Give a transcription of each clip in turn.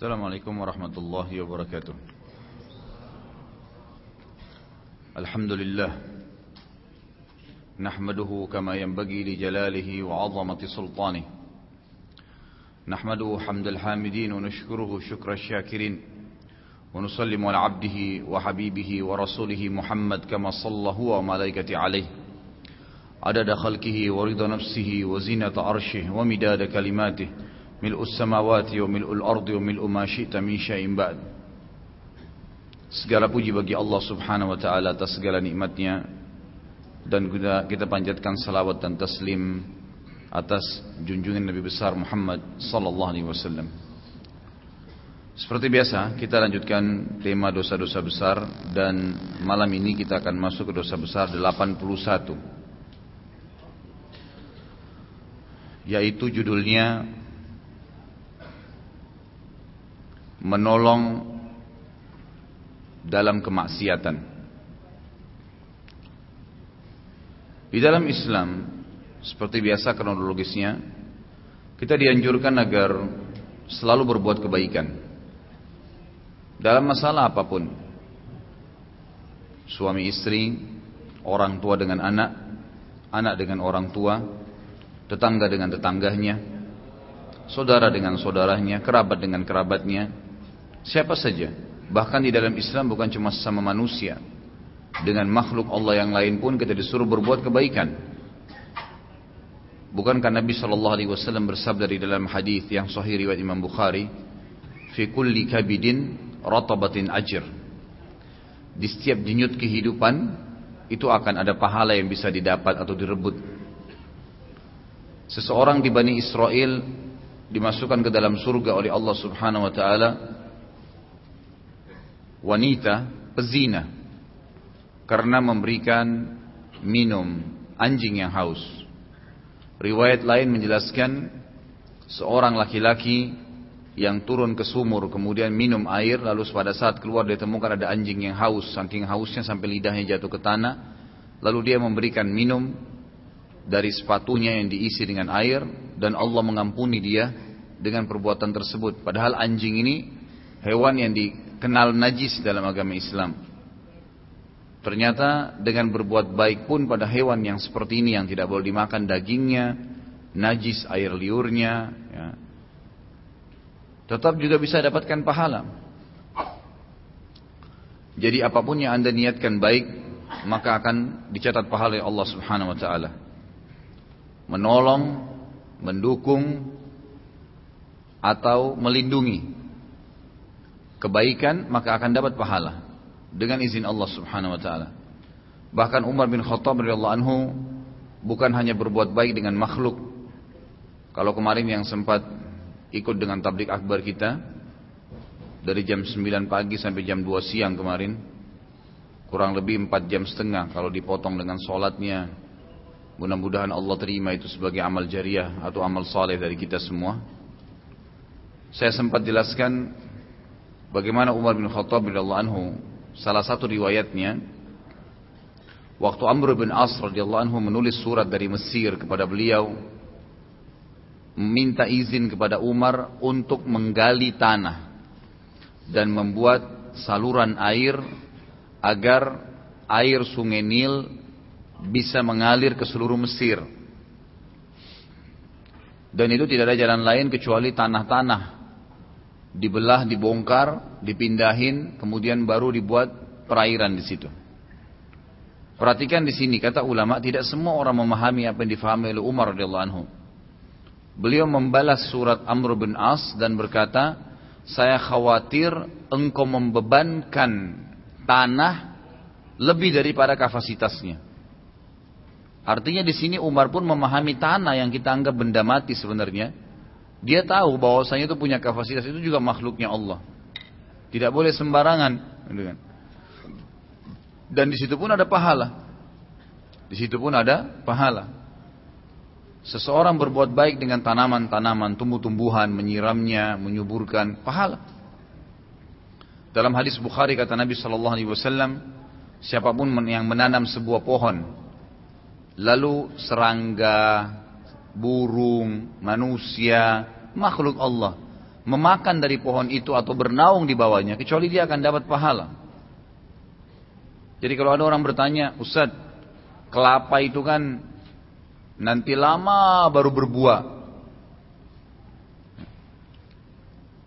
السلام عليكم ورحمة الله وبركاته. الحمد لله. نحمده كما ينبغي لجلاله وعظمة سلطانه. نحمده حمد الحامدين ونشكره شكر الشاكرين. ونسلم على عبده وحبيبه ورسوله محمد كما صلى هو وملائكته عليه. عدد خلقه ورضا نفسه وزينة عرشه ومداد كلماته. mil'us samawati wa mil'ul ardi wa mil'u ma syi'ta min syai'in ba'd. Segala puji bagi Allah Subhanahu wa taala atas segala nikmatnya dan kita, kita panjatkan salawat dan taslim atas junjungan Nabi besar Muhammad sallallahu alaihi wasallam. Seperti biasa, kita lanjutkan tema dosa-dosa besar dan malam ini kita akan masuk ke dosa besar 81. Yaitu judulnya menolong dalam kemaksiatan. Di dalam Islam, seperti biasa kronologisnya, kita dianjurkan agar selalu berbuat kebaikan. Dalam masalah apa pun. Suami istri, orang tua dengan anak, anak dengan orang tua, tetangga dengan tetangganya, saudara dengan saudaranya, kerabat dengan kerabatnya, Siapa saja. Bahkan di dalam Islam bukan cuma sama manusia. Dengan makhluk Allah yang lain pun kita disuruh berbuat kebaikan. Bukankah Nabi Shallallahu Alaihi Wasallam bersabda di dalam hadis yang sahih riwayat Imam Bukhari, "Fi kulli kabidin ratabatin ajr." Di setiap denyut kehidupan itu akan ada pahala yang bisa didapat atau direbut. Seseorang di Bani Israel dimasukkan ke dalam surga oleh Allah Subhanahu wa taala wanita pezina karena memberikan minum anjing yang haus. Riwayat lain menjelaskan seorang laki-laki yang turun ke sumur kemudian minum air lalu pada saat keluar dia temukan ada anjing yang haus saking hausnya sampai lidahnya jatuh ke tanah lalu dia memberikan minum dari sepatunya yang diisi dengan air dan Allah mengampuni dia dengan perbuatan tersebut padahal anjing ini hewan yang dikenal najis dalam agama Islam. Ternyata dengan berbuat baik pun pada hewan yang seperti ini yang tidak boleh dimakan dagingnya, najis air liurnya, ya, tetap juga bisa dapatkan pahala. Jadi apa pun yang anda niatkan baik, maka akan dicatat pahala oleh Allah Subhanahu Wa Taala. Menolong, mendukung, atau melindungi kebaikan maka akan dapat pahala dengan izin Allah Subhanahu wa taala. Bahkan Umar bin Khattab radhiyallahu anhu bukan hanya berbuat baik dengan makhluk. Kalau kemarin yang sempat ikut dengan tablik akbar kita dari jam 9 pagi sampai jam 2 siang kemarin kurang lebih 4 jam setengah kalau dipotong dengan sholatnya mudah-mudahan Allah terima itu sebagai amal jariah atau amal saleh dari kita semua saya sempat jelaskan Bagaimana Umar bin Khattab radhiyallahu anhu salah satu riwayatnya waktu Amr bin As radhiyallahu anhu menulis surat dari Mesir kepada beliau meminta izin kepada Umar untuk menggali tanah dan membuat saluran air agar air sungai Nil bisa mengalir ke seluruh Mesir. Dan itu tidak ada jalan lain kecuali tanah-tanah dibelah, dibongkar, dipindahin, kemudian baru dibuat perairan di situ. Perhatikan di sini kata ulama tidak semua orang memahami apa yang difahami oleh Umar radhiyallahu anhu. Beliau membalas surat Amr bin As dan berkata, saya khawatir engkau membebankan tanah lebih daripada kapasitasnya. Artinya di sini Umar pun memahami tanah yang kita anggap benda mati sebenarnya dia tahu bahwasanya itu punya kapasitas itu juga makhluknya Allah. Tidak boleh sembarangan. Gitu kan. Dan di situ pun ada pahala. Di situ pun ada pahala. Seseorang berbuat baik dengan tanaman-tanaman, tumbuh-tumbuhan, menyiramnya, menyuburkan, pahala. Dalam hadis Bukhari kata Nabi Shallallahu Alaihi Wasallam, siapa pun yang menanam sebuah pohon, lalu serangga, burung, manusia, makhluk Allah memakan dari pohon itu atau bernaung di bawahnya kecuali dia akan dapat pahala. Jadi kalau ada orang bertanya, Ustaz, kelapa itu kan nanti lama baru berbuah.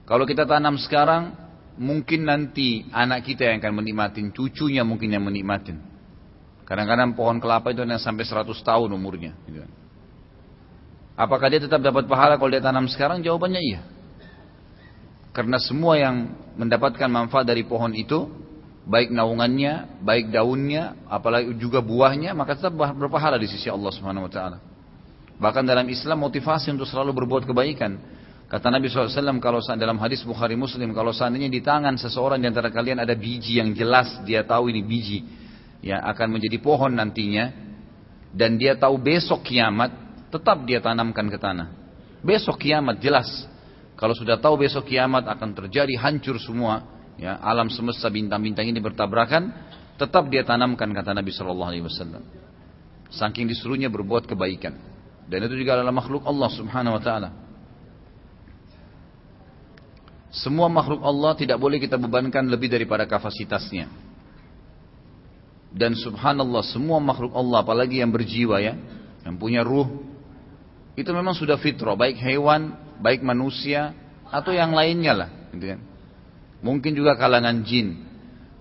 Kalau kita tanam sekarang, mungkin nanti anak kita yang akan menikmatin, cucunya mungkin yang menikmatin. Kadang-kadang pohon kelapa itu yang sampai 100 tahun umurnya. Gitu. Apakah dia tetap dapat pahala kalau dia tanam sekarang? Jawabannya iya. Karena semua yang mendapatkan manfaat dari pohon itu, baik naungannya, baik daunnya, apalagi juga buahnya, maka tetap berpahala di sisi Allah Subhanahu wa taala. Bahkan dalam Islam motivasi untuk selalu berbuat kebaikan. Kata Nabi SAW kalau dalam hadis Bukhari Muslim, kalau seandainya di tangan seseorang di antara kalian ada biji yang jelas, dia tahu ini biji, ya akan menjadi pohon nantinya, dan dia tahu besok kiamat, tetap dia tanamkan ke tanah. Besok kiamat jelas, kalau sudah tahu besok kiamat akan terjadi hancur semua, ya alam semesta bintang-bintang ini bertabrakan, tetap dia tanamkan kata Nabi Shallallahu Alaihi Wasallam. Saking disuruhnya berbuat kebaikan. Dan itu juga adalah makhluk Allah Subhanahu Wa Taala. Semua makhluk Allah tidak boleh kita bebankan lebih daripada kapasitasnya. Dan subhanallah semua makhluk Allah apalagi yang berjiwa ya, yang punya ruh, itu memang sudah fitrah, baik hewan baik manusia atau yang lainnya lah, gitu kan. Mungkin juga kalangan jin.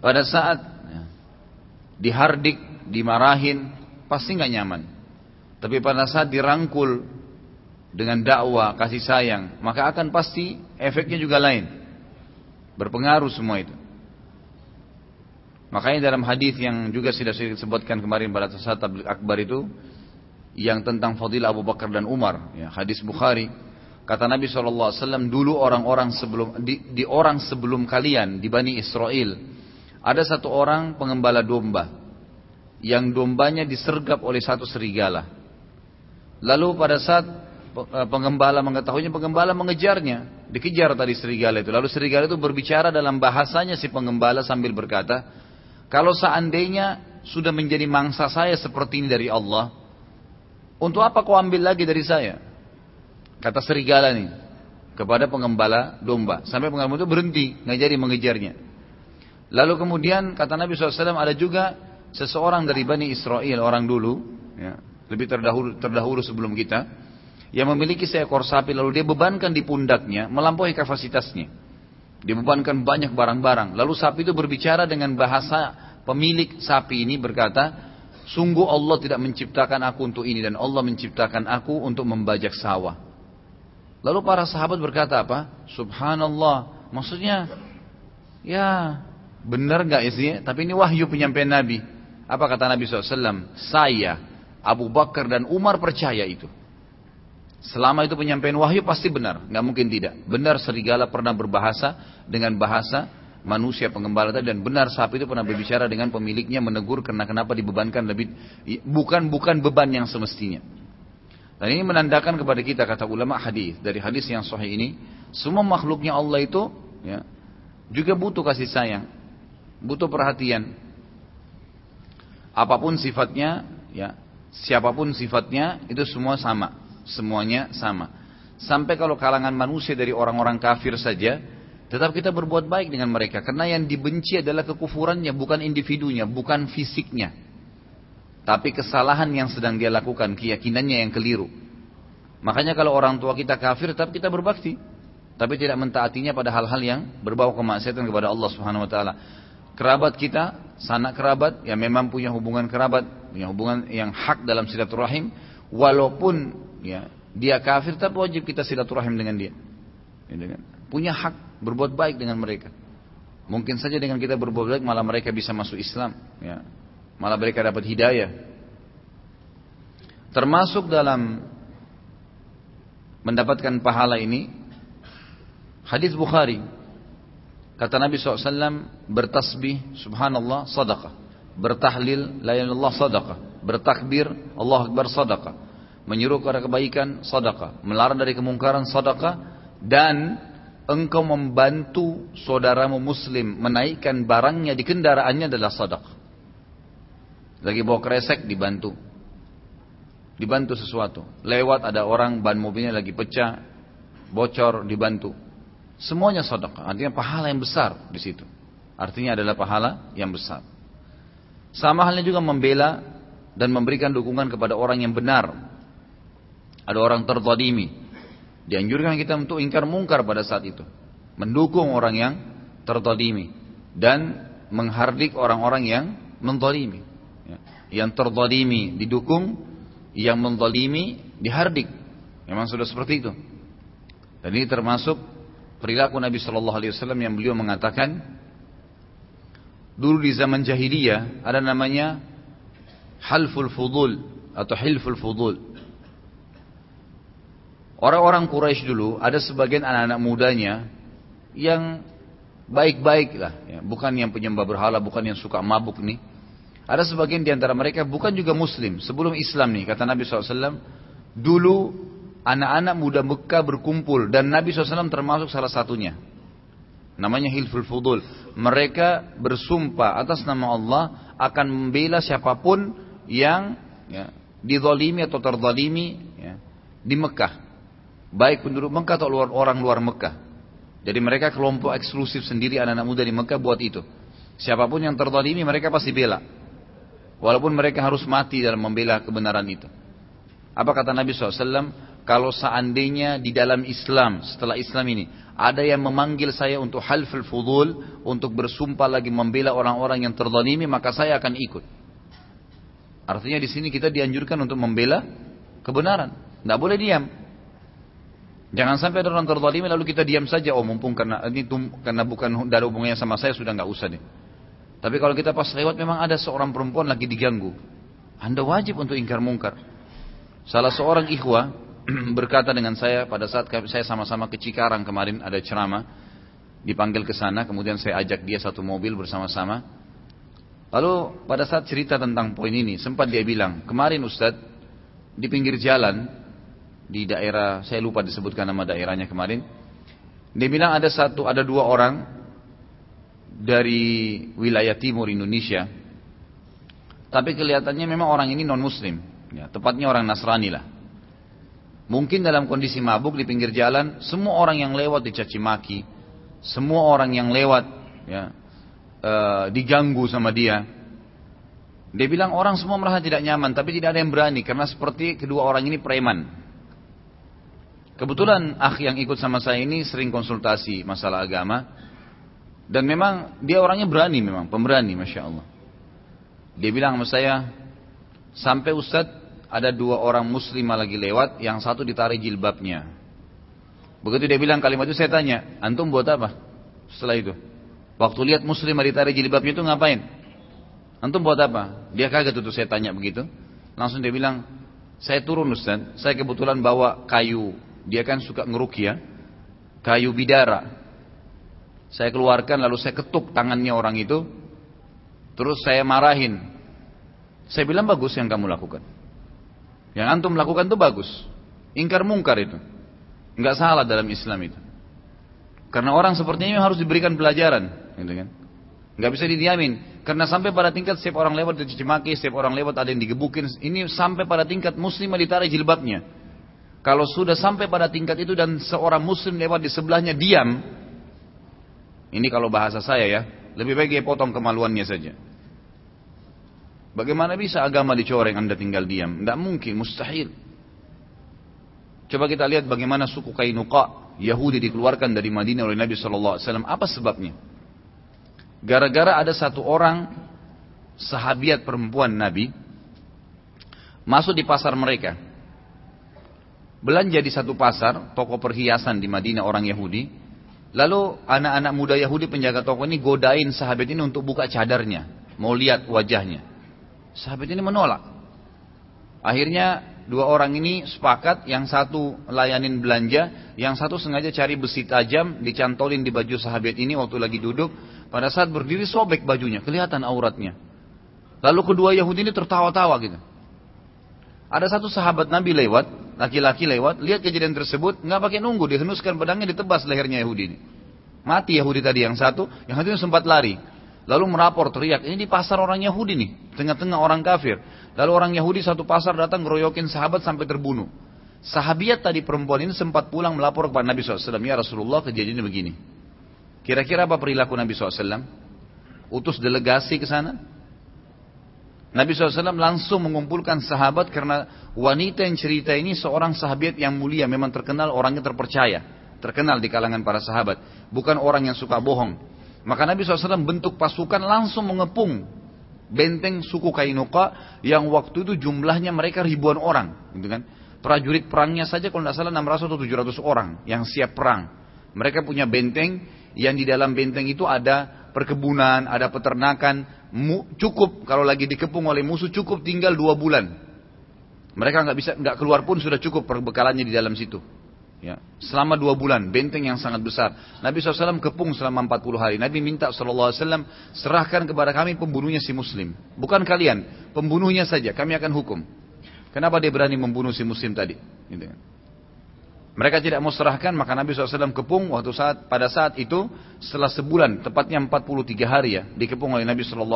Pada saat ya, dihardik, dimarahin, pasti nggak nyaman. Tapi pada saat dirangkul dengan dakwah, kasih sayang, maka akan pasti efeknya juga lain. Berpengaruh semua itu. Makanya dalam hadis yang juga sudah saya sebutkan kemarin pada saat tablik akbar itu, yang tentang fadilah Abu Bakar dan Umar, ya, hadis Bukhari, Kata Nabi SAW, dulu orang-orang sebelum di, di orang sebelum kalian di Bani Israel ada satu orang pengembala domba yang dombanya disergap oleh satu serigala. Lalu pada saat eh, pengembala mengetahuinya, pengembala mengejarnya, dikejar tadi serigala itu. Lalu serigala itu berbicara dalam bahasanya si pengembala sambil berkata, kalau seandainya sudah menjadi mangsa saya seperti ini dari Allah, untuk apa kau ambil lagi dari saya? Kata serigala nih kepada pengembala domba. Sampai pengembala itu berhenti, nggak jadi mengejarnya. Lalu kemudian kata Nabi SAW ada juga seseorang dari Bani Israel orang dulu, ya, lebih terdahulu, terdahulu sebelum kita, yang memiliki seekor sapi lalu dia bebankan di pundaknya melampaui kapasitasnya. Dibebankan banyak barang-barang. Lalu sapi itu berbicara dengan bahasa pemilik sapi ini berkata, Sungguh Allah tidak menciptakan aku untuk ini dan Allah menciptakan aku untuk membajak sawah. Lalu para sahabat berkata apa? Subhanallah. Maksudnya, ya benar nggak isinya? Tapi ini wahyu penyampaian Nabi. Apa kata Nabi SAW? Saya, Abu Bakar dan Umar percaya itu. Selama itu penyampaian wahyu pasti benar, nggak mungkin tidak. Benar serigala pernah berbahasa dengan bahasa manusia pengembala tadi dan benar sapi itu pernah berbicara dengan pemiliknya menegur karena kenapa dibebankan lebih bukan bukan beban yang semestinya. Dan ini menandakan kepada kita kata ulama hadis dari hadis yang sahih ini, semua makhluknya Allah itu ya, juga butuh kasih sayang, butuh perhatian. Apa pun sifatnya, ya, siapa pun sifatnya itu semua sama, semuanya sama. Sampai kalau kalangan manusia dari orang-orang kafir saja, tetap kita berbuat baik dengan mereka karena yang dibenci adalah kekufurannya, bukan individunya, bukan fisiknya. Tapi kesalahan yang sedang dia lakukan, keyakinannya yang keliru. Makanya kalau orang tua kita kafir, tetap kita berbakti. Tapi tidak mentaatinya pada hal-hal yang berbau kemaksiatan kepada Allah Subhanahu Wa Taala. Kerabat kita, sanak kerabat yang memang punya hubungan kerabat, punya hubungan yang hak dalam silaturahim, walaupun ya dia kafir, tetap wajib kita silaturahim dengan dia. Ya, punya hak berbuat baik dengan mereka. Mungkin saja dengan kita berbuat baik malah mereka bisa masuk Islam. Ya. Malah mereka dapat hidayah. Termasuk dalam mendapatkan pahala ini hadis Bukhari kata Nabi SAW bertasbih subhanallah sadaqah bertahlil la ilaha sadaqah bertakbir Allah akbar sadaqah menyuruh kepada kebaikan sadaqah melarang dari kemungkaran sadaqah dan engkau membantu saudaramu muslim menaikkan barangnya di kendaraannya adalah sadaqah lagi bawa kresek dibantu. Dibantu sesuatu. Lewat ada orang ban mobilnya lagi pecah, bocor, dibantu. Semuanya sedekah, artinya pahala yang besar di situ. Artinya adalah pahala yang besar. Sama halnya juga membela dan memberikan dukungan kepada orang yang benar. Ada orang terzalimi. Dianjurkan kita untuk ingkar mungkar pada saat itu. Mendukung orang yang terzalimi. Dan menghardik orang-orang yang menzalimi. Ya. Yang terzalimi didukung, yang menzalimi dihardik. Memang sudah seperti itu. Dan ini termasuk perilaku Nabi Shallallahu Alaihi Wasallam yang beliau mengatakan dulu di zaman jahiliyah ada namanya halful fudul atau hilful fudul. Orang-orang Quraisy dulu ada sebagian anak-anak mudanya yang baik-baik lah, ya. bukan yang penyembah berhala, bukan yang suka mabuk nih. Ada sebagian di antara mereka bukan juga Muslim sebelum Islam nih kata Nabi SAW. Dulu anak-anak muda Mekah berkumpul dan Nabi SAW termasuk salah satunya. Namanya Hilful Fudul. Mereka bersumpah atas nama Allah akan membela siapa pun yang ya, didolimi atau terdolimi ya, di Mekah. Baik penduduk Mekah atau luar, orang luar Mekah. Jadi mereka kelompok eksklusif sendiri anak-anak muda di Mekah buat itu. Siapa pun yang terdolimi mereka pasti bela. Walaupun mereka harus mati dalam membela kebenaran itu. Apa kata Nabi SAW? kalau seandainya di dalam Islam setelah Islam ini ada yang memanggil saya untuk halful fudul untuk bersumpah lagi membela orang-orang yang terzalimi maka saya akan ikut. Artinya di sini kita dianjurkan untuk membela kebenaran. Tidak boleh diam. Jangan sampai ada orang terzalimi lalu kita diam saja. Oh mumpung karena ini tum, karena bukan ada hubungannya sama saya sudah nggak usah deh. Tapi kalau kita pas lewat memang ada seorang perempuan lagi diganggu. Anda wajib untuk ingkar mungkar. Salah seorang ikhwah berkata dengan saya pada saat saya sama-sama ke Cikarang kemarin ada ceramah dipanggil ke sana kemudian saya ajak dia satu mobil bersama-sama lalu pada saat cerita tentang poin ini sempat dia bilang kemarin Ustadz di pinggir jalan di daerah saya lupa disebutkan nama daerahnya kemarin. Dia bilang ada satu ada dua orang dari wilayah timur Indonesia. Tapi kelihatannya memang orang ini non muslim ya, tepatnya orang Nasrani lah. Mungkin dalam kondisi mabuk di pinggir jalan, semua orang yang lewat dicaci maki, semua orang yang lewat ya, e, diganggu sama dia. Dia bilang orang semua merasa tidak nyaman, tapi tidak ada yang berani karena seperti kedua orang ini preman. Kebetulan ah yang ikut sama saya ini sering konsultasi masalah agama dan memang dia orangnya berani memang, pemberani, masya Allah. Dia bilang sama saya, sampai Ustadz ada dua orang muslimah lagi lewat, yang satu ditarik jilbabnya. Begitu dia bilang kalimat itu saya tanya, antum buat apa? Setelah itu, waktu lihat muslimah ditarik jilbabnya itu ngapain? Antum buat apa? Dia kaget tuh saya tanya begitu. Langsung dia bilang, saya turun Ustaz, saya kebetulan bawa kayu. Dia kan suka ya, kayu bidara. Saya keluarkan lalu saya ketuk tangannya orang itu. Terus saya marahin. Saya bilang bagus yang kamu lakukan. Yang antum lakukan itu bagus. Ingkar mungkar itu. Enggak salah dalam Islam itu. Karena orang seperti ini harus diberikan pelajaran, gitu kan? Enggak bisa didiamin. Karena sampai pada tingkat setiap orang lewat dicuci setiap orang lewat ada yang digebukin. Ini sampai pada tingkat muslimah ditarik jilbabnya. Kalau sudah sampai pada tingkat itu dan seorang muslim lewat di sebelahnya diam, ini kalau bahasa saya ya, lebih baik dia potong kemaluannya saja. Bagaimana bisa agama dicoreng Anda tinggal diam? Tidak mungkin, mustahil. Coba kita lihat bagaimana suku Kainuqa Yahudi dikeluarkan dari Madinah oleh Nabi Wasallam. Apa sebabnya? Gara-gara ada satu orang sahabiat perempuan Nabi masuk di pasar mereka. Belanja di satu pasar, toko perhiasan di Madinah orang Yahudi. Lalu anak-anak muda Yahudi penjaga toko ini godain sahabat ini untuk buka cadarnya. Mau lihat wajahnya. Sahabat ini menolak. Akhirnya dua orang ini sepakat, yang satu layanin belanja, yang satu sengaja cari besi tajam, dicantolin di baju sahabat ini waktu lagi duduk. Pada saat berdiri sobek bajunya, kelihatan auratnya. Lalu kedua Yahudi ini tertawa-tawa gitu. Ada satu sahabat Nabi lewat, laki-laki lewat, lihat kejadian tersebut, nggak pakai nunggu, dihenuskan pedangnya, ditebas lehernya Yahudi ini. Mati Yahudi tadi yang satu, yang satu sempat lari. Lalu merapor teriak, ini di pasar orang Yahudi nih, tengah-tengah orang kafir. Lalu orang Yahudi satu pasar datang ngeroyokin sahabat sampai terbunuh. Sahabiat tadi perempuan ini sempat pulang melapor kepada Nabi SAW. Ya Rasulullah kejadian begini. Kira-kira apa perilaku Nabi SAW? Utus delegasi ke sana? Nabi SAW langsung mengumpulkan sahabat karena wanita yang cerita ini seorang sahabat yang mulia. Memang terkenal orangnya terpercaya. Terkenal di kalangan para sahabat. Bukan orang yang suka bohong. Maka Nabi SAW bentuk pasukan langsung mengepung benteng suku Kainuka yang waktu itu jumlahnya mereka ribuan orang. Gitu kan? prajurit perangnya saja kalau tidak salah 600 atau 700 orang yang siap perang. Mereka punya benteng yang di dalam benteng itu ada perkebunan, ada peternakan, cukup kalau lagi dikepung oleh musuh cukup tinggal dua bulan. Mereka nggak bisa nggak keluar pun sudah cukup perbekalannya di dalam situ. Ya, selama dua bulan, benteng yang sangat besar. Nabi SAW kepung selama 40 hari. Nabi minta SAW, serahkan kepada kami pembunuhnya si muslim. Bukan kalian, pembunuhnya saja, kami akan hukum. Kenapa dia berani membunuh si muslim tadi? Gitu kan. Mereka tidak mau serahkan, maka Nabi SAW kepung waktu saat pada saat itu setelah sebulan, tepatnya 43 hari ya, dikepung oleh Nabi SAW,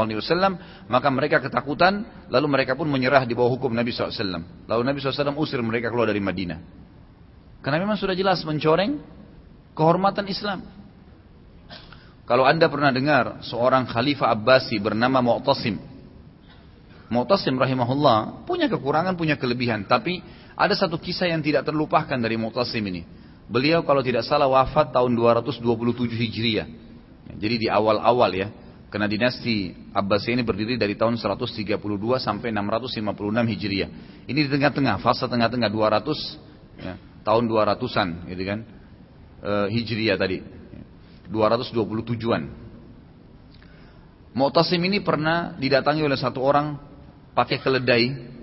maka mereka ketakutan, lalu mereka pun menyerah di bawah hukum Nabi SAW. Lalu Nabi SAW usir mereka keluar dari Madinah. Karena memang sudah jelas mencoreng kehormatan Islam. Kalau anda pernah dengar seorang Khalifah Abbasi bernama Mu'tasim, Mu'tasim rahimahullah punya kekurangan, punya kelebihan. Tapi ada satu kisah yang tidak terlupakan dari Mu'tasim ini. Beliau kalau tidak salah wafat tahun 227 Hijriah. Jadi di awal-awal ya. Karena dinasti Abbasiyah ini berdiri dari tahun 132 sampai 656 Hijriah. Ini di tengah-tengah, fase tengah-tengah 200 ya, tahun 200-an gitu kan. E, Hijriah tadi. 227-an. Mu'tasim ini pernah didatangi oleh satu orang pakai keledai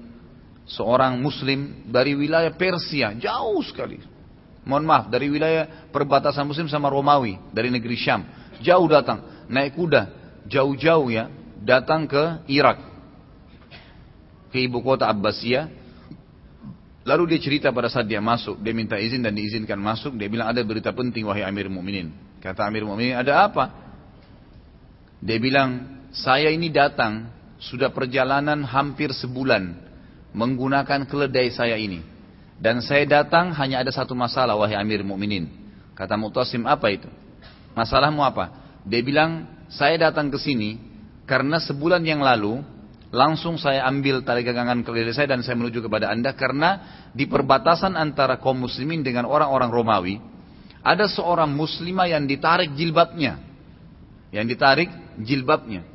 seorang muslim dari wilayah Persia jauh sekali. Mohon maaf dari wilayah perbatasan muslim sama Romawi dari negeri Syam. Jauh datang naik kuda jauh-jauh ya datang ke Irak. Ke ibu kota Abbasiyah. Lalu dia cerita pada saat dia masuk dia minta izin dan diizinkan masuk dia bilang ada berita penting wahai Amir Mukminin. Kata Amir Mukminin ada apa? Dia bilang saya ini datang sudah perjalanan hampir sebulan menggunakan keledai saya ini. Dan saya datang hanya ada satu masalah wahai Amir Mukminin. Kata Mu'tasim apa itu? Masalahmu apa? Dia bilang saya datang ke sini karena sebulan yang lalu langsung saya ambil tali gangan keledai saya dan saya menuju kepada anda karena di perbatasan antara kaum muslimin dengan orang-orang Romawi ada seorang muslimah yang ditarik jilbabnya yang ditarik jilbabnya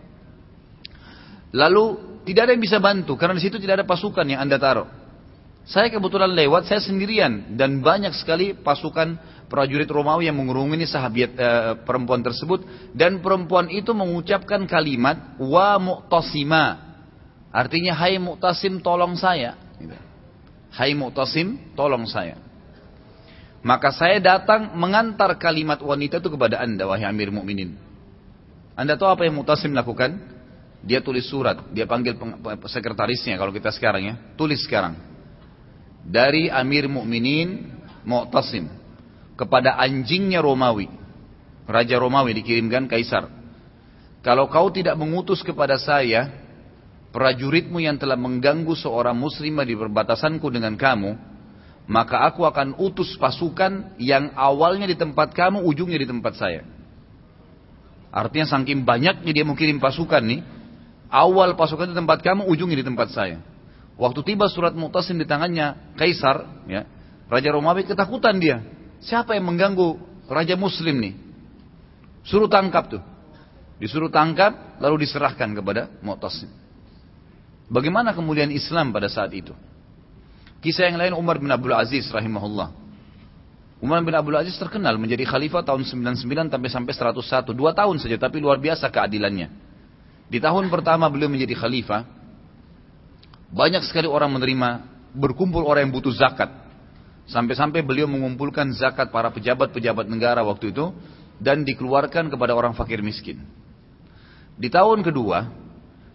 Lalu tidak ada yang bisa bantu karena di situ tidak ada pasukan yang anda taruh. Saya kebetulan lewat, saya sendirian dan banyak sekali pasukan prajurit Romawi yang mengurungi sahabat e, perempuan tersebut dan perempuan itu mengucapkan kalimat wa mu'tasima. Artinya hai mu'tasim tolong saya. Gitu. Hai mu'tasim tolong saya. Maka saya datang mengantar kalimat wanita itu kepada anda wahai Amir Mukminin. Anda tahu apa yang Mu'tasim lakukan? Dia tulis surat, dia panggil sekretarisnya kalau kita sekarang ya, tulis sekarang. Dari Amir Mukminin Mu'tasim kepada anjingnya Romawi. Raja Romawi dikirimkan kaisar. Kalau kau tidak mengutus kepada saya prajuritmu yang telah mengganggu seorang muslimah di perbatasanku dengan kamu, maka aku akan utus pasukan yang awalnya di tempat kamu, ujungnya di tempat saya. Artinya saking banyaknya dia mau kirim pasukan nih, Awal pasukan di tempat kamu, ujungnya di tempat saya. Waktu tiba surat mutasim di tangannya Kaisar, ya, Raja Romawi ketakutan dia. Siapa yang mengganggu Raja Muslim nih? Suruh tangkap tuh. Disuruh tangkap, lalu diserahkan kepada Mu'tasim. Bagaimana kemudian Islam pada saat itu? Kisah yang lain Umar bin Abdul Aziz rahimahullah. Umar bin Abdul Aziz terkenal menjadi khalifah tahun 99 sampai sampai 101. Dua tahun saja tapi luar biasa keadilannya. Di tahun pertama beliau menjadi khalifah, banyak sekali orang menerima, berkumpul orang yang butuh zakat. Sampai-sampai beliau mengumpulkan zakat para pejabat-pejabat negara waktu itu, dan dikeluarkan kepada orang fakir miskin. Di tahun kedua,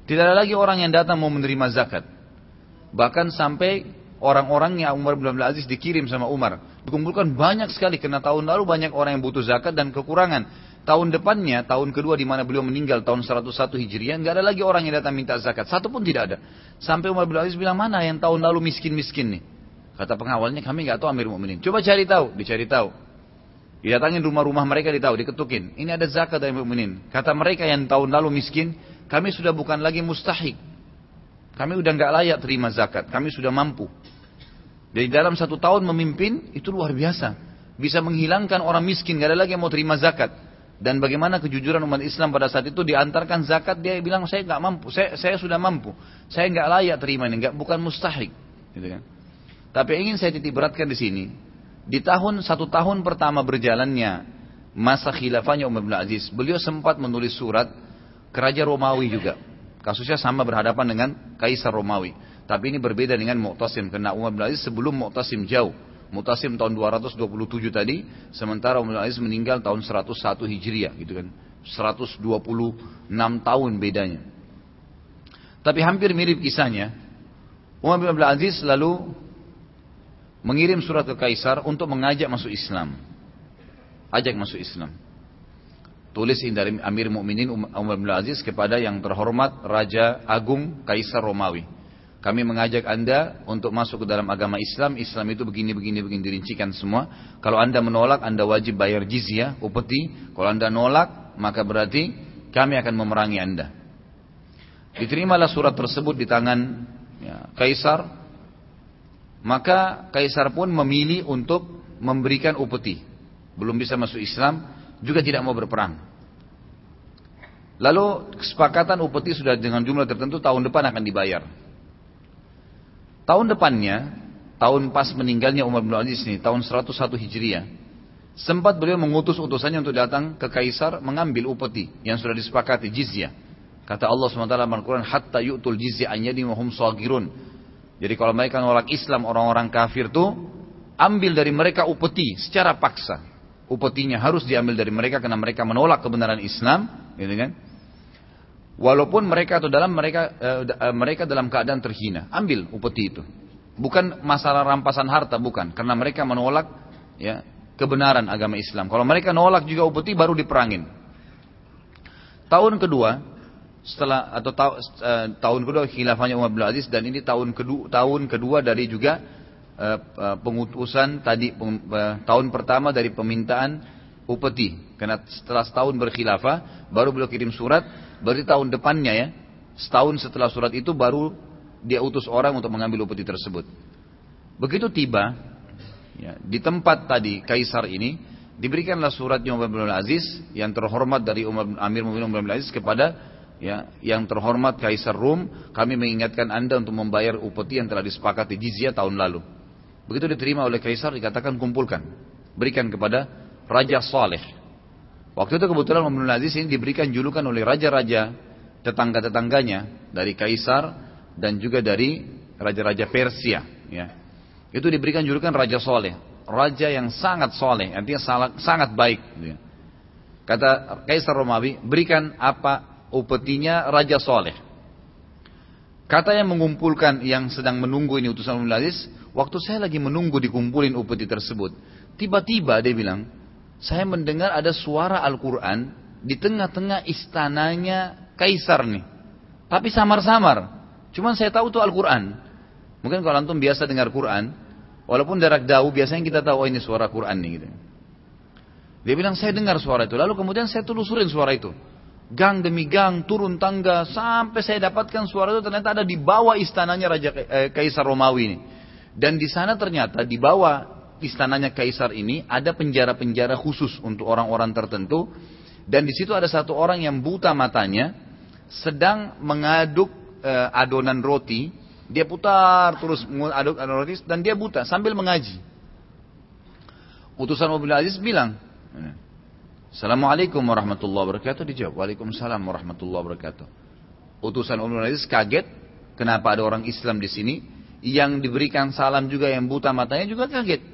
tidak ada lagi orang yang datang mau menerima zakat. Bahkan sampai orang-orang yang Umar bin Abdul Aziz dikirim sama Umar. Dikumpulkan banyak sekali, karena tahun lalu banyak orang yang butuh zakat dan kekurangan. Tahun depannya, tahun kedua di mana beliau meninggal tahun 101 Hijriah, nggak ada lagi orang yang datang minta zakat. Satu pun tidak ada. Sampai Umar bin Aziz bilang, mana yang tahun lalu miskin-miskin nih? Kata pengawalnya kami nggak tahu Amir Mukminin. Coba cari tahu, dicari tahu. Didatangin rumah-rumah mereka ditahu, diketukin. Ini ada zakat dari mukminin. Kata mereka yang tahun lalu miskin, kami sudah bukan lagi mustahik. Kami udah nggak layak terima zakat. Kami sudah mampu. Jadi dalam satu tahun memimpin itu luar biasa. Bisa menghilangkan orang miskin, gak ada lagi yang mau terima zakat. Dan bagaimana kejujuran umat Islam pada saat itu diantarkan zakat dia bilang saya nggak mampu, saya, saya sudah mampu, saya nggak layak terima ini, nggak bukan mustahik, gitu kan? Tapi ingin saya titik beratkan di sini, di tahun satu tahun pertama berjalannya masa khilafahnya Umar bin Aziz, beliau sempat menulis surat ke Raja Romawi juga. Kasusnya sama berhadapan dengan Kaisar Romawi. Tapi ini berbeda dengan Mu'tasim. Karena Umar bin Aziz sebelum Mu'tasim jauh. Mu'tasim tahun 227 tadi. Sementara Umar Aziz meninggal tahun 101 Hijriah. Gitu kan. 126 tahun bedanya. Tapi hampir mirip kisahnya. Umar bin Abdul Aziz lalu mengirim surat ke kaisar untuk mengajak masuk Islam. Ajak masuk Islam. Tulis dari Amir Mukminin Umar bin Aziz kepada yang terhormat Raja Agung Kaisar Romawi. Kami mengajak anda untuk masuk ke dalam agama Islam. Islam itu begini, begini, begini dirincikan semua. Kalau anda menolak, anda wajib bayar jizyah, upeti. Kalau anda nolak, maka berarti kami akan memerangi anda. Diterimalah surat tersebut di tangan ya, Kaisar maka kaisar pun memilih untuk memberikan upeti. Belum bisa masuk Islam, juga tidak mau berperang. Lalu kesepakatan upeti sudah dengan jumlah tertentu tahun depan akan dibayar. Tahun depannya, tahun pas meninggalnya Umar bin Aziz ini, tahun 101 Hijriah, sempat beliau mengutus utusannya untuk datang ke kaisar mengambil upeti yang sudah disepakati jizyah. Kata Allah SWT dalam Al-Quran, Hatta yu'tul jizyah an yadi mahum sagirun. Jadi kalau mereka nolak Islam orang-orang kafir tuh ambil dari mereka upeti secara paksa. Upetinya harus diambil dari mereka karena mereka menolak kebenaran Islam, gitu kan? Walaupun mereka atau dalam mereka e, mereka dalam keadaan terhina, ambil upeti itu. Bukan masalah rampasan harta, bukan, karena mereka menolak ya kebenaran agama Islam. Kalau mereka nolak juga upeti baru diperangin. Tahun kedua, setelah atau ta, uh, tahun kedua khilafahnya Umar bin Aziz dan ini tahun kedua tahun kedua dari juga uh, uh, pengutusan tadi uh, tahun pertama dari permintaan upeti karena setelah setahun berkhilafah baru beliau kirim surat berarti tahun depannya ya setahun setelah surat itu baru dia utus orang untuk mengambil upeti tersebut begitu tiba ya, di tempat tadi kaisar ini diberikanlah suratnya Umar bin Aziz yang terhormat dari Umar Amir Umar bin Aziz kepada ya, yang terhormat Kaisar Rum, kami mengingatkan Anda untuk membayar upeti yang telah disepakati jizya tahun lalu. Begitu diterima oleh Kaisar dikatakan kumpulkan, berikan kepada Raja Saleh. Waktu itu kebetulan Muhammad Aziz ini diberikan julukan oleh raja-raja tetangga-tetangganya dari Kaisar dan juga dari raja-raja Persia. Ya. Itu diberikan julukan Raja Soleh, raja yang sangat soleh, artinya sangat, baik. Ya. Kata Kaisar Romawi, berikan apa upetinya Raja Soleh. Kata yang mengumpulkan yang sedang menunggu ini utusan Umar Aziz, waktu saya lagi menunggu dikumpulin upeti tersebut, tiba-tiba dia bilang, saya mendengar ada suara Al-Quran di tengah-tengah istananya Kaisar nih. Tapi samar-samar. Cuman saya tahu itu Al-Quran. Mungkin kalau antum biasa dengar Quran, walaupun jarak jauh, biasanya kita tahu oh ini suara Quran nih. Gitu. Dia bilang saya dengar suara itu. Lalu kemudian saya telusurin suara itu gang demi gang, turun tangga, sampai saya dapatkan suara itu ternyata ada di bawah istananya Raja eh, Kaisar Romawi ini. Dan di sana ternyata di bawah istananya Kaisar ini ada penjara-penjara khusus untuk orang-orang tertentu. Dan di situ ada satu orang yang buta matanya, sedang mengaduk eh, adonan roti. Dia putar terus mengaduk adonan roti dan dia buta sambil mengaji. Utusan Mobil Aziz bilang, Assalamualaikum warahmatullahi wabarakatuh. Dijawab, Waalaikumsalam warahmatullahi wabarakatuh. Utusan Umar Aziz kaget, kenapa ada orang Islam di sini yang diberikan salam juga yang buta matanya juga kaget.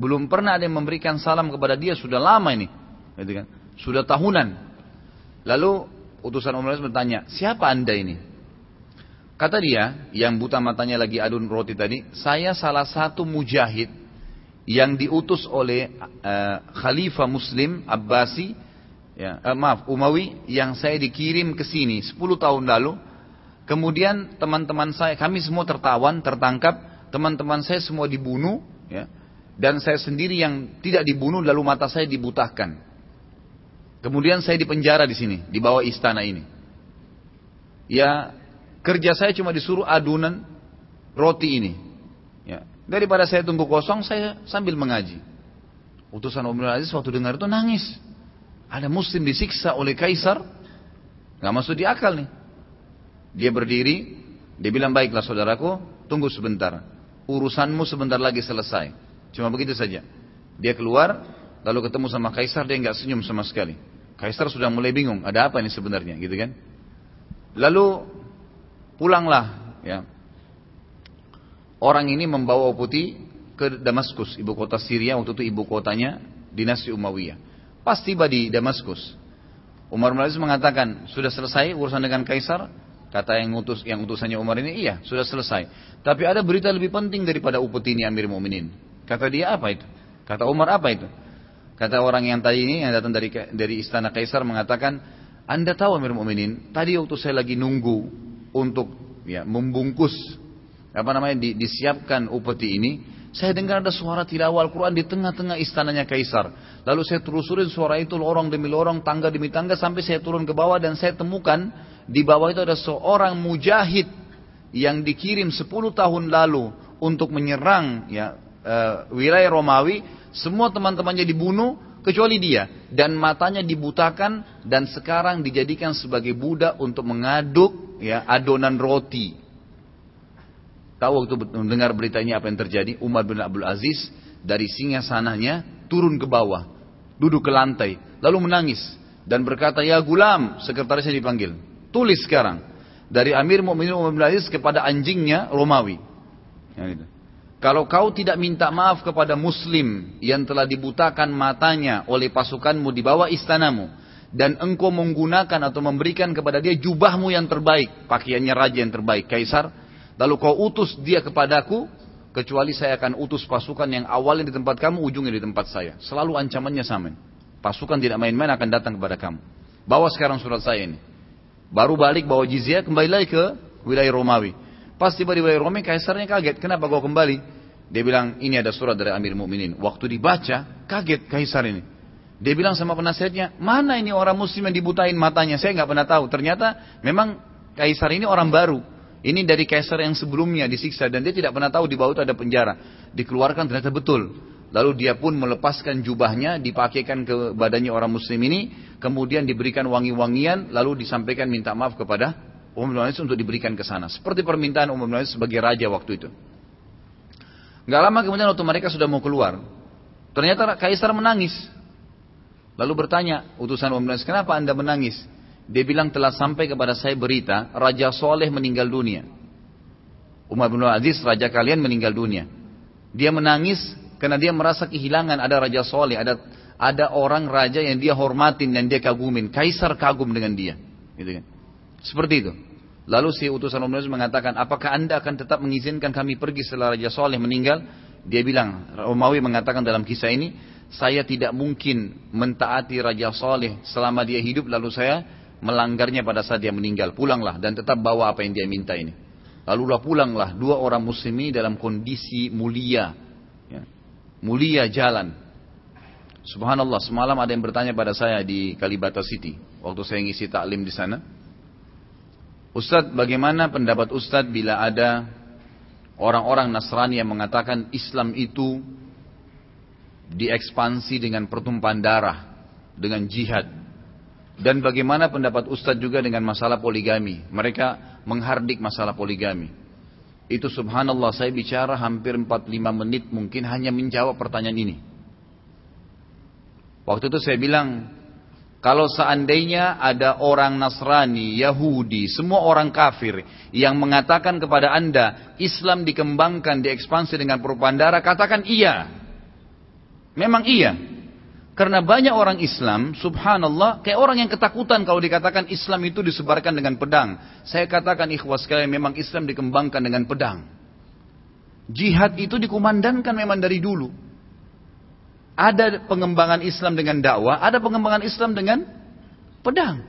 Belum pernah ada yang memberikan salam kepada dia sudah lama ini, gitu kan? Sudah tahunan. Lalu utusan Umar bertanya, siapa anda ini? Kata dia, yang buta matanya lagi adun roti tadi, saya salah satu mujahid yang diutus oleh uh, Khalifah Muslim Abbasi, ya, uh, maaf Umawi yang saya dikirim ke sini 10 tahun lalu. Kemudian teman-teman saya, kami semua tertawan, tertangkap teman-teman saya semua dibunuh, ya, dan saya sendiri yang tidak dibunuh lalu mata saya dibutahkan. Kemudian saya dipenjara di sini, di bawah istana ini. Ya, kerja saya cuma disuruh adunan roti ini. Ya, daripada saya tunggu kosong, saya sambil mengaji. Utusan Umar Aziz waktu dengar itu nangis. Ada muslim disiksa oleh kaisar, nggak masuk di akal nih. Dia berdiri, dia bilang baiklah saudaraku, tunggu sebentar. Urusanmu sebentar lagi selesai. Cuma begitu saja. Dia keluar, lalu ketemu sama Kaisar, dia nggak senyum sama sekali. Kaisar sudah mulai bingung, ada apa ini sebenarnya, gitu kan? Lalu pulanglah, ya. Orang ini membawa putih ke Damaskus, ibu kota Syria, waktu itu ibu kotanya dinasti Umayyah. Pas tiba di Damaskus, Umar bin mengatakan, sudah selesai urusan dengan Kaisar? Kata yang utus yang utusannya Umar ini, iya, sudah selesai. Tapi ada berita lebih penting daripada upeti ini Amir Mu'minin. Kata dia apa itu? Kata Umar apa itu? Kata orang yang tadi ini yang datang dari dari istana Kaisar mengatakan, Anda tahu Amir Mu'minin, tadi waktu saya lagi nunggu untuk ya membungkus apa namanya di, disiapkan upeti ini, saya dengar ada suara tilawah Al-Quran di tengah-tengah istananya Kaisar. Lalu saya telusurin suara itu lorong demi lorong, tangga demi tangga sampai saya turun ke bawah dan saya temukan di bawah itu ada seorang mujahid yang dikirim 10 tahun lalu untuk menyerang ya uh, wilayah Romawi, semua teman-temannya dibunuh kecuali dia dan matanya dibutakan dan sekarang dijadikan sebagai budak untuk mengaduk ya adonan roti. Tahu waktu mendengar berita ini apa yang terjadi? Umar bin Abdul Aziz dari singa sananya turun ke bawah, duduk ke lantai, lalu menangis dan berkata, "Ya gulam," sekretarisnya dipanggil. Tulis sekarang dari Amir Mu'minin Umar bin Aziz kepada anjingnya Romawi. Ya, gitu. Kalau kau tidak minta maaf kepada muslim yang telah dibutakan matanya oleh pasukanmu di bawah istanamu. Dan engkau menggunakan atau memberikan kepada dia jubahmu yang terbaik. Pakaiannya raja yang terbaik, kaisar. Lalu kau utus dia kepadaku. Kecuali saya akan utus pasukan yang awalnya di tempat kamu, ujungnya di tempat saya. Selalu ancamannya sama. Pasukan tidak main-main akan datang kepada kamu. Bawa sekarang surat saya ini. Baru balik bawa jizyah, kembali lagi ke wilayah Romawi. Pas tiba di wilayah Romawi, kaisarnya kaget. Kenapa kau kembali? Dia bilang, ini ada surat dari Amir Mukminin. Waktu dibaca, kaget kaisar ini. Dia bilang sama penasihatnya, mana ini orang muslim yang dibutain matanya? Saya nggak pernah tahu. Ternyata memang kaisar ini orang baru. Ini dari kaisar yang sebelumnya disiksa dan dia tidak pernah tahu di bawah itu ada penjara. Dikeluarkan ternyata betul. Lalu dia pun melepaskan jubahnya, dipakaikan ke badannya orang muslim ini, kemudian diberikan wangi-wangian, lalu disampaikan minta maaf kepada Umar bin untuk diberikan ke sana. Seperti permintaan Umar bin sebagai raja waktu itu. Gak lama kemudian waktu mereka sudah mau keluar, ternyata Kaisar menangis. Lalu bertanya, utusan Umar bin kenapa anda menangis? Dia bilang telah sampai kepada saya berita, Raja Soleh meninggal dunia. Umar bin Aziz, raja kalian meninggal dunia. Dia menangis karena dia merasa kehilangan ada Raja Soleh, ada ada orang raja yang dia hormatin dan dia kagumin. Kaisar kagum dengan dia. Gitu kan. Seperti itu. Lalu si utusan Umar mengatakan, apakah anda akan tetap mengizinkan kami pergi setelah Raja Soleh meninggal? Dia bilang, Romawi mengatakan dalam kisah ini, saya tidak mungkin mentaati Raja Soleh selama dia hidup, lalu saya melanggarnya pada saat dia meninggal. Pulanglah dan tetap bawa apa yang dia minta ini. Lalu pulanglah dua orang muslim ini dalam kondisi mulia. Ya. Mulia jalan. Subhanallah, semalam ada yang bertanya pada saya di Kalibata City. Waktu saya ngisi taklim di sana. Ustadz, bagaimana pendapat Ustadz bila ada orang-orang Nasrani yang mengatakan Islam itu diekspansi dengan pertumpahan darah, dengan jihad. Dan bagaimana pendapat Ustadz juga dengan masalah poligami. Mereka menghardik masalah poligami. Itu subhanallah saya bicara hampir 45 menit mungkin hanya menjawab pertanyaan ini. Waktu itu saya bilang kalau seandainya ada orang Nasrani, Yahudi, semua orang kafir yang mengatakan kepada anda Islam dikembangkan, diekspansi dengan propaganda, katakan iya. Memang iya. Karena banyak orang Islam, subhanallah, kayak orang yang ketakutan kalau dikatakan Islam itu disebarkan dengan pedang. Saya katakan ikhwas sekalian, memang Islam dikembangkan dengan pedang. Jihad itu dikumandangkan memang dari dulu. Ada pengembangan Islam dengan dakwah, ada pengembangan Islam dengan pedang.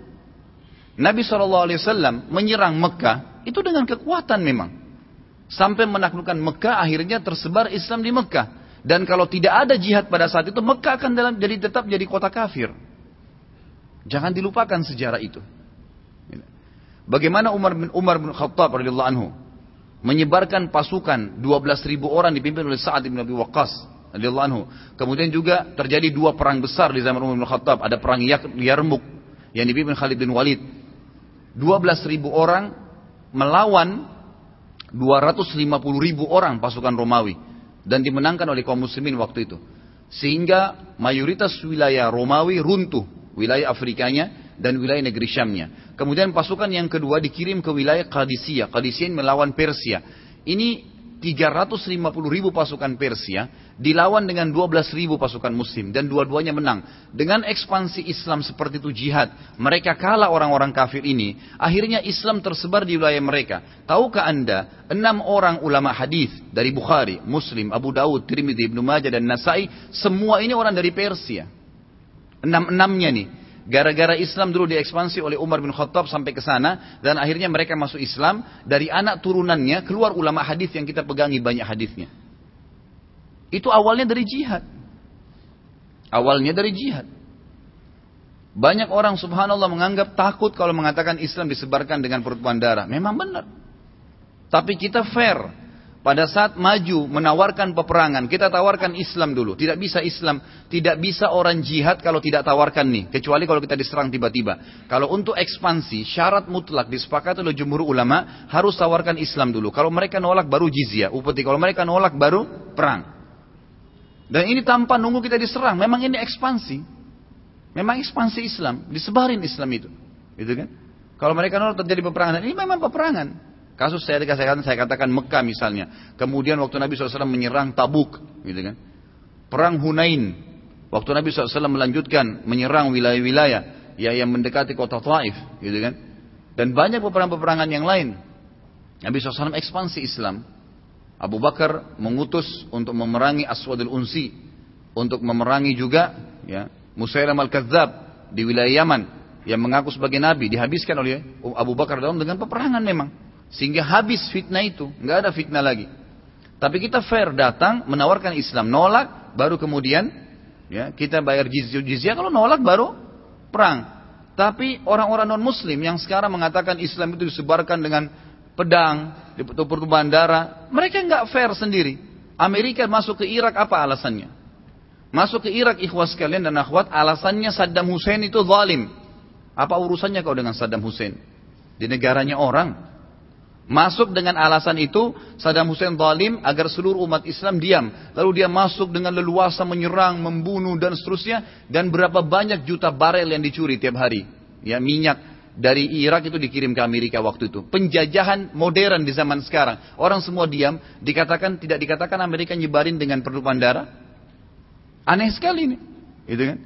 Nabi SAW menyerang Mekah itu dengan kekuatan memang. Sampai menaklukkan Mekah, akhirnya tersebar Islam di Mekah. Dan kalau tidak ada jihad pada saat itu, Mekah akan dalam, jadi tetap jadi kota kafir. Jangan dilupakan sejarah itu. Bagaimana Umar bin Umar bin Khattab radhiyallahu anhu menyebarkan pasukan 12.000 orang dipimpin oleh Sa'ad bin Abi Waqqas anhu. Kemudian juga terjadi dua perang besar di zaman Umar bin Khattab. Ada perang Yarmuk yang dipimpin Khalid bin Walid. 12.000 orang melawan 250 ribu orang pasukan Romawi dan dimenangkan oleh kaum muslimin waktu itu. Sehingga mayoritas wilayah Romawi runtuh, wilayah Afrikanya dan wilayah negeri Syamnya. Kemudian pasukan yang kedua dikirim ke wilayah Qadisiyah. Qadisiyah melawan Persia. Ini 350 ribu pasukan Persia dilawan dengan 12 ribu pasukan muslim dan dua-duanya menang. Dengan ekspansi Islam seperti itu jihad, mereka kalah orang-orang kafir ini, akhirnya Islam tersebar di wilayah mereka. Tahukah anda, enam orang ulama hadis dari Bukhari, Muslim, Abu Dawud, Tirmidzi, Ibnu Majah dan Nasai, semua ini orang dari Persia. Enam-enamnya nih. Gara-gara Islam dulu diekspansi oleh Umar bin Khattab sampai ke sana dan akhirnya mereka masuk Islam dari anak turunannya keluar ulama hadis yang kita pegangi banyak hadisnya. Itu awalnya dari jihad. Awalnya dari jihad. Banyak orang subhanallah menganggap takut kalau mengatakan Islam disebarkan dengan pertumpahan darah. Memang benar. Tapi kita fair. Pada saat maju menawarkan peperangan, kita tawarkan Islam dulu. Tidak bisa Islam, tidak bisa orang jihad kalau tidak tawarkan nih. Kecuali kalau kita diserang tiba-tiba. Kalau untuk ekspansi, syarat mutlak disepakati oleh jumhur ulama, harus tawarkan Islam dulu. Kalau mereka nolak baru jizya, upeti. Kalau mereka nolak baru perang. Dan ini tanpa nunggu kita diserang. Memang ini ekspansi. Memang ekspansi Islam. Disebarin Islam itu. Gitu kan? Kalau mereka nolak terjadi peperangan. Ini memang peperangan. Kasus saya katakan, saya katakan Mekah misalnya. Kemudian waktu Nabi SAW menyerang Tabuk, gitu kan. Perang Hunain. Waktu Nabi SAW melanjutkan menyerang wilayah-wilayah ya yang mendekati kota Taif, gitu kan. Dan banyak peperangan-peperangan yang lain. Nabi SAW ekspansi Islam. Abu Bakar mengutus untuk memerangi Aswadul Unsi. Untuk memerangi juga ya, Musailam al-Kadzab di wilayah Yaman yang mengaku sebagai nabi dihabiskan oleh Abu Bakar dalam dengan peperangan memang. Sehingga habis fitnah itu, nggak ada fitnah lagi. Tapi kita fair datang menawarkan Islam, nolak baru kemudian ya kita bayar jizyah, jizyah kalau nolak baru perang. Tapi orang-orang non muslim yang sekarang mengatakan Islam itu disebarkan dengan pedang, atau pertumpahan darah, mereka nggak fair sendiri. Amerika masuk ke Irak apa alasannya? Masuk ke Irak ikhwas kalian dan akhwat alasannya Saddam Hussein itu zalim. Apa urusannya kau dengan Saddam Hussein? Di negaranya orang. Masuk dengan alasan itu Saddam Hussein zalim agar seluruh umat Islam diam. Lalu dia masuk dengan leluasa menyerang, membunuh dan seterusnya. Dan berapa banyak juta barel yang dicuri tiap hari. Ya minyak dari Irak itu dikirim ke Amerika waktu itu. Penjajahan modern di zaman sekarang. Orang semua diam, dikatakan tidak dikatakan Amerika nyebarin dengan perlu darah. Aneh sekali ini. Gitu kan?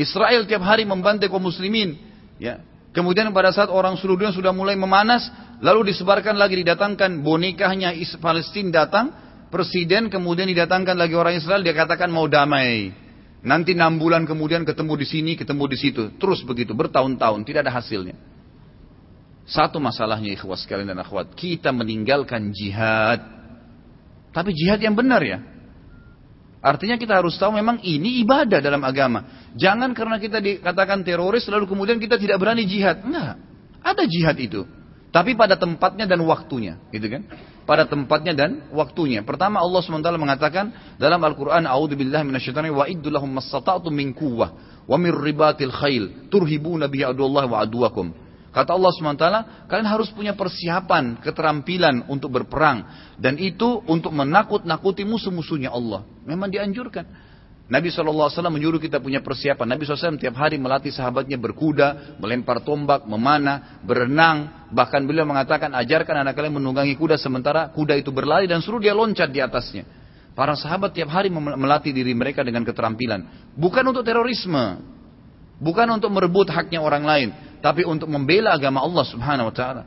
Israel tiap hari membantai kaum muslimin. Ya, Kemudian pada saat orang seluruh dunia sudah mulai memanas, lalu disebarkan lagi didatangkan bonekanya Palestina datang, presiden kemudian didatangkan lagi orang Israel dia katakan mau damai. Nanti enam bulan kemudian ketemu di sini, ketemu di situ, terus begitu bertahun-tahun tidak ada hasilnya. Satu masalahnya ikhwas sekalian dan akhwat, kita meninggalkan jihad. Tapi jihad yang benar ya. Artinya kita harus tahu memang ini ibadah dalam agama. Jangan karena kita dikatakan teroris lalu kemudian kita tidak berani jihad. Enggak. Ada jihad itu. Tapi pada tempatnya dan waktunya, gitu kan? Pada tempatnya dan waktunya. Pertama Allah SWT mengatakan dalam Al-Qur'an, "A'udzubillahi minasyaitonir wa iddulahum mastata'tum min quwwah wa min ribatil khail turhibuna bihi adullahi wa aduwakum." Kata Allah SWT, kalian harus punya persiapan, keterampilan untuk berperang. Dan itu untuk menakut-nakuti musuh-musuhnya Allah. Memang dianjurkan. Nabi SAW menyuruh kita punya persiapan. Nabi SAW tiap hari melatih sahabatnya berkuda, melempar tombak, memanah, berenang. Bahkan beliau mengatakan, ajarkan anak kalian menunggangi kuda sementara kuda itu berlari dan suruh dia loncat di atasnya. Para sahabat tiap hari melatih diri mereka dengan keterampilan. Bukan untuk terorisme. Bukan untuk merebut haknya orang lain tapi untuk membela agama Allah Subhanahu wa taala.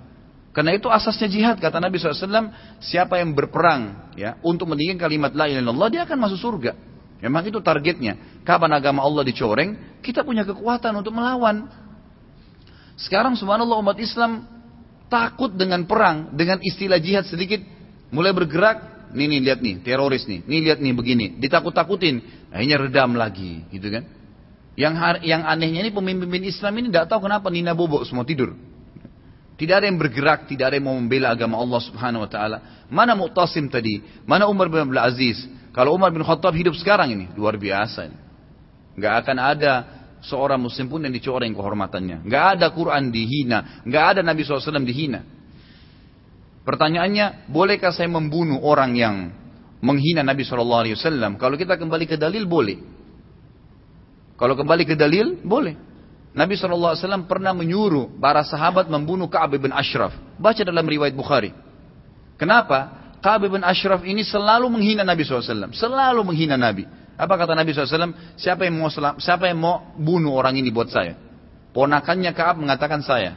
Karena itu asasnya jihad kata Nabi SAW, siapa yang berperang ya untuk meninggikan kalimat la ilaha illallah dia akan masuk surga. Memang itu targetnya. Kapan agama Allah dicoreng, kita punya kekuatan untuk melawan. Sekarang subhanallah umat Islam takut dengan perang, dengan istilah jihad sedikit Mulai bergerak, nih nih lihat nih, teroris nih, nih lihat nih begini, ditakut-takutin, akhirnya redam lagi, gitu kan? Yang yang anehnya ini pemimpin Islam ini tidak tahu kenapa Nina bobok semua tidur. Tidak ada yang bergerak, tidak ada yang mau membela agama Allah Subhanahu wa taala. Mana Mu'tasim tadi? Mana Umar bin Abdul Aziz? Kalau Umar bin Khattab hidup sekarang ini, luar biasa ini. Akan ada seorang muslim pun yang dicoreng kehormatannya. Gak ada Quran dihina, gak ada Nabi SAW dihina. Pertanyaannya, bolehkah saya membunuh orang yang menghina Nabi SAW? Kalau kita kembali ke dalil, boleh. Kalau kembali ke dalil, boleh. Nabi SAW pernah menyuruh para sahabat membunuh Ka'ab bin Ashraf. Baca dalam riwayat Bukhari. Kenapa? Ka'ab bin Ashraf ini selalu menghina Nabi SAW. Selalu menghina Nabi. Apa kata Nabi SAW? Siapa yang mau, siapa yang mau bunuh orang ini buat saya? Ponakannya Ka'ab mengatakan saya.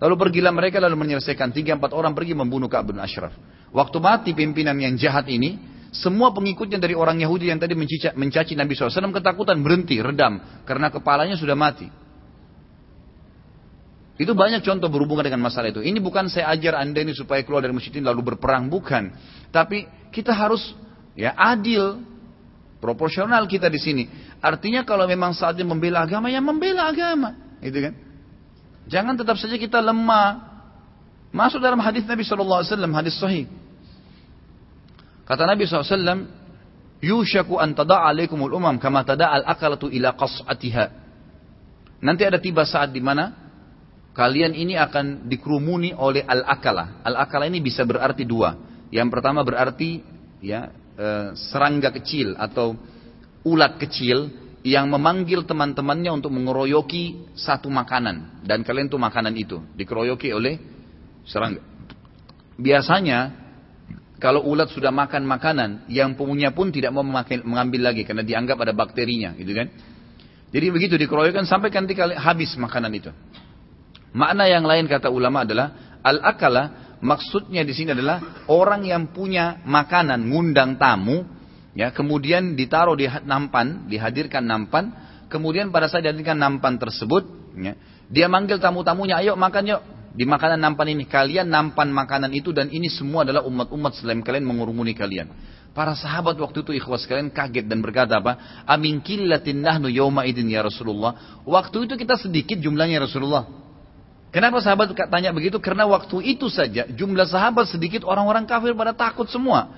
Lalu pergilah mereka lalu menyelesaikan. Tiga empat orang pergi membunuh Ka'ab bin Ashraf. Waktu mati pimpinan yang jahat ini, semua pengikutnya dari orang Yahudi yang tadi mencaci, mencaci Nabi SAW ketakutan berhenti, redam. Karena kepalanya sudah mati. Itu banyak contoh berhubungan dengan masalah itu. Ini bukan saya ajar anda ini supaya keluar dari masjid ini lalu berperang. Bukan. Tapi kita harus ya adil. Proporsional kita di sini. Artinya kalau memang saatnya membela agama, ya membela agama. Itu kan. Jangan tetap saja kita lemah. Masuk dalam hadis Nabi SAW, hadis sahih. Kata Nabi SAW, Yushaku an tada'a alaikumul umam kama tada'al akalatu ila qas'atiha. Nanti ada tiba saat di mana kalian ini akan dikerumuni oleh al-akala. Al-akala ini bisa berarti dua. Yang pertama berarti ya e, serangga kecil atau ulat kecil yang memanggil teman-temannya untuk mengeroyoki satu makanan dan kalian tuh makanan itu dikeroyoki oleh serangga. Biasanya kalau ulat sudah makan makanan, yang punya pun tidak mau memakai, mengambil lagi karena dianggap ada bakterinya, gitu kan? Jadi begitu dikeroyokkan sampai nanti kali habis makanan itu. Makna yang lain kata ulama adalah al-akala maksudnya di sini adalah orang yang punya makanan ngundang tamu ya kemudian ditaruh di nampan dihadirkan nampan kemudian pada saat dihadirkan nampan tersebut ya, dia manggil tamu-tamunya ayo makan yuk di makanan nampan ini. Kalian nampan makanan itu dan ini semua adalah umat-umat selain kalian mengurumuni kalian. Para sahabat waktu itu ikhwas kalian kaget dan berkata apa? Amin killatin nahnu yawma idin ya Rasulullah. Waktu itu kita sedikit jumlahnya ya Rasulullah. Kenapa sahabat tanya begitu? Karena waktu itu saja jumlah sahabat sedikit orang-orang kafir pada takut semua.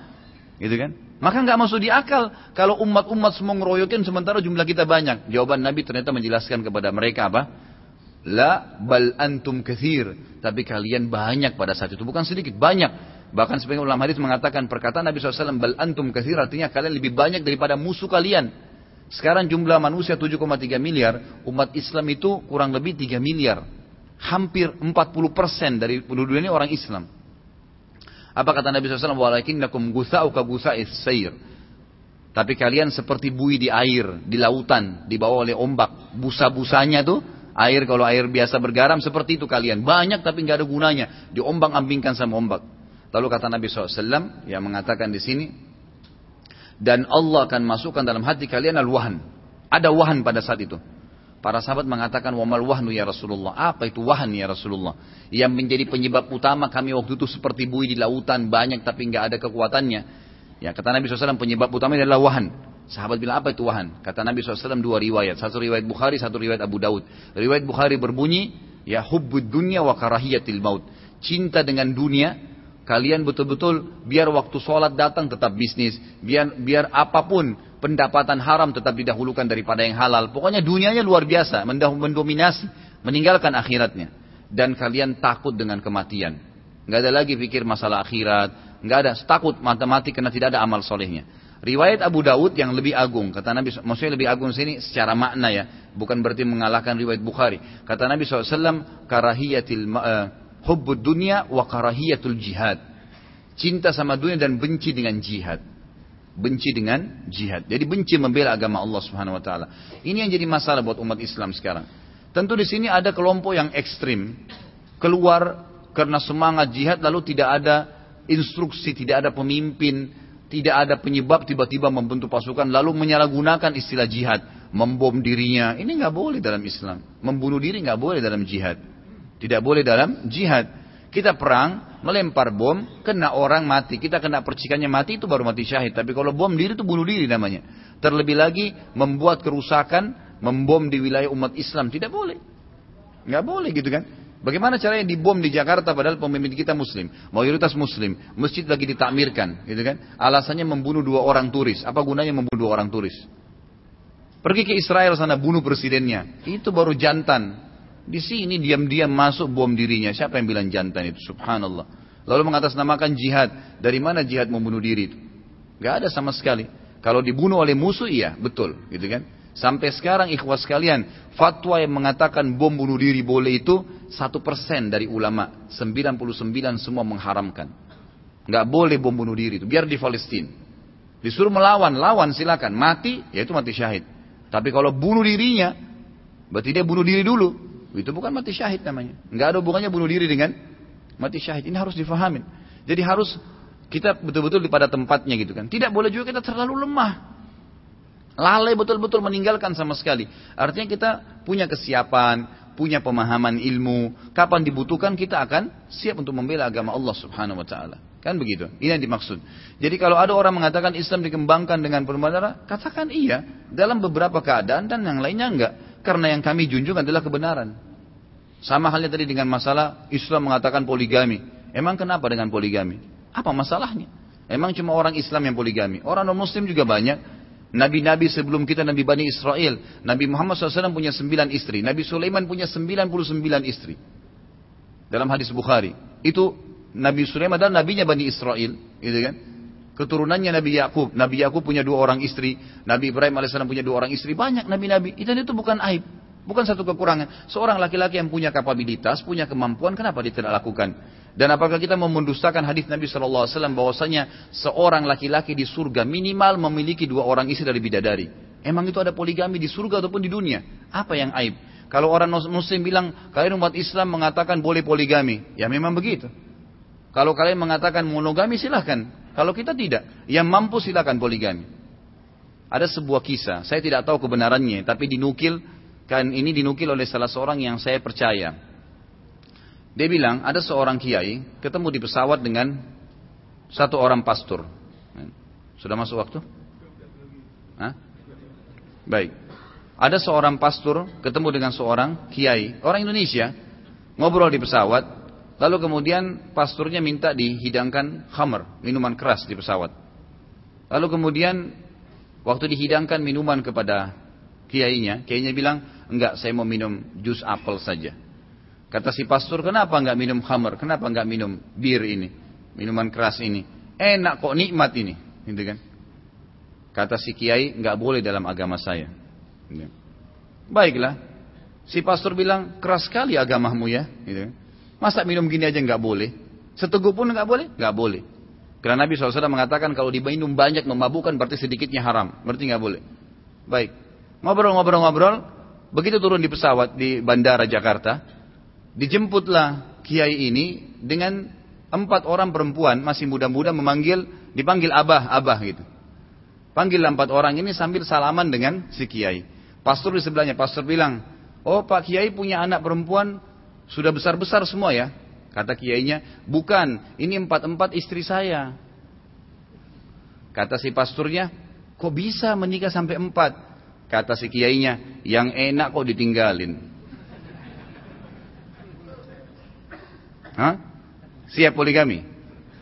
Gitu kan? Maka nggak masuk di akal kalau umat-umat semua ngeroyokin sementara jumlah kita banyak. Jawaban Nabi ternyata menjelaskan kepada mereka apa? La bal antum kathir. Tapi kalian banyak pada saat itu. Bukan sedikit, banyak. Bahkan sebagian ulama hadis mengatakan perkataan Nabi SAW bal antum kathir artinya kalian lebih banyak daripada musuh kalian. Sekarang jumlah manusia 7,3 miliar, umat Islam itu kurang lebih 3 miliar. Hampir 40 persen dari penduduk ini orang Islam. Apa kata Nabi SAW? Walakinnakum gutha'u ka gutha'is sayr. Tapi kalian seperti bui di air, di lautan, dibawa oleh ombak. Busa-busanya tuh Air kalau air biasa bergaram seperti itu kalian. Banyak tapi nggak ada gunanya. Diombang ambingkan sama ombak. Lalu kata Nabi SAW yang mengatakan di sini. Dan Allah akan masukkan dalam hati kalian al-wahan. Ada wahan pada saat itu. Para sahabat mengatakan wamal wahnu ya Rasulullah. Apa itu wahan ya Rasulullah? Yang menjadi penyebab utama kami waktu itu seperti bui di lautan banyak tapi nggak ada kekuatannya. Ya kata Nabi SAW penyebab utama adalah wahan. Sahabat bilang apa itu wahan? Kata Nabi SAW dua riwayat. Satu riwayat Bukhari, satu riwayat Abu Daud. Riwayat Bukhari berbunyi, ya hubbud dunya wa karahiyatil maut. Cinta dengan dunia, kalian betul-betul biar waktu sholat datang tetap bisnis. Biar biar apa pun pendapatan haram tetap didahulukan daripada yang halal. Pokoknya dunianya luar biasa, mendominasi, meninggalkan akhiratnya. Dan kalian takut dengan kematian. Nggak ada lagi pikir masalah akhirat. Nggak ada, takut mati karena tidak ada amal solehnya. Riwayat Abu Daud yang lebih agung, kata Nabi, maksudnya lebih agung sini secara makna ya, bukan berarti mengalahkan riwayat Bukhari. Kata Nabi SAW, karahiyatil uh, hubbud dunia wa karahiyatul jihad. Cinta sama dunia dan benci dengan jihad. Benci dengan jihad. Jadi benci membela agama Allah Subhanahu wa taala. Ini yang jadi masalah buat umat Islam sekarang. Tentu di sini ada kelompok yang ekstrim keluar karena semangat jihad lalu tidak ada instruksi, tidak ada pemimpin, tidak ada penyebab tiba-tiba membentuk pasukan lalu menyalahgunakan istilah jihad, membom dirinya. Ini nggak boleh dalam Islam. Membunuh diri nggak boleh dalam jihad. Tidak boleh dalam jihad. Kita perang melempar bom, kena orang mati. Kita kena percikannya mati itu baru mati syahid. Tapi kalau bom diri itu bunuh diri namanya. Terlebih lagi membuat kerusakan, membom di wilayah umat Islam. Tidak boleh. Nggak boleh gitu kan. Bagaimana caranya dibom di Jakarta padahal pemimpin kita muslim, mayoritas muslim, masjid lagi ditakmirkan, gitu kan? Alasannya membunuh dua orang turis. Apa gunanya membunuh dua orang turis? Pergi ke Israel sana bunuh presidennya. Itu baru jantan. Di sini diam-diam masuk bom dirinya. Siapa yang bilang jantan itu? Subhanallah. Lalu mengatasnamakan jihad. Dari mana jihad membunuh diri itu? Gak ada sama sekali. Kalau dibunuh oleh musuh iya, betul, gitu kan? Sampai sekarang ikhwas sekalian, fatwa yang mengatakan bom bunuh diri boleh itu satu persen dari ulama, 99 semua mengharamkan. Nggak boleh bom bunuh diri itu, biar di Palestina. Disuruh melawan, lawan silakan, mati, ya itu mati syahid. Tapi kalau bunuh dirinya, berarti dia bunuh diri dulu. Itu bukan mati syahid namanya. Nggak ada hubungannya bunuh diri dengan mati syahid. Ini harus difahamin. Jadi harus kita betul-betul pada tempatnya gitu kan. Tidak boleh juga kita terlalu lemah. Lalai betul-betul meninggalkan sama sekali. Artinya kita punya kesiapan, punya pemahaman ilmu. Kapan dibutuhkan kita akan siap untuk membela agama Allah subhanahu wa ta'ala. Kan begitu. Ini yang dimaksud. Jadi kalau ada orang mengatakan Islam dikembangkan dengan perbuatan katakan iya. Dalam beberapa keadaan dan yang lainnya enggak. Karena yang kami junjung adalah kebenaran. Sama halnya tadi dengan masalah Islam mengatakan poligami. Emang kenapa dengan poligami? Apa masalahnya? Emang cuma orang Islam yang poligami. Orang non Muslim juga banyak. Nabi-nabi sebelum kita Nabi Bani Israel. Nabi Muhammad SAW punya sembilan istri. Nabi Sulaiman punya sembilan puluh sembilan istri. Dalam hadis Bukhari. Itu Nabi Sulaiman adalah nabinya Bani Israel. Gitu kan? Keturunannya Nabi Yakub. Nabi Yakub punya dua orang istri. Nabi Ibrahim AS punya dua orang istri. Banyak nabi-nabi. Itu, itu bukan aib. Bukan satu kekurangan. Seorang laki-laki yang punya kapabilitas, punya kemampuan, kenapa dia tidak lakukan? Dan apakah kita memendustakan hadis Nabi SAW bahwasanya seorang laki-laki di surga minimal memiliki dua orang istri dari bidadari. Emang itu ada poligami di surga ataupun di dunia? Apa yang aib? Kalau orang muslim bilang kalian umat Islam mengatakan boleh poligami, ya memang begitu. Kalau kalian mengatakan monogami silahkan. Kalau kita tidak, yang mampu silahkan poligami. Ada sebuah kisah, saya tidak tahu kebenarannya, tapi dinukil kan ini dinukil oleh salah seorang yang saya percaya. Dia bilang ada seorang kiai ketemu di pesawat dengan satu orang pastor. Sudah masuk waktu? Hah? Baik. Ada seorang pastor ketemu dengan seorang kiai, orang Indonesia, ngobrol di pesawat, lalu kemudian pasturnya minta dihidangkan khamr, minuman keras di pesawat. Lalu kemudian waktu dihidangkan minuman kepada kiainya, kiainya bilang, enggak saya mau minum jus apel saja. Kata si pastor, kenapa enggak minum khamar? Kenapa enggak minum bir ini? Minuman keras ini. Enak kok, nikmat ini. Gitu kan? Kata si kiai, enggak boleh dalam agama saya. Gitu. Baiklah. Si pastor bilang, keras sekali agamamu ya. Gitu. Masa minum gini aja enggak boleh? Seteguh pun enggak boleh? Enggak boleh. Karena Nabi SAW mengatakan kalau diminum banyak memabukkan berarti sedikitnya haram. Berarti enggak boleh. Baik. Ngobrol-ngobrol-ngobrol. Begitu turun di pesawat di bandara Jakarta. Dijemputlah kiai ini dengan empat orang perempuan masih muda-muda memanggil, dipanggil abah, abah gitu. Panggil empat orang ini sambil salaman dengan si kiai. Pastor di sebelahnya, pastor bilang, oh pak kiai punya anak perempuan sudah besar-besar semua ya. Kata kiainya, bukan, ini empat-empat istri saya. Kata si pasturnya, kok bisa menikah sampai empat? Kata si kiainya, yang enak kok ditinggalin. Hah? Siap poligami?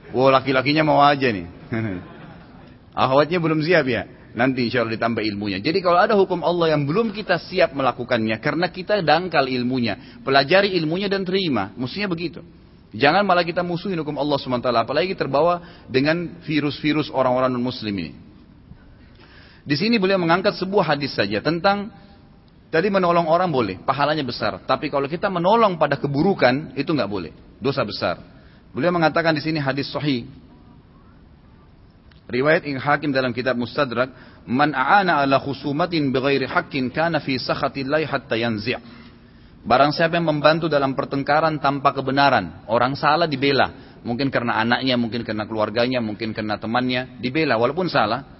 Wow laki-lakinya mau aja nih. Akhwatnya belum siap ya. Nanti insya Allah ditambah ilmunya. Jadi kalau ada hukum Allah yang belum kita siap melakukannya. Karena kita dangkal ilmunya. Pelajari ilmunya dan terima. Mestinya begitu. Jangan malah kita musuhin hukum Allah SWT. Apalagi terbawa dengan virus-virus orang-orang non-muslim ini. Di sini beliau mengangkat sebuah hadis saja tentang Tadi menolong orang boleh, pahalanya besar. Tapi kalau kita menolong pada keburukan, itu nggak boleh. Dosa besar. Beliau mengatakan di sini hadis sahih. Riwayat Ibn Hakim dalam kitab Mustadrak, "Man a'ana ala khusumatin bighairi haqqin kana fi sakhatillahi hatta yanzi'." Barang siapa yang membantu dalam pertengkaran tanpa kebenaran, orang salah dibela, mungkin karena anaknya, mungkin karena keluarganya, mungkin karena temannya, dibela walaupun salah,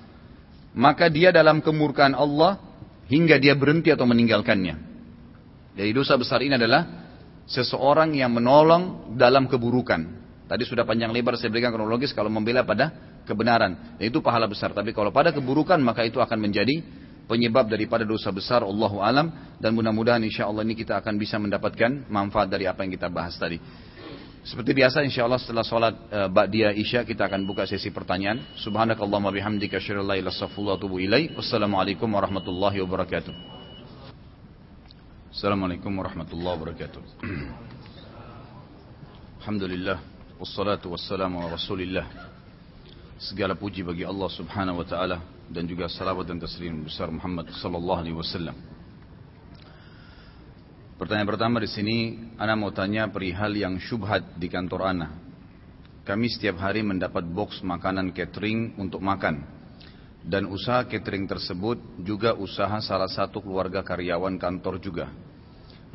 maka dia dalam kemurkaan Allah hingga dia berhenti atau meninggalkannya. Jadi dosa besar ini adalah seseorang yang menolong dalam keburukan. Tadi sudah panjang lebar saya berikan kronologis kalau membela pada kebenaran. Dan itu pahala besar. Tapi kalau pada keburukan maka itu akan menjadi penyebab daripada dosa besar Allah alam dan mudah-mudahan insya Allah ini kita akan bisa mendapatkan manfaat dari apa yang kita bahas tadi. Seperti biasa insya Allah setelah sholat uh, Ba'diyah Isya kita akan buka sesi pertanyaan. Subhanakallahumma bihamdika asyhadu an la anta Wassalamualaikum warahmatullahi wabarakatuh. Assalamualaikum warahmatullahi wabarakatuh. Alhamdulillah wassalatu wassalamu ala Rasulillah. Segala puji bagi Allah Subhanahu wa taala dan juga salawat dan taslim besar Muhammad sallallahu alaihi wasallam. Pertanyaan pertama di sini, Ana mau tanya perihal yang syubhat di kantor Ana. Kami setiap hari mendapat box makanan catering untuk makan. Dan usaha catering tersebut juga usaha salah satu keluarga karyawan kantor juga.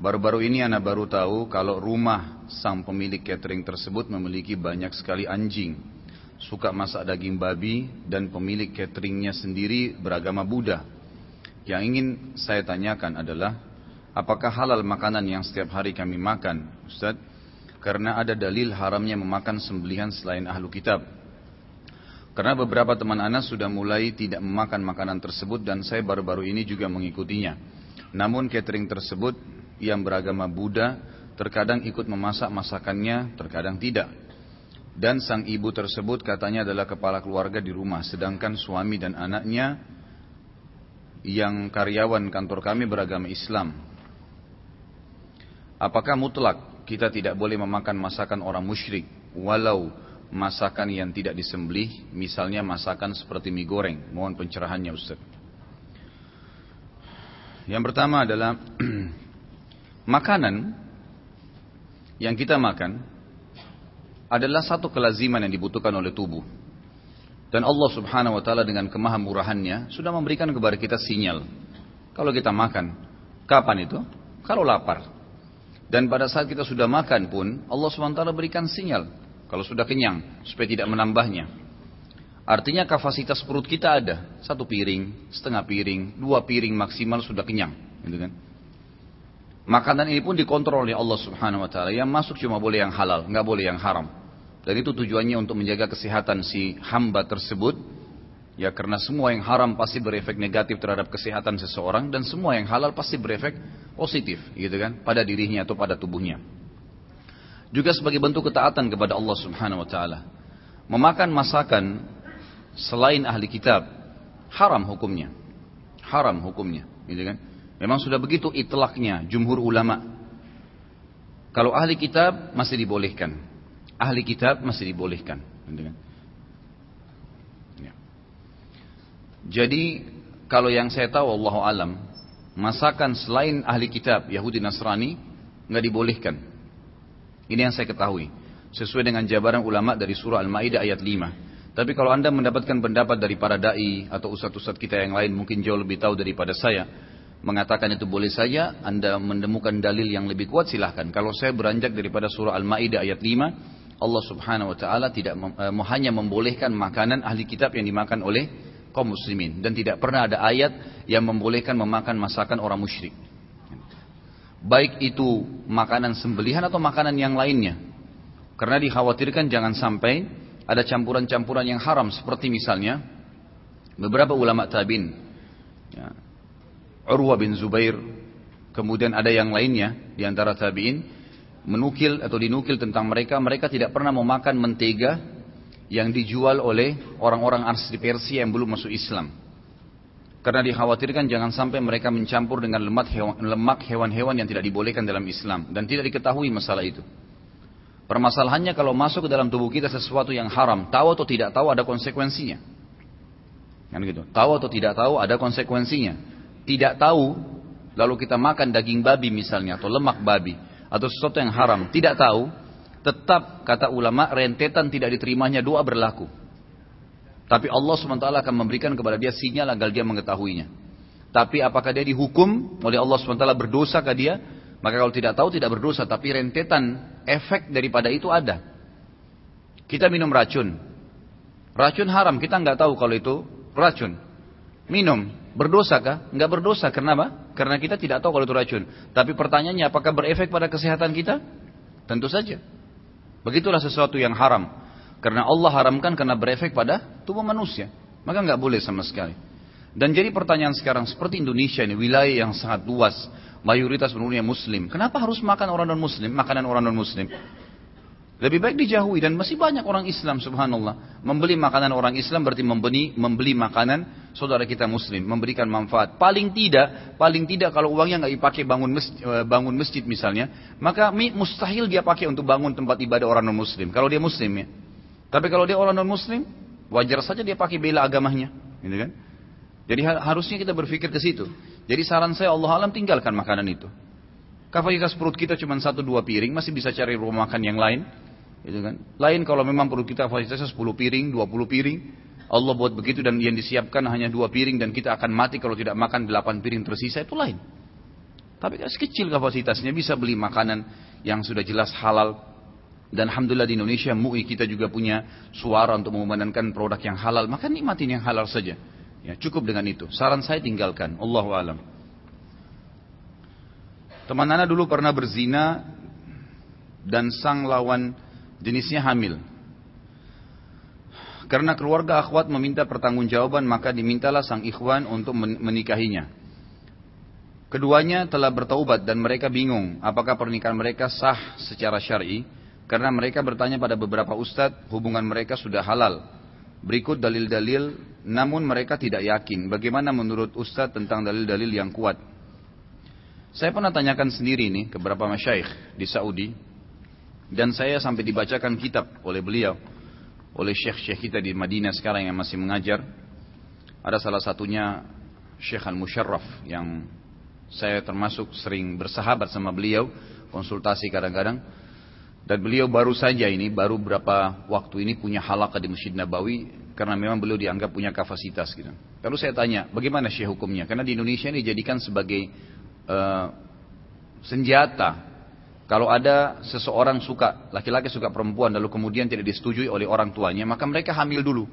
Baru-baru ini Ana baru tahu kalau rumah sang pemilik catering tersebut memiliki banyak sekali anjing suka masak daging babi dan pemilik cateringnya sendiri beragama Buddha. Yang ingin saya tanyakan adalah, apakah halal makanan yang setiap hari kami makan, Ustaz? Karena ada dalil haramnya memakan sembelihan selain ahlu kitab. Karena beberapa teman anak sudah mulai tidak memakan makanan tersebut dan saya baru-baru ini juga mengikutinya. Namun catering tersebut yang beragama Buddha terkadang ikut memasak masakannya, terkadang tidak. Dan sang ibu tersebut katanya adalah kepala keluarga di rumah. Sedangkan suami dan anaknya yang karyawan kantor kami beragama Islam. Apakah mutlak kita tidak boleh memakan masakan orang musyrik walau masakan yang tidak disembelih, misalnya masakan seperti mie goreng. Mohon pencerahannya Ustaz. Yang pertama adalah makanan yang kita makan adalah satu kelaziman yang dibutuhkan oleh tubuh. Dan Allah subhanahu wa ta'ala dengan kemahamurahannya sudah memberikan kepada kita sinyal. Kalau kita makan, kapan itu? Kalau lapar. Dan pada saat kita sudah makan pun, Allah ta'ala berikan sinyal. Kalau sudah kenyang, supaya tidak menambahnya. Artinya kapasitas perut kita ada. Satu piring, setengah piring, dua piring maksimal sudah kenyang. Gitu kan? Makanan ini pun dikontrol oleh Allah subhanahu wa ta'ala. Yang masuk cuma boleh yang halal, nggak boleh yang haram. Dan itu tujuannya untuk menjaga kesehatan si hamba tersebut. Ya karena semua yang haram pasti berefek negatif terhadap kesehatan seseorang dan semua yang halal pasti berefek positif gitu kan pada dirinya atau pada tubuhnya. Juga sebagai bentuk ketaatan kepada Allah Subhanahu wa taala. Memakan masakan selain ahli kitab haram hukumnya. Haram hukumnya, gitu kan? Memang sudah begitu itlaknya jumhur ulama. Kalau ahli kitab masih dibolehkan ahli kitab masih dibolehkan. Gitu kan? Ya. Jadi kalau yang saya tahu Allah alam masakan selain ahli kitab Yahudi Nasrani nggak dibolehkan. Ini yang saya ketahui sesuai dengan jabaran ulama dari surah Al-Maidah ayat 5. Tapi kalau anda mendapatkan pendapat dari para dai atau ustadz-ustadz kita yang lain mungkin jauh lebih tahu daripada saya, mengatakan itu boleh saja, Anda menemukan dalil yang lebih kuat silahkan. Kalau saya beranjak daripada surah Al-Ma'idah ayat 5, Allah Subhanahu wa taala tidak uh, hanya membolehkan makanan ahli kitab yang dimakan oleh kaum muslimin dan tidak pernah ada ayat yang membolehkan memakan masakan orang musyrik. Baik itu makanan sembelihan atau makanan yang lainnya. Karena dikhawatirkan jangan sampai ada campuran-campuran yang haram seperti misalnya beberapa ulama tabin ya, Urwa bin Zubair kemudian ada yang lainnya di antara tabiin menukil atau dinukil tentang mereka, mereka tidak pernah memakan mentega yang dijual oleh orang-orang asli Persia yang belum masuk Islam. Karena dikhawatirkan jangan sampai mereka mencampur dengan lemak hewan-hewan yang tidak dibolehkan dalam Islam. Dan tidak diketahui masalah itu. Permasalahannya kalau masuk ke dalam tubuh kita sesuatu yang haram, tahu atau tidak tahu ada konsekuensinya. Kan gitu. Tahu atau tidak tahu ada konsekuensinya. Tidak tahu, lalu kita makan daging babi misalnya atau lemak babi atau sesuatu yang haram tidak tahu, tetap kata ulama rentetan tidak diterimanya doa berlaku. Tapi Allah SWT akan memberikan kepada dia sinyal agar dia mengetahuinya. Tapi apakah dia dihukum oleh Allah SWT berdosa ke dia? Maka kalau tidak tahu tidak berdosa. Tapi rentetan efek daripada itu ada. Kita minum racun. Racun haram. Kita nggak tahu kalau itu racun. Minum. Berdosa kah? Nggak berdosa. Kenapa? Karena kita tidak tahu kalau itu racun. Tapi pertanyaannya apakah berefek pada kesehatan kita? Tentu saja. Begitulah sesuatu yang haram. Karena Allah haramkan karena berefek pada tubuh manusia. Maka nggak boleh sama sekali. Dan jadi pertanyaan sekarang, seperti Indonesia ini, wilayah yang sangat luas, mayoritas penduduknya muslim. Kenapa harus makan orang non-muslim, makanan orang non-muslim? Lebih baik dijauhi dan masih banyak orang Islam subhanallah. Membeli makanan orang Islam berarti membeli membeli makanan saudara kita muslim, memberikan manfaat. Paling tidak, paling tidak kalau uangnya nggak dipakai bangun masjid, eh, bangun masjid misalnya, maka mustahil dia pakai untuk bangun tempat ibadah orang non muslim. Kalau dia muslim ya. Tapi kalau dia orang non muslim, wajar saja dia pakai bela agamanya, gitu kan? Jadi harusnya kita berpikir ke situ. Jadi saran saya Allah alam tinggalkan makanan itu. Kapasitas perut kita cuma satu dua piring, masih bisa cari rumah makan yang lain. Gitu kan? Lain kalau memang perut kita kapasitasnya 10 piring, 20 piring, Allah buat begitu dan yang disiapkan hanya dua piring dan kita akan mati kalau tidak makan 8 piring tersisa itu lain. Tapi kalau kecil kapasitasnya bisa beli makanan yang sudah jelas halal dan alhamdulillah di Indonesia MUI kita juga punya suara untuk mengumandangkan produk yang halal, maka nikmatin yang halal saja. Ya, cukup dengan itu. Saran saya tinggalkan. Allahu alam. Teman Nana dulu pernah berzina dan sang lawan jenisnya hamil. Karena keluarga akhwat meminta pertanggungjawaban maka dimintalah sang ikhwan untuk menikahinya. Keduanya telah bertaubat dan mereka bingung apakah pernikahan mereka sah secara syar'i karena mereka bertanya pada beberapa ustadz hubungan mereka sudah halal. Berikut dalil-dalil namun mereka tidak yakin bagaimana menurut ustadz tentang dalil-dalil yang kuat. Saya pernah tanyakan sendiri nih ke beberapa masyaikh di Saudi dan saya sampai dibacakan kitab oleh beliau, oleh syekh-syekh kita di Madinah sekarang yang masih mengajar. Ada salah satunya Syekh Al-Musharraf yang saya termasuk sering bersahabat sama beliau, konsultasi kadang-kadang. Dan beliau baru saja ini, baru berapa waktu ini punya halakah di Masjid Nabawi karena memang beliau dianggap punya kapasitas gitu. Lalu saya tanya, bagaimana syekh hukumnya? Karena di Indonesia ini dijadikan sebagai uh, senjata kalau ada seseorang suka, laki-laki suka perempuan lalu kemudian tidak disetujui oleh orang tuanya, maka mereka hamil dulu.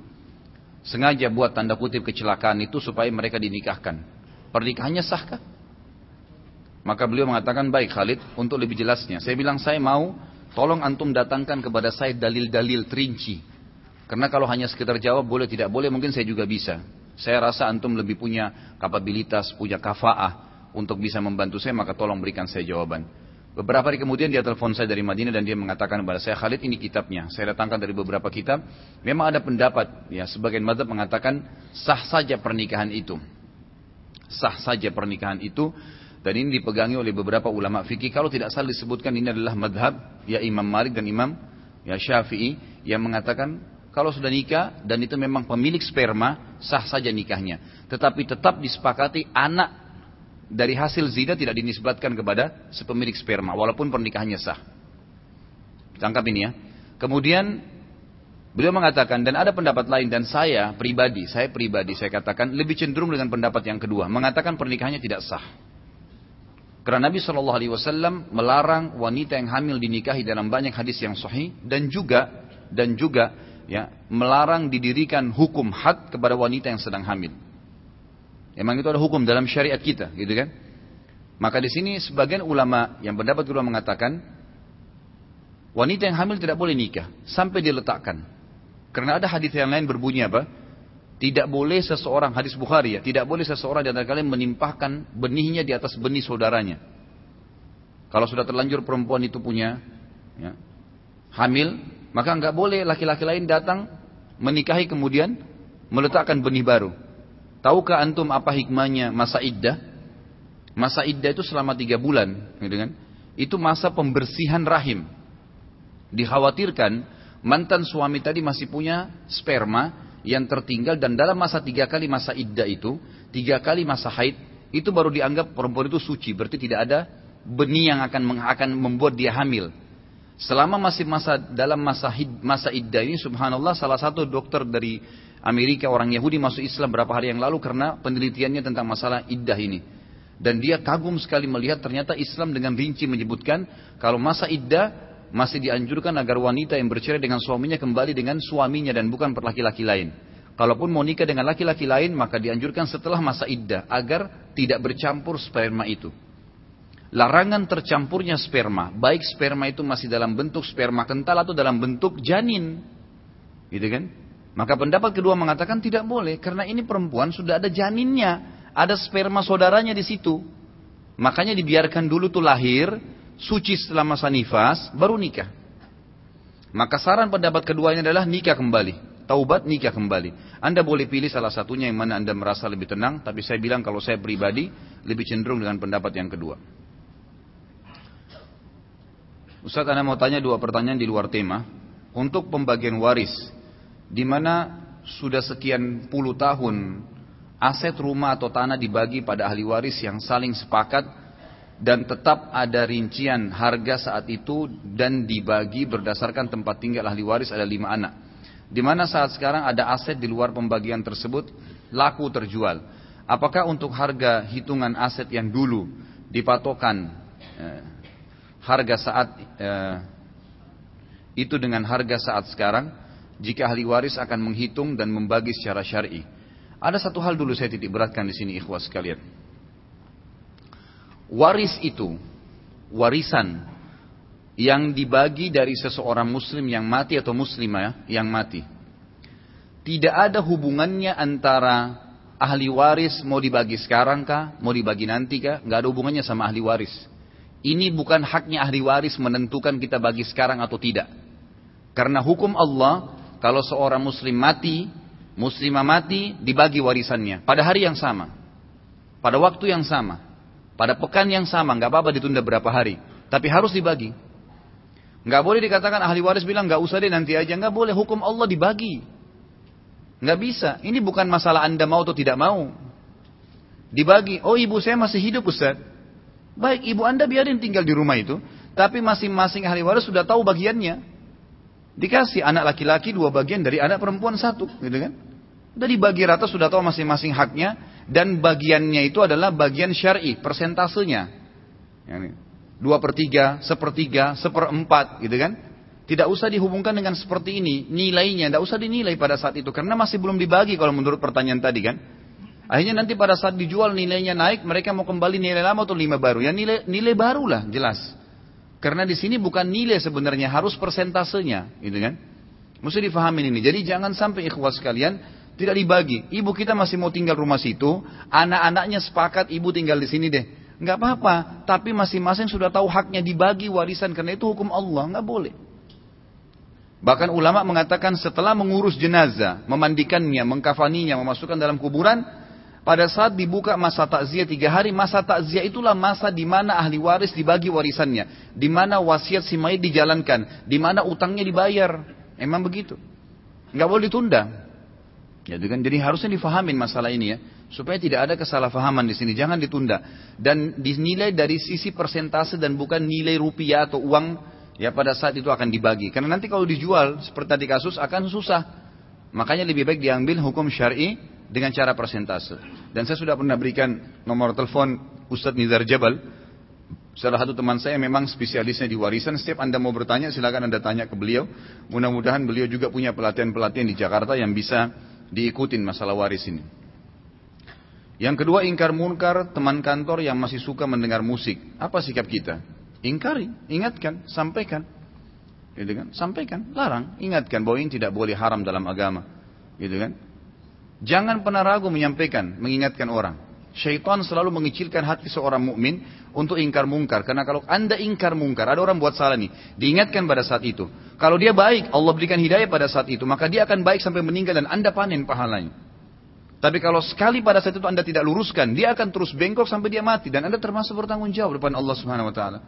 Sengaja buat tanda kutip kecelakaan itu supaya mereka dinikahkan. Pernikahannya sahkah? Maka beliau mengatakan, baik Khalid, untuk lebih jelasnya. Saya bilang, saya mau, tolong antum datangkan kepada saya dalil-dalil terinci. Karena kalau hanya sekedar jawab boleh tidak boleh, mungkin saya juga bisa. Saya rasa antum lebih punya kapabilitas, punya kafaah untuk bisa membantu saya, maka tolong berikan saya jawaban. Beberapa hari kemudian dia telepon saya dari Madinah dan dia mengatakan kepada saya, Khalid ini kitabnya. Saya datangkan dari beberapa kitab. Memang ada pendapat, ya sebagian madhab mengatakan sah saja pernikahan itu. Sah saja pernikahan itu. Dan ini dipegangi oleh beberapa ulama fikih. Kalau tidak salah disebutkan ini adalah madhab ya Imam Malik dan Imam ya Syafi'i yang mengatakan kalau sudah nikah dan itu memang pemilik sperma sah saja nikahnya. Tetapi tetap disepakati anak dari hasil zina tidak dinisbatkan kepada sepemilik sperma walaupun pernikahannya sah. Tangkap ini ya. Kemudian beliau mengatakan dan ada pendapat lain dan saya pribadi, saya pribadi saya katakan lebih cenderung dengan pendapat yang kedua, mengatakan pernikahannya tidak sah. Karena Nabi Shallallahu Alaihi Wasallam melarang wanita yang hamil dinikahi dalam banyak hadis yang sahih dan juga dan juga ya melarang didirikan hukum had kepada wanita yang sedang hamil. Emang itu ada hukum dalam syariat kita, gitu kan? Maka di sini sebagian ulama yang pendapat kedua mengatakan wanita yang hamil tidak boleh nikah sampai diletakkan. Karena ada hadis yang lain berbunyi apa? Tidak boleh seseorang hadis Bukhari ya, tidak boleh seseorang di antara kalian menimpahkan benihnya di atas benih saudaranya. Kalau sudah terlanjur perempuan itu punya ya, hamil, maka nggak boleh laki-laki lain datang menikahi kemudian meletakkan benih baru. Tahukah antum apa hikmahnya masa iddah? Masa iddah itu selama tiga bulan, gitu kan? Itu masa pembersihan rahim. Dikhawatirkan mantan suami tadi masih punya sperma yang tertinggal dan dalam masa tiga kali masa iddah itu, tiga kali masa haid, itu baru dianggap perempuan itu suci. Berarti tidak ada benih yang akan akan membuat dia hamil. Selama masih masa dalam masa hid, masa iddah ini, subhanallah, salah satu dokter dari Amerika orang Yahudi masuk Islam berapa hari yang lalu karena penelitiannya tentang masalah iddah ini. Dan dia kagum sekali melihat ternyata Islam dengan rinci menyebutkan kalau masa iddah masih dianjurkan agar wanita yang bercerai dengan suaminya kembali dengan suaminya dan bukan laki-laki lain. Kalaupun mau nikah dengan laki-laki lain maka dianjurkan setelah masa iddah agar tidak bercampur sperma itu. larangan tercampurnya sperma, baik sperma itu masih dalam bentuk sperma kental atau dalam bentuk janin. Gitu kan? Maka pendapat kedua mengatakan tidak boleh karena ini perempuan sudah ada janinnya, ada sperma saudaranya di situ. Makanya dibiarkan dulu tuh lahir, suci setelah masa nifas, baru nikah. Maka saran pendapat keduanya adalah nikah kembali. Taubat nikah kembali. Anda boleh pilih salah satunya yang mana Anda merasa lebih tenang, tapi saya bilang kalau saya pribadi lebih cenderung dengan pendapat yang kedua. Ustaz Anda mau tanya dua pertanyaan di luar tema. Untuk pembagian waris, di mana sudah sekian puluh tahun aset rumah atau tanah dibagi pada ahli waris yang saling sepakat dan tetap ada rincian harga saat itu dan dibagi berdasarkan tempat tinggal ahli waris ada lima anak. Di mana saat sekarang ada aset di luar pembagian tersebut laku terjual. Apakah untuk harga hitungan aset yang dulu dipatokan eh, harga saat eh, itu dengan harga saat sekarang jika ahli waris akan menghitung dan membagi secara syar'i. Ada satu hal dulu saya titik beratkan di sini ikhwas sekalian. Waris itu warisan yang dibagi dari seseorang muslim yang mati atau muslimah yang mati. Tidak ada hubungannya antara ahli waris mau dibagi sekarang kah, mau dibagi nanti kah, nggak ada hubungannya sama ahli waris. Ini bukan haknya ahli waris menentukan kita bagi sekarang atau tidak. Karena hukum Allah, kalau seorang muslim mati, muslimah mati, dibagi warisannya. Pada hari yang sama. Pada waktu yang sama. Pada pekan yang sama, nggak apa-apa ditunda berapa hari. Tapi harus dibagi. Nggak boleh dikatakan ahli waris bilang nggak usah deh nanti aja. Nggak boleh, hukum Allah dibagi. Nggak bisa. Ini bukan masalah anda mau atau tidak mau. Dibagi. Oh ibu saya masih hidup Ustaz. Baik, ibu anda biarin tinggal di rumah itu. Tapi masing-masing ahli waris sudah tahu bagiannya. Dikasih anak laki-laki dua bagian dari anak perempuan satu. Gitu kan? Udah dibagi rata sudah tahu masing-masing haknya. Dan bagiannya itu adalah bagian syari, persentasenya. Dua per tiga, sepertiga, seperempat gitu kan. Tidak usah dihubungkan dengan seperti ini. Nilainya, tidak usah dinilai pada saat itu. Karena masih belum dibagi kalau menurut pertanyaan tadi kan. Akhirnya nanti pada saat dijual nilainya naik, mereka mau kembali nilai lama atau lima baru. Ya nilai nilai baru lah, jelas. Karena di sini bukan nilai sebenarnya, harus persentasenya, gitu kan? Mesti difahami ini. Jadi jangan sampai ikhwas sekalian tidak dibagi. Ibu kita masih mau tinggal rumah situ, anak-anaknya sepakat ibu tinggal di sini deh. Nggak apa-apa, tapi masing-masing sudah tahu haknya dibagi warisan karena itu hukum Allah, nggak boleh. Bahkan ulama mengatakan setelah mengurus jenazah, memandikannya, mengkafaninya, memasukkan dalam kuburan, pada saat dibuka masa takziah tiga hari, masa takziah itulah masa di mana ahli waris dibagi warisannya, di mana wasiat si mayit dijalankan, di mana utangnya dibayar. Emang begitu. Nggak boleh ditunda. Ya, kan? Jadi harusnya difahamin masalah ini ya, supaya tidak ada kesalahpahaman di sini. Jangan ditunda dan dinilai dari sisi persentase dan bukan nilai rupiah atau uang ya pada saat itu akan dibagi. Karena nanti kalau dijual seperti tadi kasus akan susah. Makanya lebih baik diambil hukum syar'i dengan cara persentase. Dan saya sudah pernah berikan nomor telepon Ustadz Nizar Jabal. Salah satu teman saya memang spesialisnya di warisan. Setiap Anda mau bertanya, silakan Anda tanya ke beliau. Mudah-mudahan beliau juga punya pelatihan-pelatihan di Jakarta yang bisa diikutin masalah waris ini. Yang kedua, ingkar munkar teman kantor yang masih suka mendengar musik. Apa sikap kita? Ingkari, ingatkan, sampaikan. Gitu kan? Sampaikan, larang, ingatkan bahwa ini tidak boleh haram dalam agama. Gitu kan? Jangan pernah ragu menyampaikan, mengingatkan orang. Syaitan selalu mengecilkan hati seorang mukmin untuk ingkar mungkar. Karena kalau anda ingkar mungkar, ada orang buat salah nih, diingatkan pada saat itu. Kalau dia baik, Allah berikan hidayah pada saat itu, maka dia akan baik sampai meninggal dan anda panen pahalanya. Tapi kalau sekali pada saat itu anda tidak luruskan, dia akan terus bengkok sampai dia mati dan anda termasuk bertanggung jawab depan Allah Subhanahu Wa Taala.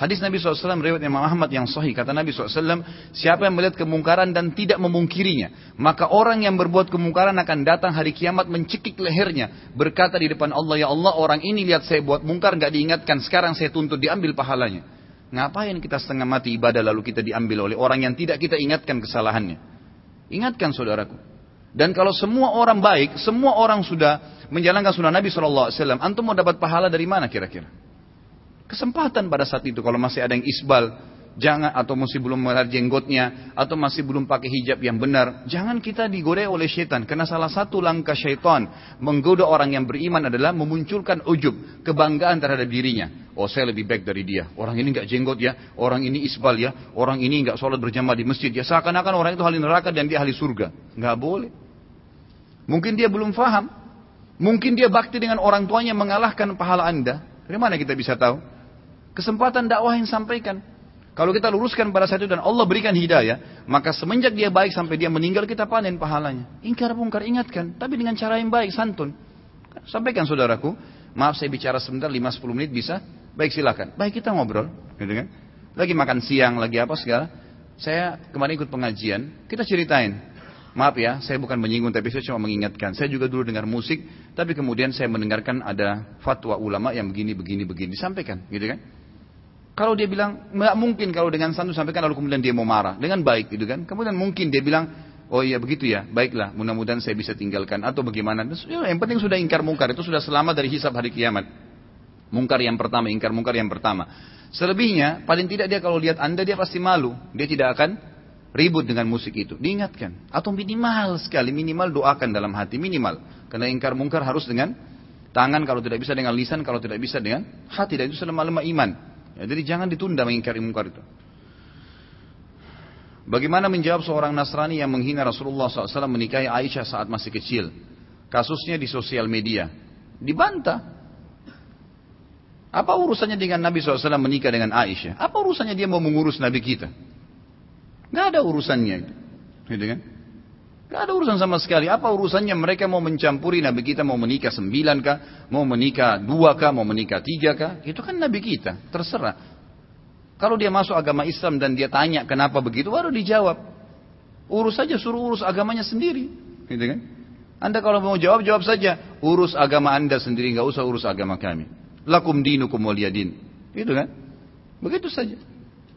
Hadis Nabi SAW riwayat Imam Ahmad yang sahih. Kata Nabi SAW siapa yang melihat kemungkaran dan tidak memungkirinya maka orang yang berbuat kemungkaran akan datang hari kiamat mencekik lehernya berkata di depan Allah ya Allah orang ini lihat saya buat mungkar nggak diingatkan. Sekarang saya tuntut diambil pahalanya. Ngapain kita setengah mati ibadah lalu kita diambil oleh orang yang tidak kita ingatkan kesalahannya? Ingatkan saudaraku. Dan kalau semua orang baik semua orang sudah menjalankan sunnah Nabi SAW antum mau dapat pahala dari mana kira-kira Kesempatan pada saat itu kalau masih ada yang isbal, jangan atau masih belum melar jenggotnya atau masih belum pakai hijab yang benar, jangan kita digoda oleh syaitan karena salah satu langkah syaitan menggoda orang yang beriman adalah memunculkan ujub, kebanggaan terhadap dirinya. Oh saya lebih baik dari dia. Orang ini nggak jenggot ya, orang ini isbal ya, orang ini nggak sholat berjamaah di masjid ya. Seakan-akan orang itu ahli neraka dan dia ahli surga. Nggak boleh. Mungkin dia belum faham. Mungkin dia bakti dengan orang tuanya mengalahkan pahala anda. Dari mana kita bisa tahu? Kesempatan dakwah yang sampaikan. Kalau kita luruskan pada saat itu dan Allah berikan hidayah, maka semenjak dia baik sampai dia meninggal kita panen pahalanya. Ingkar mungkar ingatkan, tapi dengan cara yang baik, santun. Sampaikan saudaraku, maaf saya bicara sebentar 5-10 menit bisa? Baik silakan. Baik kita ngobrol, gitu kan? Lagi makan siang, lagi apa segala. Saya kemarin ikut pengajian, kita ceritain. Maaf ya, saya bukan menyinggung tapi saya cuma mengingatkan. Saya juga dulu dengar musik, tapi kemudian saya mendengarkan ada fatwa ulama yang begini, begini, begini. Disampaikan, gitu kan? Kalau dia bilang, nggak mungkin kalau dengan santun sampaikan lalu kemudian dia mau marah. Dengan baik gitu kan. Kemudian mungkin dia bilang, oh iya begitu ya, baiklah mudah-mudahan saya bisa tinggalkan. Atau bagaimana. Ya, yang penting sudah ingkar mungkar. Itu sudah selamat dari hisab hari kiamat. Mungkar yang pertama, ingkar mungkar yang pertama. Selebihnya, paling tidak dia kalau lihat anda dia pasti malu. Dia tidak akan ribut dengan musik itu. Diingatkan. Atau minimal sekali, minimal doakan dalam hati. Minimal. Karena ingkar mungkar harus dengan tangan, kalau tidak bisa dengan lisan, kalau tidak bisa dengan hati. Dan itu lemah-lemah iman. Ya, jadi jangan ditunda mengingkari mungkar itu. Bagaimana menjawab seorang Nasrani yang menghina Rasulullah SAW menikahi Aisyah saat masih kecil? Kasusnya di sosial media. Dibantah. Apa urusannya dengan Nabi SAW menikah dengan Aisyah? Apa urusannya dia mau mengurus Nabi kita? Gak ada urusannya. Gitu kan? Gak ada urusan sama sekali. Apa urusannya mereka mau mencampuri Nabi kita mau menikah sembilan kah? Mau menikah dua kah? Mau menikah tiga kah? Itu kan Nabi kita. Terserah. Kalau dia masuk agama Islam dan dia tanya kenapa begitu, baru dijawab. Urus saja, suruh urus agamanya sendiri. Gitu kan? Anda kalau mau jawab, jawab saja. Urus agama anda sendiri, nggak usah urus agama kami. Lakum dinukum waliyadin. Itu kan? Begitu saja.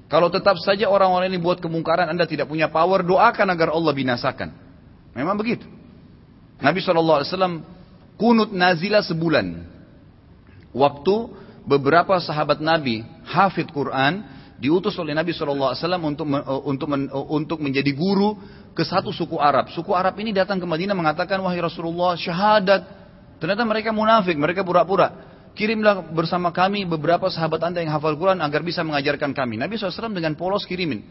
Kalau tetap saja orang-orang ini buat kemungkaran, anda tidak punya power, doakan agar Allah binasakan. Memang begitu. Nabi SAW kunut nazila sebulan. Waktu beberapa sahabat Nabi hafid Quran diutus oleh Nabi SAW untuk untuk untuk menjadi guru ke satu suku Arab. Suku Arab ini datang ke Madinah mengatakan wahai Rasulullah syahadat. Ternyata mereka munafik, mereka pura-pura. Kirimlah bersama kami beberapa sahabat anda yang hafal Quran agar bisa mengajarkan kami. Nabi SAW dengan polos kirimin.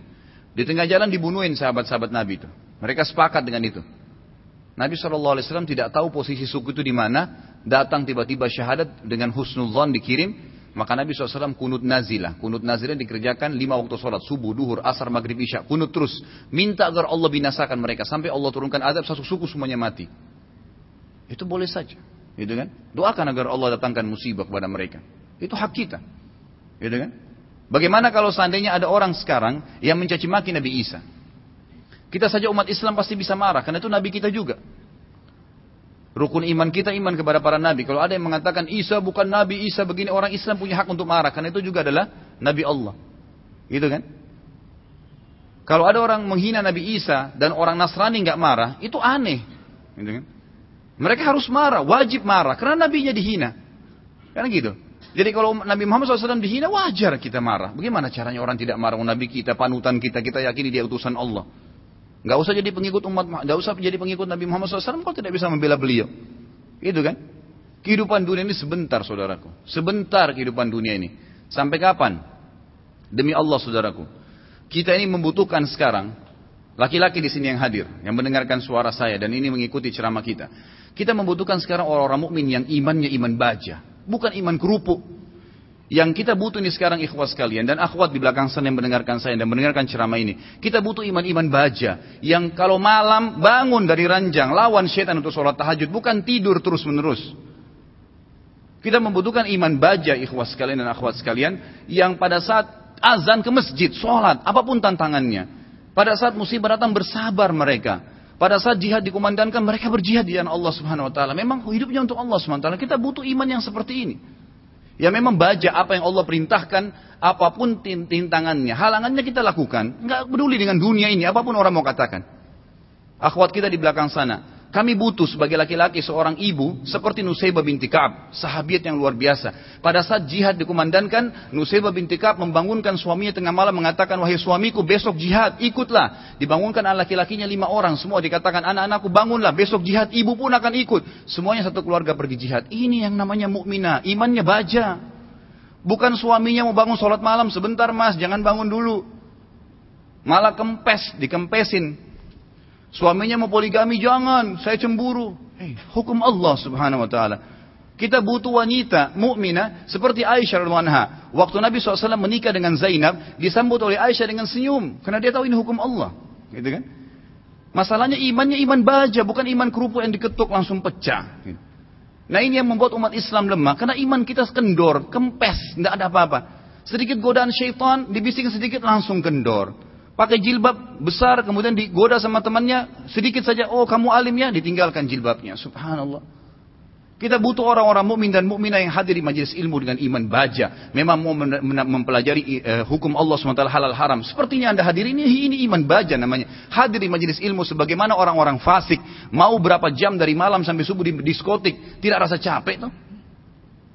Di tengah jalan dibunuhin sahabat-sahabat Nabi itu. Mereka sepakat dengan itu. Nabi SAW tidak tahu posisi suku itu di mana. Datang tiba-tiba syahadat dengan husnuzan dikirim. Maka Nabi SAW kunut nazilah. Kunut nazilah dikerjakan lima waktu sholat. Subuh, duhur, asar, maghrib, isya. Kunut terus. Minta agar Allah binasakan mereka. Sampai Allah turunkan adab satu suku semuanya mati. Itu boleh saja. Gitu kan? Doakan agar Allah datangkan musibah kepada mereka. Itu hak kita. Gitu kan? Bagaimana kalau seandainya ada orang sekarang yang mencaci maki Nabi Isa? Kita saja umat Islam pasti bisa marah, karena itu Nabi kita juga. Rukun iman kita iman kepada para Nabi. Kalau ada yang mengatakan Isa bukan Nabi, Isa begini, orang Islam punya hak untuk marah, karena itu juga adalah Nabi Allah. Gitu kan? Kalau ada orang menghina Nabi Isa dan orang Nasrani nggak marah, itu aneh. Gitu kan? Mereka harus marah, wajib marah, karena nabinya dihina. Karena gitu. Jadi kalau Nabi Muhammad SAW dihina, wajar kita marah. Bagaimana caranya orang tidak marah? Nabi kita, panutan kita, kita yakini dia utusan Allah. Gak usah jadi pengikut umat, gak usah jadi pengikut Nabi Muhammad SAW kalau tidak bisa membela beliau. Itu kan? Kehidupan dunia ini sebentar saudaraku. Sebentar kehidupan dunia ini. Sampai kapan? Demi Allah saudaraku. Kita ini membutuhkan sekarang laki-laki di sini yang hadir, yang mendengarkan suara saya dan ini mengikuti ceramah kita. Kita membutuhkan sekarang orang-orang mukmin yang imannya iman baja, bukan iman kerupuk. Yang kita butuh ini sekarang ikhwas sekalian dan akhwat di belakang sana yang mendengarkan saya dan mendengarkan ceramah ini. Kita butuh iman-iman baja yang kalau malam bangun dari ranjang lawan setan untuk sholat tahajud bukan tidur terus menerus. Kita membutuhkan iman baja ikhwas sekalian dan akhwat sekalian yang pada saat azan ke masjid, sholat, apa pun tantangannya. Pada saat musibah datang bersabar mereka. Pada saat jihad dikumandangkan mereka berjihad di Allah Subhanahu wa taala. Memang hidupnya untuk Allah Subhanahu wa taala. Kita butuh iman yang seperti ini. Ya memang baca apa yang Allah perintahkan, apa pun tintangannya, halangannya kita lakukan. Nggak peduli dengan dunia ini, apa pun orang mau katakan. Akhwat kita di belakang sana, Kami butuh sebagai laki-laki seorang ibu seperti Nusaybah binti Ka'ab, sahabat yang luar biasa. Pada saat jihad dikumandangkan, Nusaybah binti Ka'ab membangunkan suaminya tengah malam mengatakan, wahai suamiku besok jihad, ikutlah. Dibangunkan anak laki-lakinya lima orang, semua dikatakan anak-anakku bangunlah, besok jihad, ibu pun akan ikut. Semuanya satu keluarga pergi jihad. Ini yang namanya mukminah, imannya baja. Bukan suaminya mau bangun sholat malam sebentar mas, jangan bangun dulu. Malah kempes, dikempesin. Suaminya mau poligami, jangan, saya cemburu. Hey, hukum Allah subhanahu wa ta'ala. Kita butuh wanita mukminah seperti Aisyah radhiallahu Waktu Nabi SAW menikah dengan Zainab, disambut oleh Aisyah dengan senyum. Karena dia tahu ini hukum Allah. Gitu kan? Masalahnya imannya iman baja, bukan iman kerupuk yang diketuk langsung pecah. Nah ini yang membuat umat Islam lemah. Karena iman kita kendor, kempes, tidak ada apa-apa. Sedikit godaan syaitan, dibising sedikit langsung kendor pakai jilbab besar kemudian digoda sama temannya sedikit saja oh kamu alim ya ditinggalkan jilbabnya subhanallah kita butuh orang-orang mukmin dan mukminah yang hadir di majelis ilmu dengan iman baja. Memang mau mempelajari uh, hukum Allah SWT halal haram. Sepertinya anda hadir ini, ini iman baja namanya. Hadir di majelis ilmu sebagaimana orang-orang fasik. Mau berapa jam dari malam sampai subuh di diskotik. Tidak rasa capek tuh.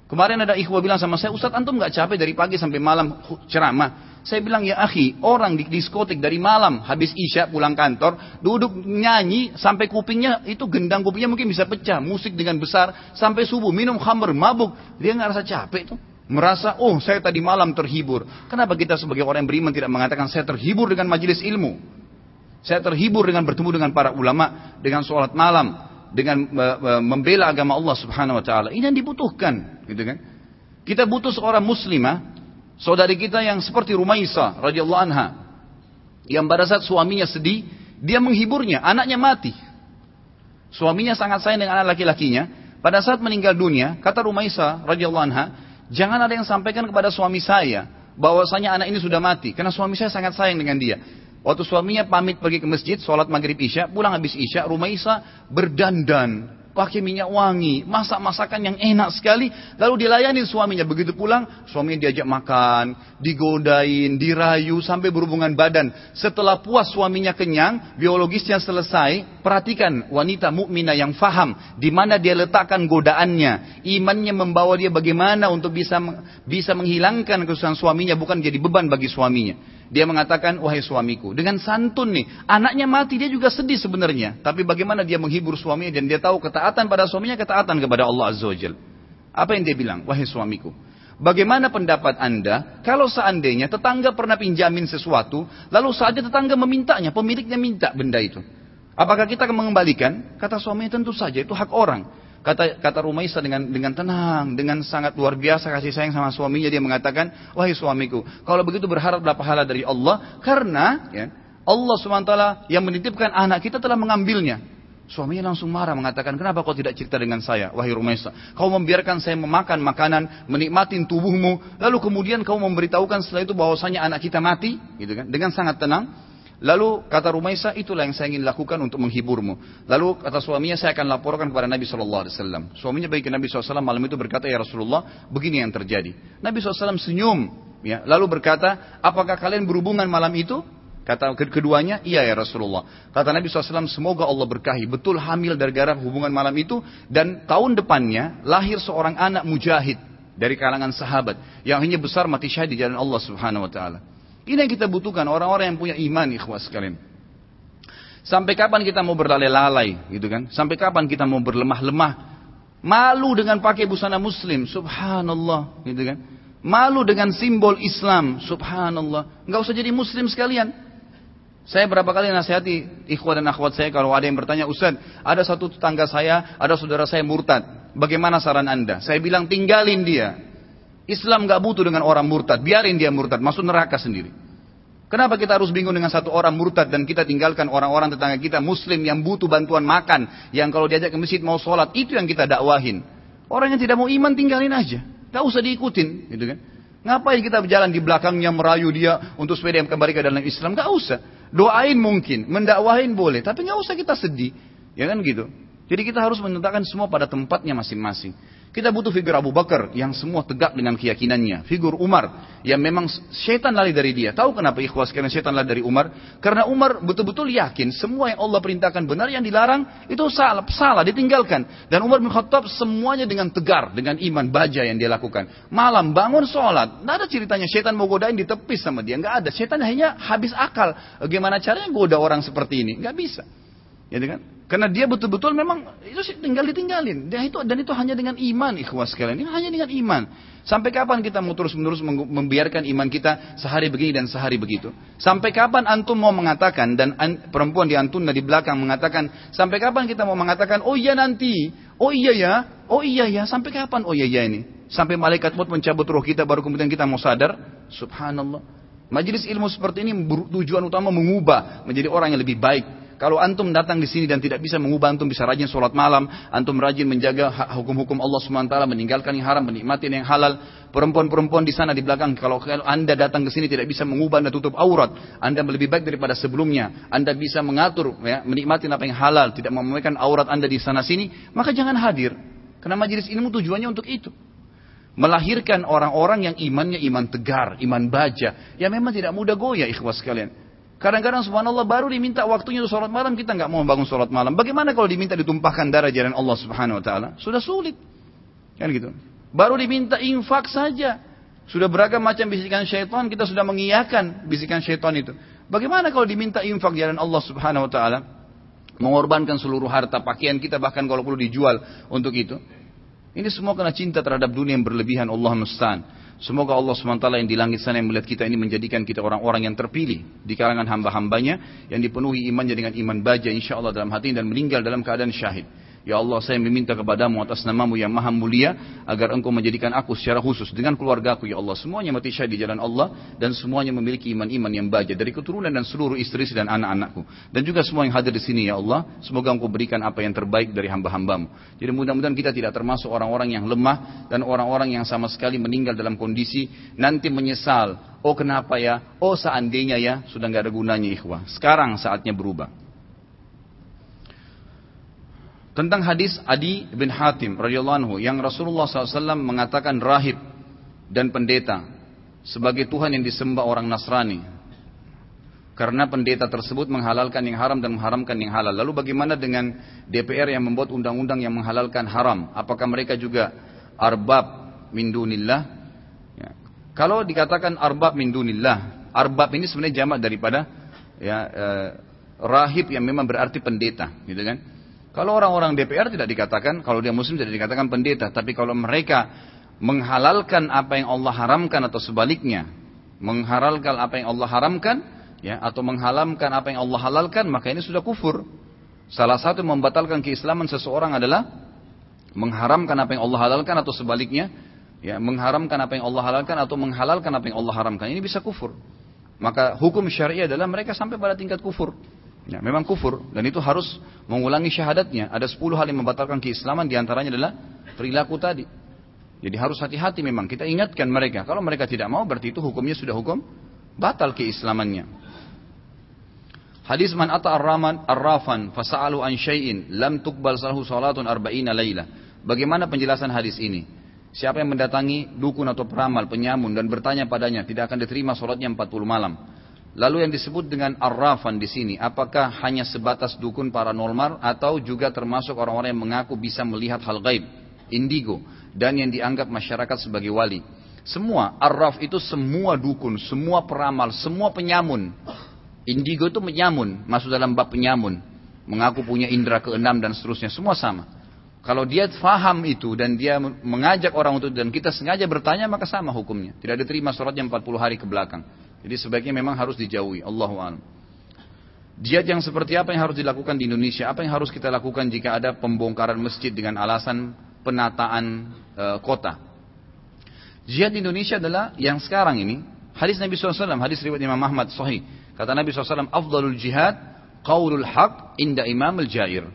Kemarin ada ikhwah bilang sama saya, Ustaz antum nggak capek dari pagi sampai malam ceramah? Saya bilang ya akhi, orang di diskotik dari malam habis isya pulang kantor, duduk nyanyi sampai kupingnya itu gendang kupingnya mungkin bisa pecah, musik dengan besar sampai subuh minum khamr, mabuk, dia nggak rasa capek tuh. Merasa, oh saya tadi malam terhibur. Kenapa kita sebagai orang yang beriman tidak mengatakan saya terhibur dengan majelis ilmu? Saya terhibur dengan bertemu dengan para ulama, dengan sholat malam, dengan membela agama Allah Subhanahu wa taala. Ini yang dibutuhkan, gitu kan? Kita butuh seorang muslimah Saudari kita yang seperti Rumaisa radhiyallahu anha yang pada saat suaminya sedih, dia menghiburnya, anaknya mati. Suaminya sangat sayang dengan anak laki-lakinya. Pada saat meninggal dunia, kata Rumaisa radhiyallahu anha, jangan ada yang sampaikan kepada suami saya bahwasanya anak ini sudah mati karena suami saya sangat sayang dengan dia. Waktu suaminya pamit pergi ke masjid, sholat maghrib isya, pulang habis isya, Rumaisa berdandan, pakai minyak wangi, masak masakan yang enak sekali, lalu dilayani suaminya. Begitu pulang, suaminya diajak makan, digodain, dirayu sampai berhubungan badan. Setelah puas suaminya kenyang, biologisnya selesai, perhatikan wanita mukminah yang faham di mana dia letakkan godaannya, imannya membawa dia bagaimana untuk bisa bisa menghilangkan kesusahan suaminya bukan jadi beban bagi suaminya. Dia mengatakan, wahai suamiku, dengan santun nih, anaknya mati dia juga sedih sebenarnya. Tapi bagaimana dia menghibur suaminya dan dia tahu ketaatan pada suaminya, ketaatan kepada Allah Azza wa Apa yang dia bilang? Wahai suamiku, bagaimana pendapat anda kalau seandainya tetangga pernah pinjamin sesuatu, lalu saja tetangga memintanya, pemiliknya minta benda itu. Apakah kita akan mengembalikan? Kata suaminya tentu saja, itu hak orang. Kata kata Rumaisa dengan dengan tenang, dengan sangat luar biasa kasih sayang sama suaminya dia mengatakan, "Wahai suamiku, kalau begitu berharaplah pahala dari Allah karena ya, Allah SWT yang menitipkan anak kita telah mengambilnya." Suaminya langsung marah mengatakan, kenapa kau tidak cerita dengan saya, wahai Rumaisa? Kau membiarkan saya memakan makanan, menikmati tubuhmu, lalu kemudian kau memberitahukan setelah itu bahwasanya anak kita mati, gitu kan? Dengan sangat tenang. Lalu kata Rumaisa, itulah yang saya ingin lakukan untuk menghiburmu. Lalu kata suaminya, saya akan laporkan kepada Nabi Shallallahu Alaihi Wasallam. Suaminya ke Nabi SAW malam itu berkata, ya Rasulullah, begini yang terjadi. Nabi SAW senyum, ya, lalu berkata, apakah kalian berhubungan malam itu? Kata keduanya, iya ya Rasulullah. Kata Nabi SAW, semoga Allah berkahi. Betul hamil dari gara hubungan malam itu. Dan tahun depannya, lahir seorang anak mujahid dari kalangan sahabat. Yang hanya besar mati syahid di jalan Allah Subhanahu Wa Taala. Ini yang kita butuhkan orang-orang yang punya iman ikhwas sekalian. Sampai kapan kita mau berlalai-lalai gitu kan? Sampai kapan kita mau berlemah-lemah? Malu dengan pakai busana muslim, subhanallah gitu kan? Malu dengan simbol Islam, subhanallah. Enggak usah jadi muslim sekalian. Saya berapa kali nasihati ikhwan dan akhwat saya kalau ada yang bertanya, Ustaz, ada satu tetangga saya, ada saudara saya murtad. Bagaimana saran anda? Saya bilang tinggalin dia. Islam gak butuh dengan orang murtad. Biarin dia murtad. Masuk neraka sendiri. Kenapa kita harus bingung dengan satu orang murtad dan kita tinggalkan orang-orang tetangga kita muslim yang butuh bantuan makan. Yang kalau diajak ke masjid mau sholat. Itu yang kita dakwahin. Orang yang tidak mau iman tinggalin aja. Gak usah diikutin. Gitu kan. Ngapain kita berjalan di belakangnya merayu dia untuk supaya dia kembali ke dalam Islam? Gak usah. Doain mungkin. Mendakwahin boleh. Tapi gak usah kita sedih. Ya kan gitu. Jadi kita harus menetapkan semua pada tempatnya masing-masing. Kita butuh figur Abu Bakar yang semua tegak dengan keyakinannya. Figur Umar yang memang syaitan lari dari dia. Tahu kenapa ikhwas karena syaitan lari dari Umar? Karena Umar betul-betul yakin semua yang Allah perintahkan benar, yang dilarang itu salah, salah ditinggalkan. Dan Umar bin Khattab semuanya dengan tegar, dengan iman baja yang dia lakukan. Malam bangun sholat, tidak ada ceritanya syaitan mau godain ditepis sama dia, nggak ada. Syaitan hanya habis akal. Bagaimana caranya goda orang seperti ini? Nggak bisa. Ya kan? Karena dia betul-betul memang itu tinggal ditinggalin. Dan itu dan itu hanya dengan iman ikhwas sekalian. Ini hanya dengan iman. Sampai kapan kita mau terus-menerus membiarkan iman kita sehari begini dan sehari begitu? Sampai kapan antum mau mengatakan dan an, perempuan di antun di belakang mengatakan, sampai kapan kita mau mengatakan, oh iya nanti, oh iya ya, oh iya ya, sampai kapan oh iya ya ini? Sampai malaikat maut mencabut roh kita baru kemudian kita mau sadar, subhanallah. Majelis ilmu seperti ini tujuan utama mengubah menjadi orang yang lebih baik, kalau antum datang di sini dan tidak bisa mengubah antum bisa rajin sholat malam, antum rajin menjaga hukum-hukum Allah SWT, meninggalkan yang haram, menikmati yang halal. Perempuan-perempuan di sana di belakang, kalau anda datang ke sini tidak bisa mengubah anda tutup aurat, anda lebih baik daripada sebelumnya. Anda bisa mengatur, ya, menikmati apa yang halal, tidak memamerkan aurat anda di sana sini, maka jangan hadir. Karena majelis ilmu tujuannya untuk itu melahirkan orang-orang yang imannya iman tegar, iman baja, yang memang tidak mudah goyah ikhwas sekalian. Kadang-kadang subhanallah baru diminta waktunya untuk sholat malam, kita nggak mau bangun sholat malam. Bagaimana kalau diminta ditumpahkan darah jalan Allah subhanahu wa ta'ala? Sudah sulit. Kan gitu. Baru diminta infak saja. Sudah beragam macam bisikan syaitan, kita sudah mengiyakan bisikan syaitan itu. Bagaimana kalau diminta infak jalan Allah subhanahu wa ta'ala? Mengorbankan seluruh harta, pakaian kita bahkan kalau perlu dijual untuk itu. Ini semua karena cinta terhadap dunia yang berlebihan Allah musta'an. Semoga Allah SWT yang di langit sana yang melihat kita ini menjadikan kita orang-orang yang terpilih di kalangan hamba-hambanya yang dipenuhi imannya dengan iman baja insya Allah dalam hati dan meninggal dalam keadaan syahid. Ya Allah saya meminta kepadamu atas namamu yang maha mulia agar engkau menjadikan aku secara khusus dengan keluargaku ya Allah. Semuanya mati syahid di jalan Allah dan semuanya memiliki iman-iman yang baja dari keturunan dan seluruh istri dan anak-anakku. Dan juga semua yang hadir di sini ya Allah. Semoga engkau berikan apa yang terbaik dari hamba-hambamu. Jadi mudah-mudahan kita tidak termasuk orang-orang yang lemah dan orang-orang yang sama sekali meninggal dalam kondisi nanti menyesal. Oh kenapa ya? Oh seandainya ya. Sudah nggak ada gunanya ikhwah. Sekarang saatnya berubah. Tentang hadis Adi bin Hatim radhiyallahu anhu yang Rasulullah SAW mengatakan rahib dan pendeta sebagai Tuhan yang disembah orang Nasrani. Karena pendeta tersebut menghalalkan yang haram dan mengharamkan yang halal. Lalu bagaimana dengan DPR yang membuat undang-undang yang menghalalkan haram? Apakah mereka juga arbab min dunillah? Ya. Kalau dikatakan arbab min dunillah, arbab ini sebenarnya jamak daripada ya, eh, rahib yang memang berarti pendeta, gitu kan? Kalau orang-orang DPR tidak dikatakan, kalau dia muslim tidak dikatakan pendeta. Tapi kalau mereka menghalalkan apa yang Allah haramkan atau sebaliknya. Menghalalkan apa yang Allah haramkan, ya atau menghalalkan apa yang Allah halalkan, maka ini sudah kufur. Salah satu membatalkan keislaman seseorang adalah mengharamkan apa yang Allah halalkan atau sebaliknya, ya mengharamkan apa yang Allah halalkan atau menghalalkan apa yang Allah haramkan. Ini bisa kufur. Maka hukum syariah adalah mereka sampai pada tingkat kufur. Ya, memang kufur dan itu harus mengulangi syahadatnya. Ada 10 hal yang membatalkan keislaman di antaranya adalah perilaku tadi. Jadi harus hati-hati memang kita ingatkan mereka. Kalau mereka tidak mau berarti itu hukumnya sudah hukum batal keislamannya. Hadis man ata ar-raman ar-rafan fasa'alu an syai'in lam tuqbal salahu salatun arba'ina laila. Bagaimana penjelasan hadis ini? Siapa yang mendatangi dukun atau peramal, penyamun dan bertanya padanya tidak akan diterima salatnya 40 malam. Lalu yang disebut dengan arrafan di sini, apakah hanya sebatas dukun paranormal atau juga termasuk orang-orang yang mengaku bisa melihat hal gaib, indigo, dan yang dianggap masyarakat sebagai wali. Semua, arraf itu semua dukun, semua peramal, semua penyamun. Indigo itu penyamun, masuk dalam bab penyamun. Mengaku punya indera keenam dan seterusnya, semua sama. Kalau dia faham itu dan dia mengajak orang untuk dan kita sengaja bertanya maka sama hukumnya. Tidak diterima suratnya 40 hari ke belakang. Jadi sebaiknya memang harus dijauhi. Allahu a'lam. Jihad yang seperti apa yang harus dilakukan di Indonesia? Apa yang harus kita lakukan jika ada pembongkaran masjid dengan alasan penataan e, kota? Jihad di Indonesia adalah yang sekarang ini. Hadis Nabi SAW, hadis riwayat Imam Ahmad sahih. Kata Nabi SAW, afdalul jihad, qaulul haq inda imam al-jair.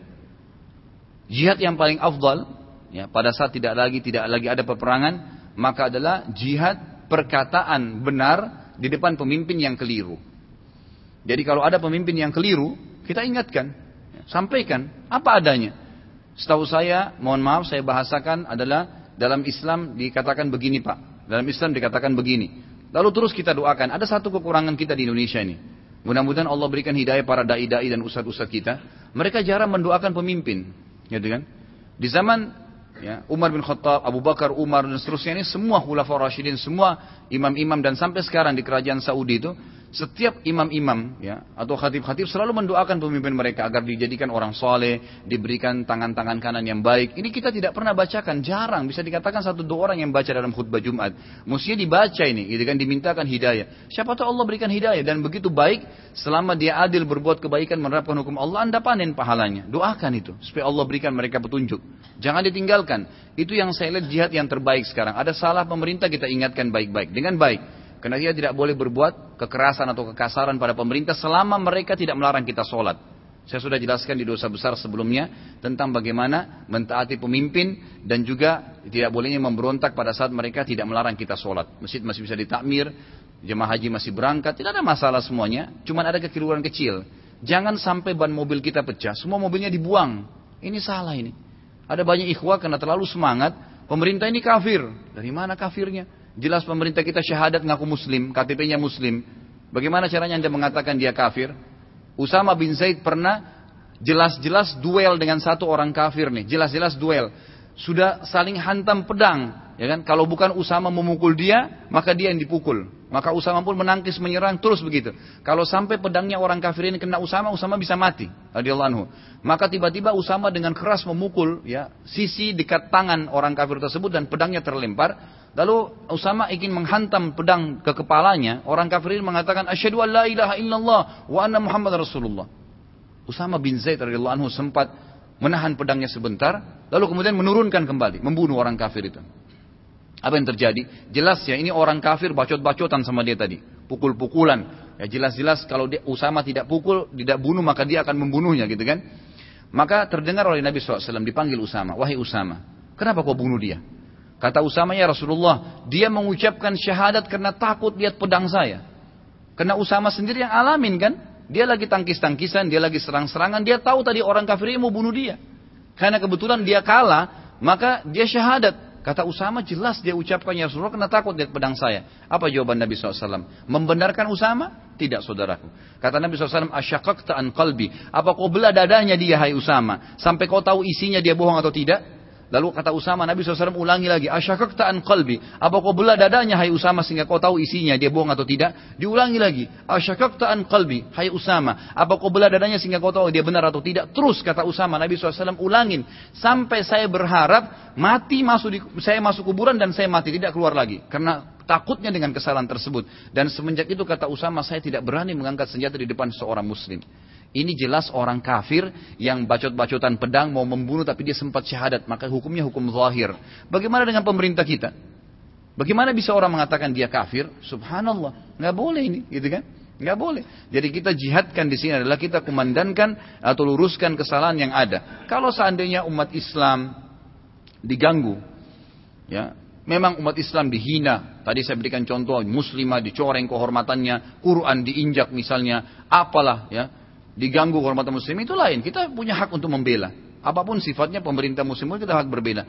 Jihad yang paling afdal, ya, pada saat tidak lagi tidak lagi ada peperangan, maka adalah jihad perkataan benar di depan pemimpin yang keliru. Jadi kalau ada pemimpin yang keliru, kita ingatkan, sampaikan apa adanya. Setahu saya, mohon maaf saya bahasakan adalah dalam Islam dikatakan begini Pak. Dalam Islam dikatakan begini. Lalu terus kita doakan. Ada satu kekurangan kita di Indonesia ini. Mudah-mudahan Allah berikan hidayah para dai-dai dan ustadz-ustadz kita. Mereka jarang mendoakan pemimpin, gitu kan? Di zaman ya, Umar bin Khattab, Abu Bakar, Umar dan seterusnya ini semua khulafaur rasyidin, semua imam-imam dan sampai sekarang di kerajaan Saudi itu setiap imam-imam ya atau khatib-khatib selalu mendoakan pemimpin mereka agar dijadikan orang soleh, diberikan tangan-tangan kanan yang baik. Ini kita tidak pernah bacakan, jarang bisa dikatakan satu dua orang yang baca dalam khutbah Jumat. Mestinya dibaca ini, gitu kan dimintakan hidayah. Siapa tahu Allah berikan hidayah dan begitu baik selama dia adil berbuat kebaikan menerapkan hukum Allah, Anda panen pahalanya. Doakan itu supaya Allah berikan mereka petunjuk. Jangan ditinggalkan. Itu yang saya lihat jihad yang terbaik sekarang. Ada salah pemerintah kita ingatkan baik-baik dengan baik. Karena dia tidak boleh berbuat kekerasan atau kekasaran pada pemerintah selama mereka tidak melarang kita sholat. Saya sudah jelaskan di dosa besar sebelumnya tentang bagaimana mentaati pemimpin dan juga tidak bolehnya memberontak pada saat mereka tidak melarang kita sholat. Masjid masih bisa ditakmir, jemaah haji masih berangkat, tidak ada masalah semuanya. Cuma ada kekeliruan kecil. Jangan sampai ban mobil kita pecah, semua mobilnya dibuang. Ini salah ini. Ada banyak ikhwah karena terlalu semangat, pemerintah ini kafir. Dari mana kafirnya? Jelas pemerintah kita syahadat ngaku muslim, KTP-nya muslim. Bagaimana caranya Anda mengatakan dia kafir? Usama bin Zaid pernah jelas-jelas duel dengan satu orang kafir nih, jelas-jelas duel. Sudah saling hantam pedang, ya kan? Kalau bukan Usama memukul dia, maka dia yang dipukul. Maka Usama pun menangkis menyerang terus begitu. Kalau sampai pedangnya orang kafir ini kena Usama, Usama bisa mati. Radhiyallahu anhu. Maka tiba-tiba Usama dengan keras memukul ya sisi dekat tangan orang kafir tersebut dan pedangnya terlempar. Lalu Usama ingin menghantam pedang ke kepalanya. Orang kafir ini mengatakan, Asyadu an la ilaha illallah wa anna Muhammad Rasulullah. Usama bin Zaid radhiyallahu anhu sempat menahan pedangnya sebentar, lalu kemudian menurunkan kembali, membunuh orang kafir itu. Apa yang terjadi? Jelas ya, ini orang kafir bacot-bacotan sama dia tadi. Pukul-pukulan. Ya jelas-jelas kalau dia Usama tidak pukul, tidak bunuh, maka dia akan membunuhnya gitu kan. Maka terdengar oleh Nabi SAW, dipanggil Usama. Wahai Usama, kenapa kau bunuh dia? Kata Usama ya Rasulullah, dia mengucapkan syahadat karena takut lihat pedang saya. Karena Usama sendiri yang alamin kan, dia lagi tangkis-tangkisan, dia lagi serang-serangan, dia tahu tadi orang kafir mau bunuh dia. Karena kebetulan dia kalah, maka dia syahadat. Kata Usama jelas dia ucapkan ya Rasulullah karena takut lihat pedang saya. Apa jawaban Nabi SAW? Membenarkan Usama? Tidak saudaraku. Kata Nabi SAW, asyakakta an qalbi. Apa kau belah dadanya dia hai Usama? Sampai kau tahu isinya dia bohong atau tidak? Lalu kata Usama, Nabi SAW ulangi lagi, asyakakta an qalbi. Apa kau belah dadanya, hai Usama, sehingga kau tahu isinya, dia bohong atau tidak? Diulangi lagi, asyakakta an qalbi, hai Usama. Apa kau belah dadanya sehingga kau tahu dia benar atau tidak? Terus kata Usama, Nabi SAW ulangin. Sampai saya berharap mati masuk di, saya masuk kuburan dan saya mati, tidak keluar lagi. Karena takutnya dengan kesalahan tersebut. Dan semenjak itu kata Usama, saya tidak berani mengangkat senjata di depan seorang muslim. Ini jelas orang kafir yang bacot-bacotan pedang mau membunuh tapi dia sempat syahadat. Maka hukumnya hukum zahir. Bagaimana dengan pemerintah kita? Bagaimana bisa orang mengatakan dia kafir? Subhanallah. Nggak boleh ini, gitu kan? Nggak boleh. Jadi kita jihadkan di sini adalah kita kumandankan atau luruskan kesalahan yang ada. Kalau seandainya umat Islam diganggu, ya, memang umat Islam dihina. Tadi saya berikan contoh, muslimah dicoreng kehormatannya, Quran diinjak misalnya, apalah ya diganggu kehormatan muslim itu lain. Kita punya hak untuk membela. Apa pun sifatnya pemerintah muslim kita hak berbeda.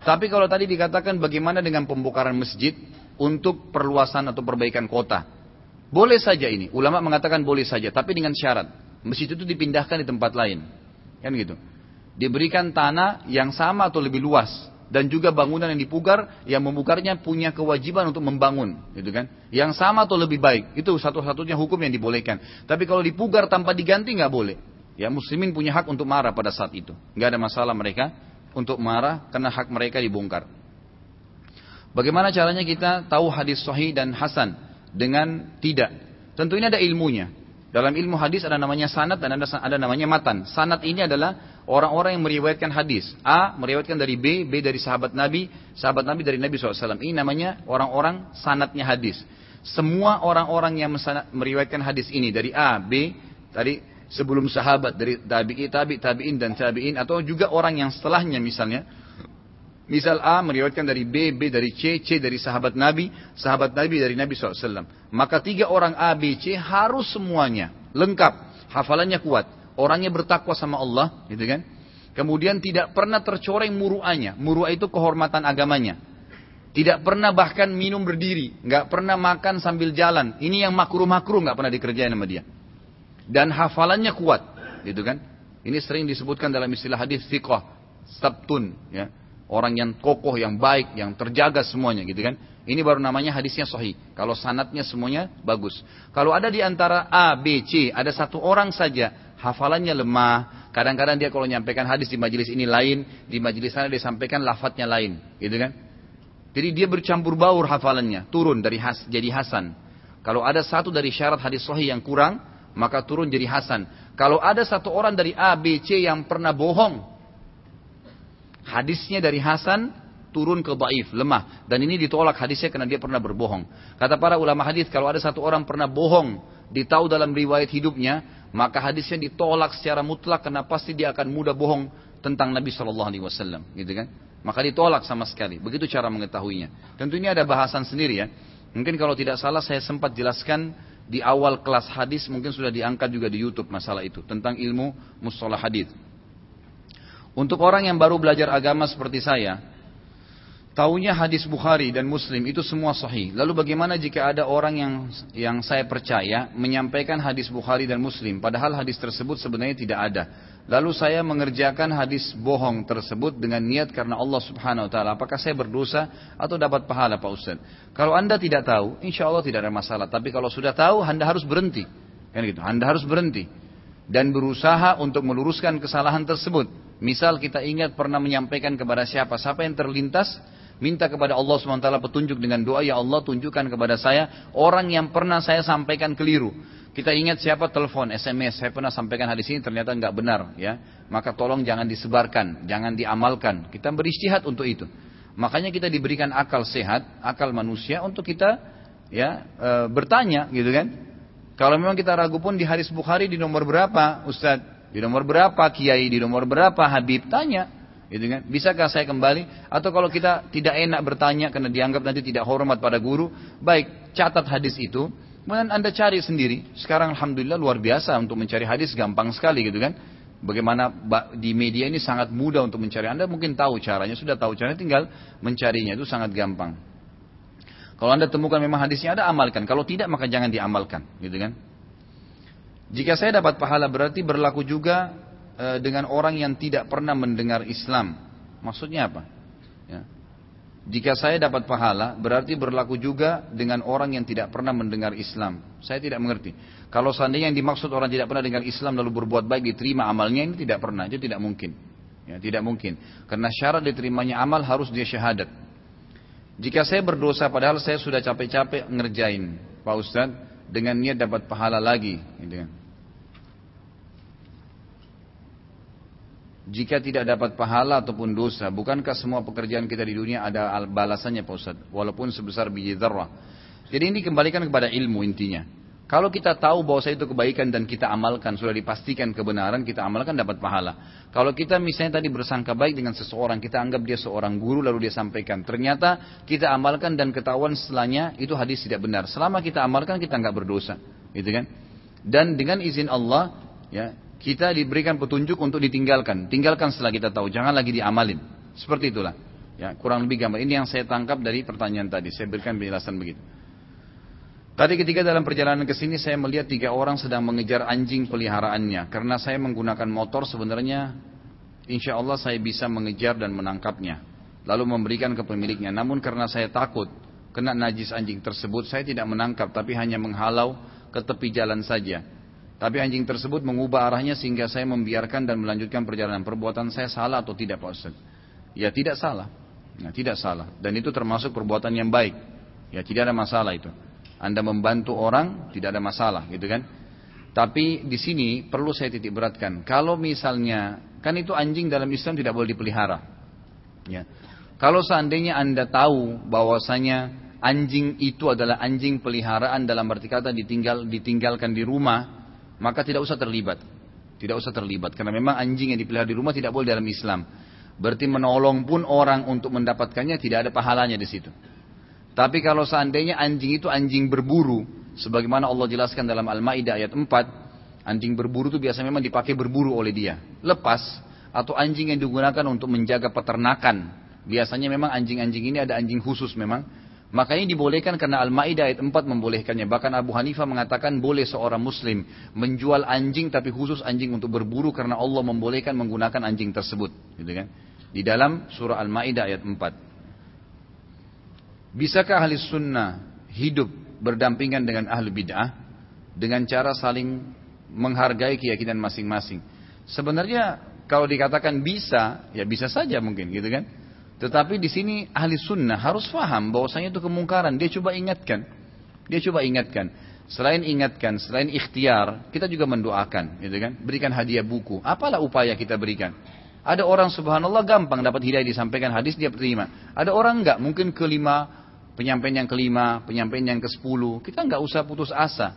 Tapi kalau tadi dikatakan bagaimana dengan pembukaran masjid untuk perluasan atau perbaikan kota. Boleh saja ini. Ulama mengatakan boleh saja. Tapi dengan syarat. Masjid itu dipindahkan di tempat lain. Kan gitu. Diberikan tanah yang sama atau lebih luas dan juga bangunan yang dipugar yang membukarnya punya kewajiban untuk membangun gitu kan? Yang sama atau lebih baik itu satu-satunya hukum yang dibolehkan. Tapi kalau dipugar tanpa diganti nggak boleh. Ya muslimin punya hak untuk marah pada saat itu. Nggak ada masalah mereka untuk marah karena hak mereka dibongkar. Bagaimana caranya kita tahu hadis sahih dan hasan dengan tidak? Tentu ini ada ilmunya dalam ilmu hadis ada namanya sanad dan ada, ada namanya matan. Sanad ini adalah orang-orang yang meriwayatkan hadis. A meriwayatkan dari B, B dari sahabat Nabi, sahabat Nabi dari Nabi SAW. Ini namanya orang-orang sanadnya hadis. Semua orang-orang yang meriwayatkan hadis ini dari A, B, tadi sebelum sahabat dari tabi'i, tabi, tabi'in dan tabi'in atau juga orang yang setelahnya misalnya. Misal A meriwayatkan dari B, B dari C, C dari sahabat Nabi, sahabat Nabi dari Nabi SAW. Maka tiga orang A, B, C harus semuanya lengkap, hafalannya kuat, orangnya bertakwa sama Allah, gitu kan? Kemudian tidak pernah tercoreng muruahnya. Muruah itu kehormatan agamanya. Tidak pernah bahkan minum berdiri. nggak pernah makan sambil jalan. Ini yang makruh-makruh nggak pernah dikerjain sama dia. Dan hafalannya kuat. Gitu kan. Ini sering disebutkan dalam istilah hadis fiqh. Sabtun. Ya. Orang yang kokoh, yang baik, yang terjaga semuanya gitu kan. Ini baru namanya hadisnya sahih. Kalau sanatnya semuanya bagus. Kalau ada di antara A, B, C, ada satu orang saja hafalannya lemah. Kadang-kadang dia kalau menyampaikan hadis di majelis ini lain, di majelis sana dia sampaikan lafadznya lain, gitu kan? Jadi dia bercampur baur hafalannya, turun dari has, jadi hasan. Kalau ada satu dari syarat hadis sahih yang kurang, maka turun jadi hasan. Kalau ada satu orang dari A, B, C yang pernah bohong, hadisnya dari hasan turun ke daif, lemah. Dan ini ditolak hadisnya karena dia pernah berbohong. Kata para ulama hadis, kalau ada satu orang pernah bohong, ditahu dalam riwayat hidupnya, maka hadisnya ditolak secara mutlak karena pasti dia akan mudah bohong tentang Nabi Shallallahu Alaihi Wasallam, gitu kan? Maka ditolak sama sekali. Begitu cara mengetahuinya. Tentu ini ada bahasan sendiri ya. Mungkin kalau tidak salah saya sempat jelaskan di awal kelas hadis mungkin sudah diangkat juga di YouTube masalah itu tentang ilmu mustalah hadis. Untuk orang yang baru belajar agama seperti saya, Taunya hadis Bukhari dan Muslim itu semua sahih. Lalu bagaimana jika ada orang yang yang saya percaya menyampaikan hadis Bukhari dan Muslim padahal hadis tersebut sebenarnya tidak ada. Lalu saya mengerjakan hadis bohong tersebut dengan niat karena Allah Subhanahu wa taala. Apakah saya berdosa atau dapat pahala Pak Ustaz? Kalau Anda tidak tahu, insya Allah tidak ada masalah. Tapi kalau sudah tahu, Anda harus berhenti. Kan gitu. Anda harus berhenti dan berusaha untuk meluruskan kesalahan tersebut. Misal kita ingat pernah menyampaikan kepada siapa, siapa yang terlintas, Minta kepada Allah SWT petunjuk dengan doa, ya Allah tunjukkan kepada saya orang yang pernah saya sampaikan keliru. Kita ingat siapa telepon, SMS, saya pernah sampaikan hadis ini ternyata nggak benar, ya. Maka tolong jangan disebarkan, jangan diamalkan. Kita beristihad untuk itu. Makanya kita diberikan akal sehat, akal manusia untuk kita ya e, bertanya, gitu kan? Kalau memang kita ragu pun di hadis Bukhari di nomor berapa, Ustadz? Di nomor berapa Kiai? Di nomor berapa Habib? Tanya. Gitu kan? Bisakah saya kembali? Atau kalau kita tidak enak bertanya karena dianggap nanti tidak hormat pada guru, baik catat hadis itu, kemudian anda cari sendiri. Sekarang alhamdulillah luar biasa untuk mencari hadis gampang sekali gitu kan? Bagaimana di media ini sangat mudah untuk mencari. Anda mungkin tahu caranya, sudah tahu caranya, tinggal mencarinya itu sangat gampang. Kalau anda temukan memang hadisnya ada, amalkan. Kalau tidak maka jangan diamalkan, gitu kan? Jika saya dapat pahala berarti berlaku juga Eh, dengan orang yang tidak pernah mendengar Islam. Maksudnya apa? Ya. Jika saya dapat pahala, berarti berlaku juga dengan orang yang tidak pernah mendengar Islam. Saya tidak mengerti. Kalau seandainya yang dimaksud orang tidak pernah dengar Islam lalu berbuat baik diterima amalnya ini tidak pernah, itu tidak mungkin. Ya, tidak mungkin. Karena syarat diterimanya amal harus dia syahadat. Jika saya berdosa padahal saya sudah capek-capek ngerjain, Pak Ustadz, dengan niat dapat pahala lagi. Gitu kan. Jika tidak dapat pahala ataupun dosa, bukankah semua pekerjaan kita di dunia ada balasannya Pak Ustaz? Walaupun sebesar biji zarrah. Jadi ini kembalikan kepada ilmu intinya. Kalau kita tahu bahwa itu kebaikan dan kita amalkan, sudah dipastikan kebenaran, kita amalkan dapat pahala. Kalau kita misalnya tadi bersangka baik dengan seseorang, kita anggap dia seorang guru lalu dia sampaikan. Ternyata kita amalkan dan ketahuan setelahnya itu hadis tidak benar. Selama kita amalkan kita nggak berdosa. Gitu kan? Dan dengan izin Allah, ya kita diberikan petunjuk untuk ditinggalkan. Tinggalkan setelah kita tahu, jangan lagi diamalin. Seperti itulah. Ya, kurang lebih gambar. Ini yang saya tangkap dari pertanyaan tadi. Saya berikan penjelasan begitu. Tadi ketika dalam perjalanan ke sini saya melihat tiga orang sedang mengejar anjing peliharaannya. Karena saya menggunakan motor sebenarnya insya Allah saya bisa mengejar dan menangkapnya. Lalu memberikan ke pemiliknya. Namun karena saya takut kena najis anjing tersebut saya tidak menangkap tapi hanya menghalau ke tepi jalan saja. Tapi anjing tersebut mengubah arahnya sehingga saya membiarkan dan melanjutkan perjalanan. Perbuatan saya salah atau tidak Pak Ustaz? Ya tidak salah. Nah, tidak salah. Dan itu termasuk perbuatan yang baik. Ya tidak ada masalah itu. Anda membantu orang tidak ada masalah gitu kan. Tapi di sini perlu saya titik beratkan. Kalau misalnya kan itu anjing dalam Islam tidak boleh dipelihara. Ya. Kalau seandainya Anda tahu bahwasanya anjing itu adalah anjing peliharaan dalam arti kata ditinggal ditinggalkan di rumah maka tidak usah terlibat. Tidak usah terlibat karena memang anjing yang dipelihara di rumah tidak boleh dalam Islam. Berarti menolong pun orang untuk mendapatkannya tidak ada pahalanya di situ. Tapi kalau seandainya anjing itu anjing berburu, sebagaimana Allah jelaskan dalam Al-Maidah ayat 4, anjing berburu itu biasa memang dipakai berburu oleh dia. Lepas, atau anjing yang digunakan untuk menjaga peternakan. Biasanya memang anjing-anjing ini ada anjing khusus memang. Makanya dibolehkan karena Al-Ma'idah ayat 4 membolehkannya. Bahkan Abu Hanifah mengatakan boleh seorang muslim menjual anjing tapi khusus anjing untuk berburu karena Allah membolehkan menggunakan anjing tersebut. Gitu kan? Di dalam surah Al-Ma'idah ayat 4. Bisakah ahli sunnah hidup berdampingan dengan ahli bid'ah dengan cara saling menghargai keyakinan masing-masing? Sebenarnya kalau dikatakan bisa, ya bisa saja mungkin gitu kan. Tetapi di sini ahli sunnah harus faham bahwasanya itu kemungkaran. Dia coba ingatkan. Dia coba ingatkan. Selain ingatkan, selain ikhtiar, kita juga mendoakan, gitu kan? Berikan hadiah buku. Apalah upaya kita berikan? Ada orang subhanallah gampang dapat hidayah disampaikan hadis dia terima. Ada orang enggak, mungkin kelima, penyampaian yang kelima, penyampaian yang ke sepuluh. Kita enggak usah putus asa.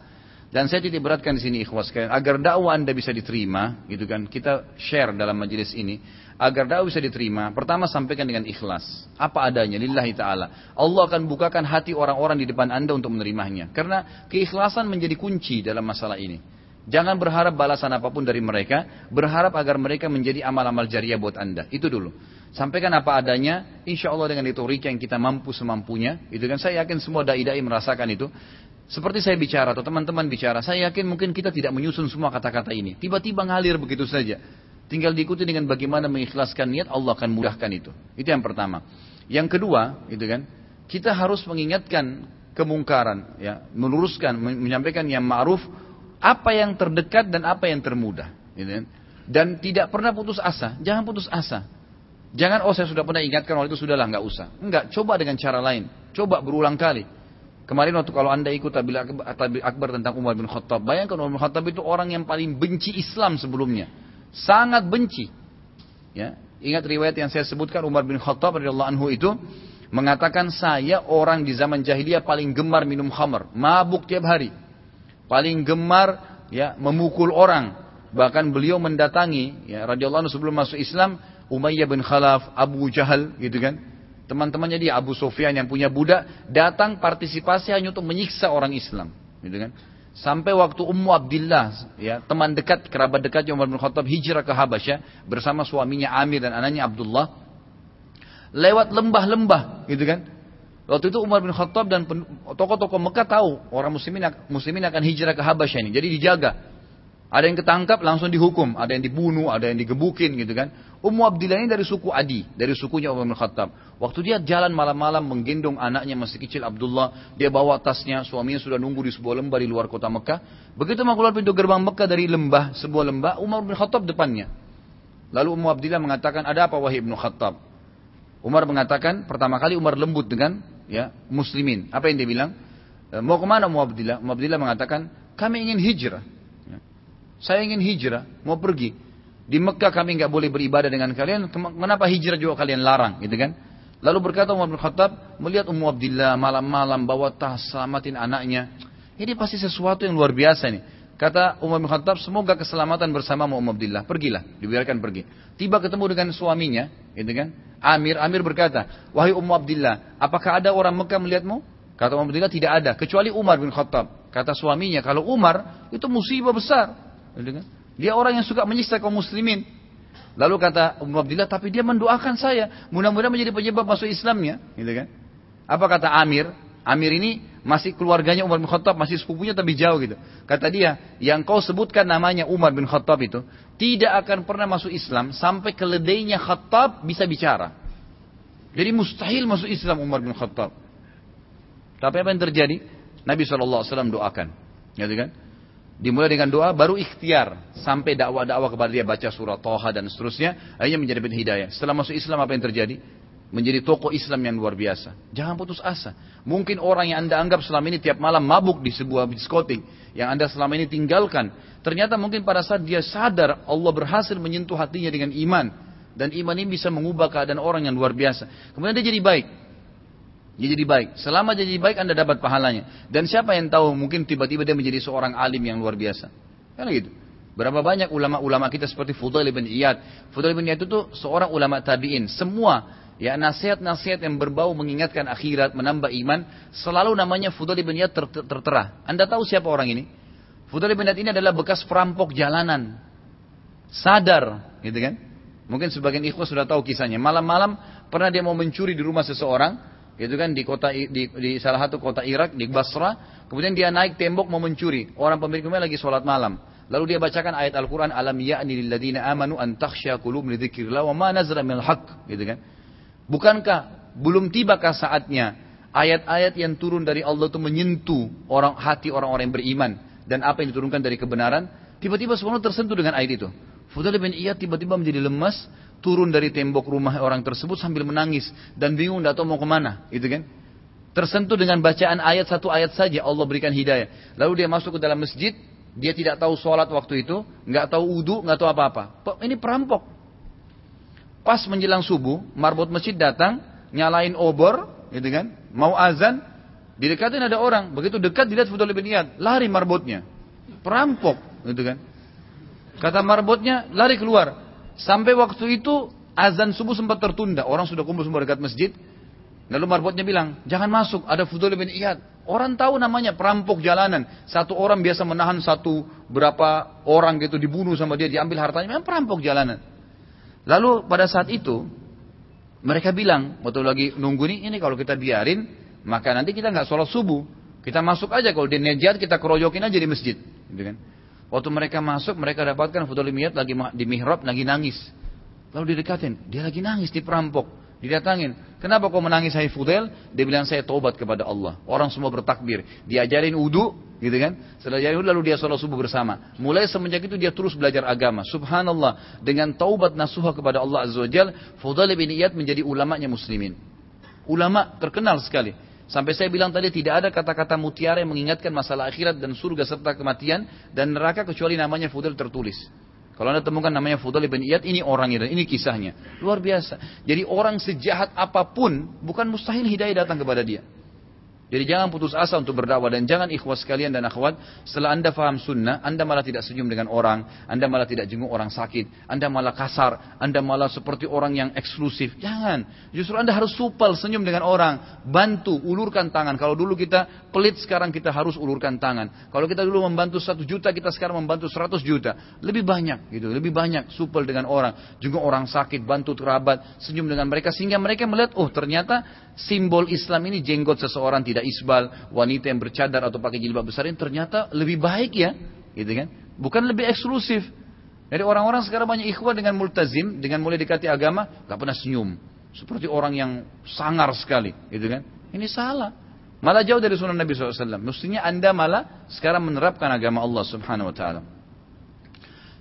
Dan saya tidak beratkan di sini ikhwas agar dakwah Anda bisa diterima, gitu kan? Kita share dalam majelis ini agar dakwah bisa diterima, pertama sampaikan dengan ikhlas. Apa adanya, lillahi ta'ala. Allah akan bukakan hati orang-orang di depan anda untuk menerimanya. Karena keikhlasan menjadi kunci dalam masalah ini. Jangan berharap balasan apa pun dari mereka, berharap agar mereka menjadi amal-amal jariah buat anda. Itu dulu. Sampaikan apa adanya, insya Allah dengan retorika yang kita mampu semampunya. Itu kan saya yakin semua dai-dai merasakan itu. Seperti saya bicara atau teman-teman bicara, saya yakin mungkin kita tidak menyusun semua kata-kata ini. Tiba-tiba ngalir begitu saja. Tinggal diikuti dengan bagaimana mengikhlaskan niat, Allah akan mudahkan itu. Itu yang pertama. Yang kedua, itu kan, kita harus mengingatkan kemungkaran, ya, meluruskan, menyampaikan yang ma'ruf, apa yang terdekat dan apa yang termudah. Gitu kan. Dan tidak pernah putus asa. Jangan putus asa. Jangan, oh saya sudah pernah ingatkan waktu itu sudahlah, nggak usah. Enggak, coba dengan cara lain. Coba berulang kali. Kemarin waktu kalau anda ikut tabil akbar tentang Umar bin Khattab, bayangkan Umar bin Khattab itu orang yang paling benci Islam sebelumnya sangat benci. Ya, ingat riwayat yang saya sebutkan Umar bin Khattab radhiyallahu anhu itu mengatakan saya orang di zaman jahiliyah paling gemar minum khamar, mabuk tiap hari. Paling gemar ya memukul orang. Bahkan beliau mendatangi ya radhiyallahu anhu sebelum masuk Islam Umayyah bin Khalaf, Abu Jahal gitu kan. Teman-temannya dia Abu Sufyan yang punya budak datang partisipasi hanya untuk menyiksa orang Islam, gitu kan. Sampai waktu Ummu Abdillah, ya, teman dekat, kerabat dekatnya Umar bin Khattab hijrah ke Habasyah bersama suaminya Amir dan anaknya Abdullah. Lewat lembah-lembah, gitu kan. Waktu itu Umar bin Khattab dan tokoh-tokoh Mekah tahu orang muslimin muslimin akan hijrah ke Habasyah ini. Jadi dijaga. Ada yang ketangkap langsung dihukum, ada yang dibunuh, ada yang digebukin gitu kan. Ummu Abdillah ini dari suku Adi, dari sukunya Umar bin Khattab. Waktu dia jalan malam-malam menggendong anaknya masih kecil Abdullah, dia bawa tasnya, suaminya sudah nunggu di sebuah lembah di luar kota Mekah. Begitu mau keluar pintu gerbang Mekah dari lembah, sebuah lembah, Umar bin Khattab depannya. Lalu Ummu Abdillah mengatakan, ada apa wahai Ibnu Khattab? Umar mengatakan, pertama kali Umar lembut dengan ya muslimin. Apa yang dia bilang? E, mau ke mana Ummu Abdillah? Ummu Abdillah mengatakan, kami ingin hijrah. Saya ingin hijrah, mau pergi. Di Mekah kami nggak boleh beribadah dengan kalian. Kenapa hijrah juga kalian larang, gitu kan? Lalu berkata Umar bin Khattab melihat Ummu Abdillah malam-malam bawa tas selamatin anaknya. Ini pasti sesuatu yang luar biasa nih. Kata Umar bin Khattab, semoga keselamatan bersama Ummu Abdillah. Pergilah, dibiarkan pergi. Tiba ketemu dengan suaminya, gitu kan? Amir, Amir berkata, wahai Ummu Abdillah, apakah ada orang Mekah melihatmu? Kata Umar Abdillah, tidak ada, kecuali Umar bin Khattab. Kata suaminya, kalau Umar, itu musibah besar. Dia orang yang suka menyiksa kaum muslimin. Lalu kata Umar Abdillah, tapi dia mendoakan saya. Mudah-mudahan menjadi penyebab masuk Islamnya. Gitu kan? Apa kata Amir? Amir ini masih keluarganya Umar bin Khattab, masih sepupunya tapi jauh gitu. Kata dia, yang kau sebutkan namanya Umar bin Khattab itu, tidak akan pernah masuk Islam sampai keledainya Khattab bisa bicara. Jadi mustahil masuk Islam Umar bin Khattab. Tapi apa yang terjadi? Nabi SAW doakan. Gitu kan? Dimulai dengan doa, baru ikhtiar. Sampai dakwah-dakwah kepada dia baca surah Toha dan seterusnya. Akhirnya menjadi bin hidayah. Setelah masuk Islam apa yang terjadi? Menjadi tokoh Islam yang luar biasa. Jangan putus asa. Mungkin orang yang anda anggap selama ini tiap malam mabuk di sebuah diskotik. Yang anda selama ini tinggalkan. Ternyata mungkin pada saat dia sadar Allah berhasil menyentuh hatinya dengan iman. Dan iman ini bisa mengubah keadaan orang yang luar biasa. Kemudian dia jadi baik. Dia jadi baik. Selama jadi baik Anda dapat pahalanya. Dan siapa yang tahu mungkin tiba-tiba dia menjadi seorang alim yang luar biasa. Kan gitu. Berapa banyak ulama-ulama kita seperti Fudail bin Iyad. Fudail bin Iyad itu tuh seorang ulama tabi'in. Semua ya nasihat-nasihat yang berbau mengingatkan akhirat, menambah iman, selalu namanya Fudail bin Iyad ter tertera. Anda tahu siapa orang ini? Fudail bin Iyad ini adalah bekas perampok jalanan. Sadar, gitu kan? Mungkin sebagian ikhwas sudah tahu kisahnya. Malam-malam pernah dia mau mencuri di rumah seseorang, gitu kan di kota di, di salah satu kota Irak di Basra. Kemudian dia naik tembok mau mencuri. Orang pemilik rumah lagi sholat malam. Lalu dia bacakan ayat Al-Quran alam ya'ni lilladina amanu an li dzikrillah wa ma nazala minal haqq gitu kan. Bukankah belum tibakah saatnya ayat-ayat yang turun dari Allah itu menyentuh orang hati orang-orang yang beriman dan apa yang diturunkan dari kebenaran tiba-tiba semua tersentuh dengan ayat itu Fudail bin Iyad tiba-tiba menjadi lemas, turun dari tembok rumah orang tersebut sambil menangis dan bingung tidak tahu mau ke mana, gitu kan? Tersentuh dengan bacaan ayat satu ayat saja Allah berikan hidayah. Lalu dia masuk ke dalam masjid, dia tidak tahu sholat waktu itu, nggak tahu wudhu, nggak tahu apa-apa. Ini perampok. Pas menjelang subuh, marbot masjid datang, nyalain obor, gitu kan? Mau azan, didekatin ada orang. Begitu dekat dilihat Fudail bin Iyad, lari marbotnya. Perampok, gitu kan? Kata marbotnya, lari keluar. Sampai waktu itu azan subuh sempat tertunda. Orang sudah kumpul semua dekat masjid. Lalu marbotnya bilang, jangan masuk, ada Fudail bin Iyad. Orang tahu namanya perampok jalanan. Satu orang biasa menahan satu berapa orang gitu dibunuh sama dia, diambil hartanya. Memang perampok jalanan. Lalu pada saat itu, mereka bilang, waktu lagi nunggu nih, ini kalau kita biarin, maka nanti kita nggak sholat subuh. Kita masuk aja, kalau dia nejat kita keroyokin aja di masjid. Gitu kan? Waktu mereka masuk, mereka dapatkan Fudail lagi di mihrab, lagi nangis. Lalu didekatin, dia lagi nangis di perampok. Didatangin, kenapa kau menangis hai Fudail? Dia bilang saya tobat kepada Allah. Orang semua bertakbir. Diajarin wudhu, gitu kan? Setelah diajarin lalu dia sholat subuh bersama. Mulai semenjak itu dia terus belajar agama. Subhanallah, dengan taubat nasuha kepada Allah Azza wa Jal, Fudail bin Iyad menjadi ulamanya muslimin. Ulama terkenal sekali. Sampai saya bilang tadi tidak ada kata-kata mutiara yang mengingatkan masalah akhirat dan surga serta kematian dan neraka kecuali namanya Fudail tertulis. Kalau anda temukan namanya Fudail bin Iyad, ini orangnya dan ini kisahnya. Luar biasa. Jadi orang sejahat apa pun, bukan mustahil hidayah datang kepada dia. Jadi jangan putus asa untuk berdakwah dan jangan ikhwas sekalian dan akhwat setelah anda faham sunnah, anda malah tidak senyum dengan orang, anda malah tidak jenguk orang sakit, anda malah kasar, anda malah seperti orang yang eksklusif. Jangan. Justru anda harus supel senyum dengan orang, bantu, ulurkan tangan. Kalau dulu kita pelit, sekarang kita harus ulurkan tangan. Kalau kita dulu membantu satu juta, kita sekarang membantu seratus juta. Lebih banyak gitu, lebih banyak supel dengan orang, jenguk orang sakit, bantu kerabat, senyum dengan mereka sehingga mereka melihat, oh ternyata simbol Islam ini jenggot seseorang tidak isbal, wanita yang bercadar atau pakai jilbab besar ini ternyata lebih baik ya, gitu kan? Bukan lebih eksklusif. Jadi orang-orang sekarang banyak ikhwan dengan multazim, dengan mulai dekati agama, gak pernah senyum. Seperti orang yang sangar sekali, gitu kan? Ini salah. Malah jauh dari sunnah Nabi SAW. Mestinya anda malah sekarang menerapkan agama Allah Subhanahu Wa Taala.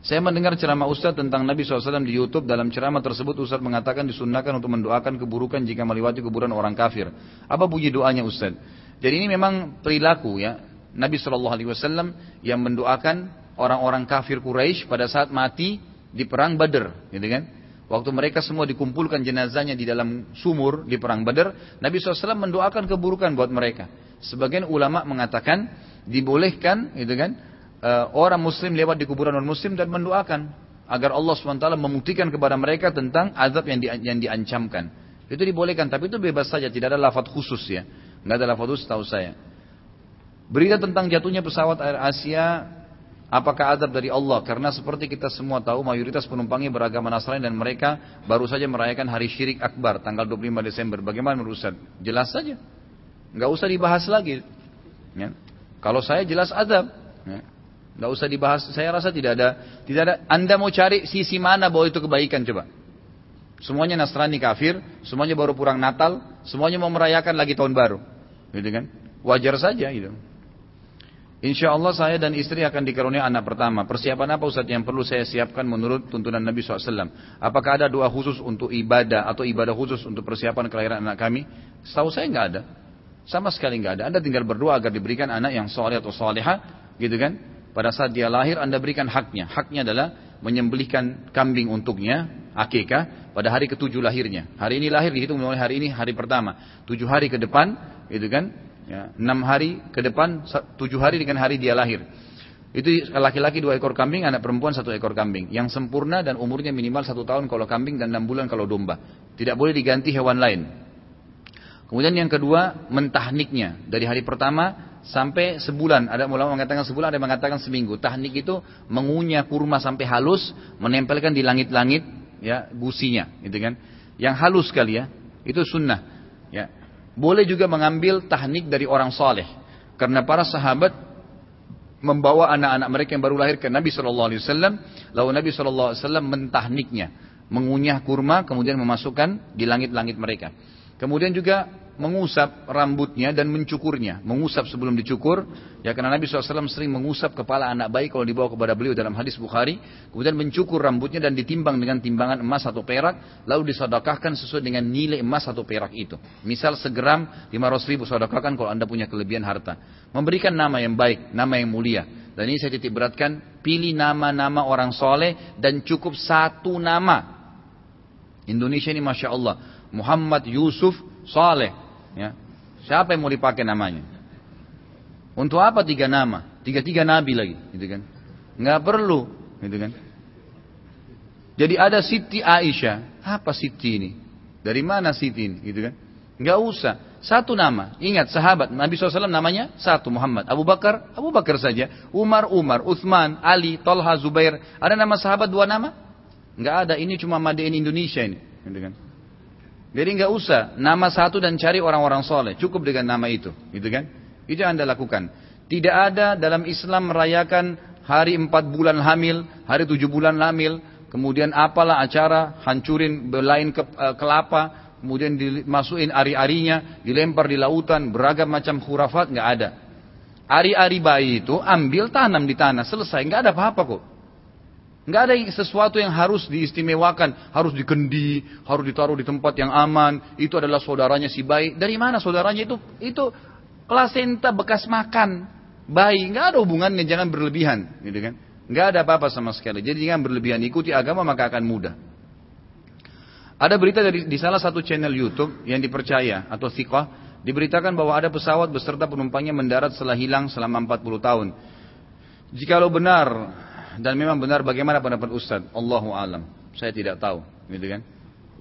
Saya mendengar ceramah Ustaz tentang Nabi SAW di Youtube. Dalam ceramah tersebut Ustaz mengatakan disunahkan untuk mendoakan keburukan jika melewati kuburan orang kafir. Apa bunyi doanya Ustaz? Jadi ini memang perilaku ya. Nabi SAW yang mendoakan orang-orang kafir Quraisy pada saat mati di perang Badr, gitu kan? Waktu mereka semua dikumpulkan jenazahnya di dalam sumur di perang Badr, Nabi SAW mendoakan keburukan buat mereka. Sebagian ulama mengatakan dibolehkan, gitu kan? Uh, orang muslim lewat di kuburan non muslim dan mendoakan agar Allah SWT membuktikan kepada mereka tentang azab yang, di, yang diancamkan. Itu dibolehkan, tapi itu bebas saja, tidak ada lafaz khusus ya. Nggak ada lafaz khusus tahu saya. Berita tentang jatuhnya pesawat Air Asia, apakah azab dari Allah? Karena seperti kita semua tahu, mayoritas penumpangnya beragama Nasrani dan mereka baru saja merayakan hari syirik akbar tanggal 25 Desember. Bagaimana menurut Ustaz? Jelas saja. Nggak usah dibahas lagi. Ya. Kalau saya jelas azab. Ya. Nggak usah dibahas. Saya rasa tidak ada, tidak ada. Anda mau cari sisi mana bahwa itu kebaikan coba. Semuanya Nasrani kafir, semuanya baru pulang Natal, semuanya mau merayakan lagi tahun baru, gitu kan? Wajar saja gitu. Insya Allah saya dan istri akan dikaruniai anak pertama. Persiapan apa Ustaz yang perlu saya siapkan menurut tuntunan Nabi SAW? Apakah ada doa khusus untuk ibadah atau ibadah khusus untuk persiapan kelahiran anak kami? Setahu saya nggak ada. Sama sekali nggak ada. Anda tinggal berdoa agar diberikan anak yang soleh atau soleha, gitu kan? Pada saat dia lahir Anda berikan haknya. Haknya adalah menyembelihkan kambing untuknya, akikah, pada hari ketujuh lahirnya. Hari ini lahir dihitung mulai hari ini hari pertama. Tujuh hari ke depan, itu kan, ya, enam hari ke depan, tujuh hari dengan hari dia lahir. Itu laki-laki dua ekor kambing, anak perempuan satu ekor kambing. Yang sempurna dan umurnya minimal satu tahun kalau kambing dan enam bulan kalau domba. Tidak boleh diganti hewan lain. Kemudian yang kedua, mentahniknya. Dari hari pertama sampai sebulan. Ada ulama mengatakan sebulan, ada yang mengatakan seminggu. Tahnik itu mengunyah kurma sampai halus, menempelkan di langit-langit, ya gusinya, gitu kan. Yang halus sekali ya, itu sunnah. Ya. Boleh juga mengambil tahnik dari orang soleh. Karena para sahabat membawa anak-anak mereka yang baru lahir ke Nabi Shallallahu Alaihi Wasallam, lalu Nabi Shallallahu Alaihi Wasallam mentahniknya, mengunyah kurma, kemudian memasukkan di langit-langit mereka. Kemudian juga mengusap rambutnya dan mencukurnya. Mengusap sebelum dicukur. Ya karena Nabi SAW sering mengusap kepala anak bayi kalau dibawa kepada beliau dalam hadis Bukhari. Kemudian mencukur rambutnya dan ditimbang dengan timbangan emas atau perak. Lalu disodokahkan sesuai dengan nilai emas atau perak itu. Misal segram 500 ribu sodokahkan kalau anda punya kelebihan harta. Memberikan nama yang baik, nama yang mulia. Dan ini saya titik beratkan, pilih nama-nama orang soleh dan cukup satu nama. Indonesia ini Masya Allah. Muhammad Yusuf Saleh. Ya. Siapa yang mau dipakai namanya? Untuk apa tiga nama? Tiga-tiga nabi lagi, gitu kan? Nggak perlu, gitu kan? Jadi ada Siti Aisyah. Apa Siti ini? Dari mana Siti ini, gitu kan? Nggak usah. Satu nama. Ingat sahabat Nabi SAW namanya satu Muhammad. Abu Bakar, Abu Bakar saja. Umar, Umar. Uthman, Ali, Tolha, Zubair. Ada nama sahabat dua nama? Nggak ada. Ini cuma madiin Indonesia ini. Gitu kan? Jadi nggak usah nama satu dan cari orang-orang soleh, cukup dengan nama itu, gitu kan? Itu yang anda lakukan. Tidak ada dalam Islam merayakan hari empat bulan hamil, hari tujuh bulan hamil, kemudian apalah acara hancurin belain ke, uh, kelapa, kemudian dimasukin ari-arinya, dilempar di lautan, beragam macam khurafat nggak ada. Ari-ari bayi itu ambil tanam di tanah, selesai, nggak ada apa-apa kok. Nggak ada sesuatu yang harus diistimewakan, harus dikendi, harus ditaruh di tempat yang aman. Itu adalah saudaranya si bayi. Dari mana saudaranya itu? Itu plasenta bekas makan bayi. Nggak ada hubungannya, jangan berlebihan, gitu kan? Nggak ada apa-apa sama sekali. Jadi jangan berlebihan. Ikuti agama maka akan mudah. Ada berita dari di salah satu channel YouTube yang dipercaya atau thiqah diberitakan bahwa ada pesawat beserta penumpangnya mendarat setelah hilang selama 40 tahun. Jikalau benar dan memang benar bagaimana pendapat Ustadz Allahu alam. Saya tidak tahu gitu kan?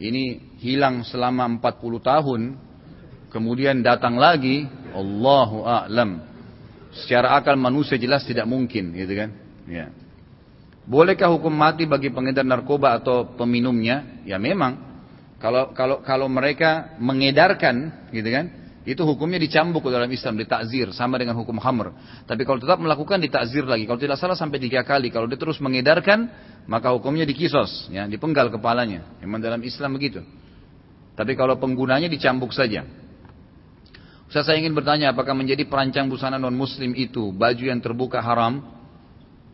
Ini hilang selama 40 tahun kemudian datang lagi Allahu alam. Secara akal manusia jelas tidak mungkin gitu kan? Ya. Bolehkah hukum mati bagi pengedar narkoba atau peminumnya? Ya memang. Kalau kalau kalau mereka mengedarkan gitu kan itu hukumnya dicambuk dalam Islam, ditakzir, sama dengan hukum hamr. Tapi kalau tetap melakukan ditakzir lagi. Kalau tidak salah sampai tiga kali. Kalau dia terus mengedarkan, maka hukumnya dikisos, ya, dipenggal kepalanya. Memang dalam Islam begitu. Tapi kalau penggunanya dicambuk saja. Ustaz saya ingin bertanya, apakah menjadi perancang busana non muslim itu baju yang terbuka haram?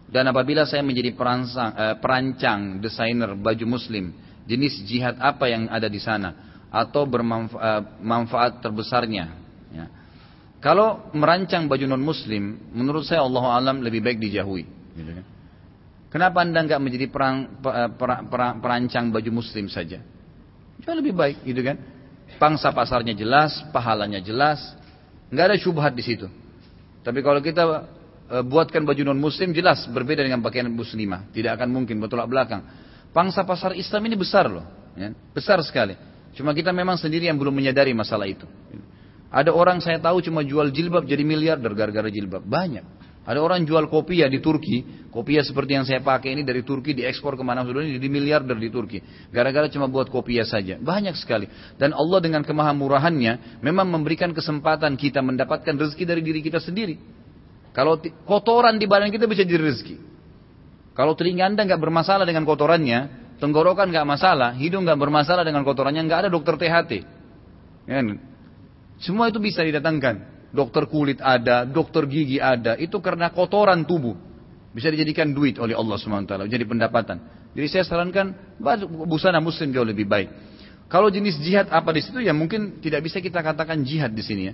Dan apabila saya menjadi perancang, eh, perancang desainer baju muslim, jenis jihad apa yang ada di sana? Atau bermanfaat eh, terbesarnya. Ya. Kalau merancang baju non muslim, menurut saya Allah alam lebih baik dijauhi. Gitu kan. Kenapa anda nggak menjadi perang, per, per, perancang baju muslim saja? Jauh lebih baik, gitu kan? Pangsa pasarnya jelas, pahalanya jelas, nggak ada syubhat di situ. Tapi kalau kita e, buatkan baju non muslim jelas berbeda dengan pakaian muslimah, tidak akan mungkin bertolak belakang. Pangsa pasar Islam ini besar loh, ya? besar sekali. Cuma kita memang sendiri yang belum menyadari masalah itu. Ada orang saya tahu cuma jual jilbab jadi miliarder gara-gara jilbab. Banyak. Ada orang jual kopi ya di Turki, kopi ya seperti yang saya pakai ini dari Turki diekspor ke mana sudah ini jadi miliarder di Turki. Gara-gara cuma buat kopi ya saja. Banyak sekali. Dan Allah dengan kemahamurahannya memang memberikan kesempatan kita mendapatkan rezeki dari diri kita sendiri. Kalau kotoran di badan kita bisa jadi rezeki. Kalau telinga anda nggak bermasalah dengan kotorannya, tenggorokan nggak masalah, hidung nggak bermasalah dengan kotorannya, nggak ada dokter THT. Ya, semua itu bisa didatangkan. Dokter kulit ada, dokter gigi ada. Itu karena kotoran tubuh. Bisa dijadikan duit oleh Allah SWT. Jadi pendapatan. Jadi saya sarankan busana muslim jauh lebih baik. Kalau jenis jihad apa di situ ya mungkin tidak bisa kita katakan jihad di sini ya.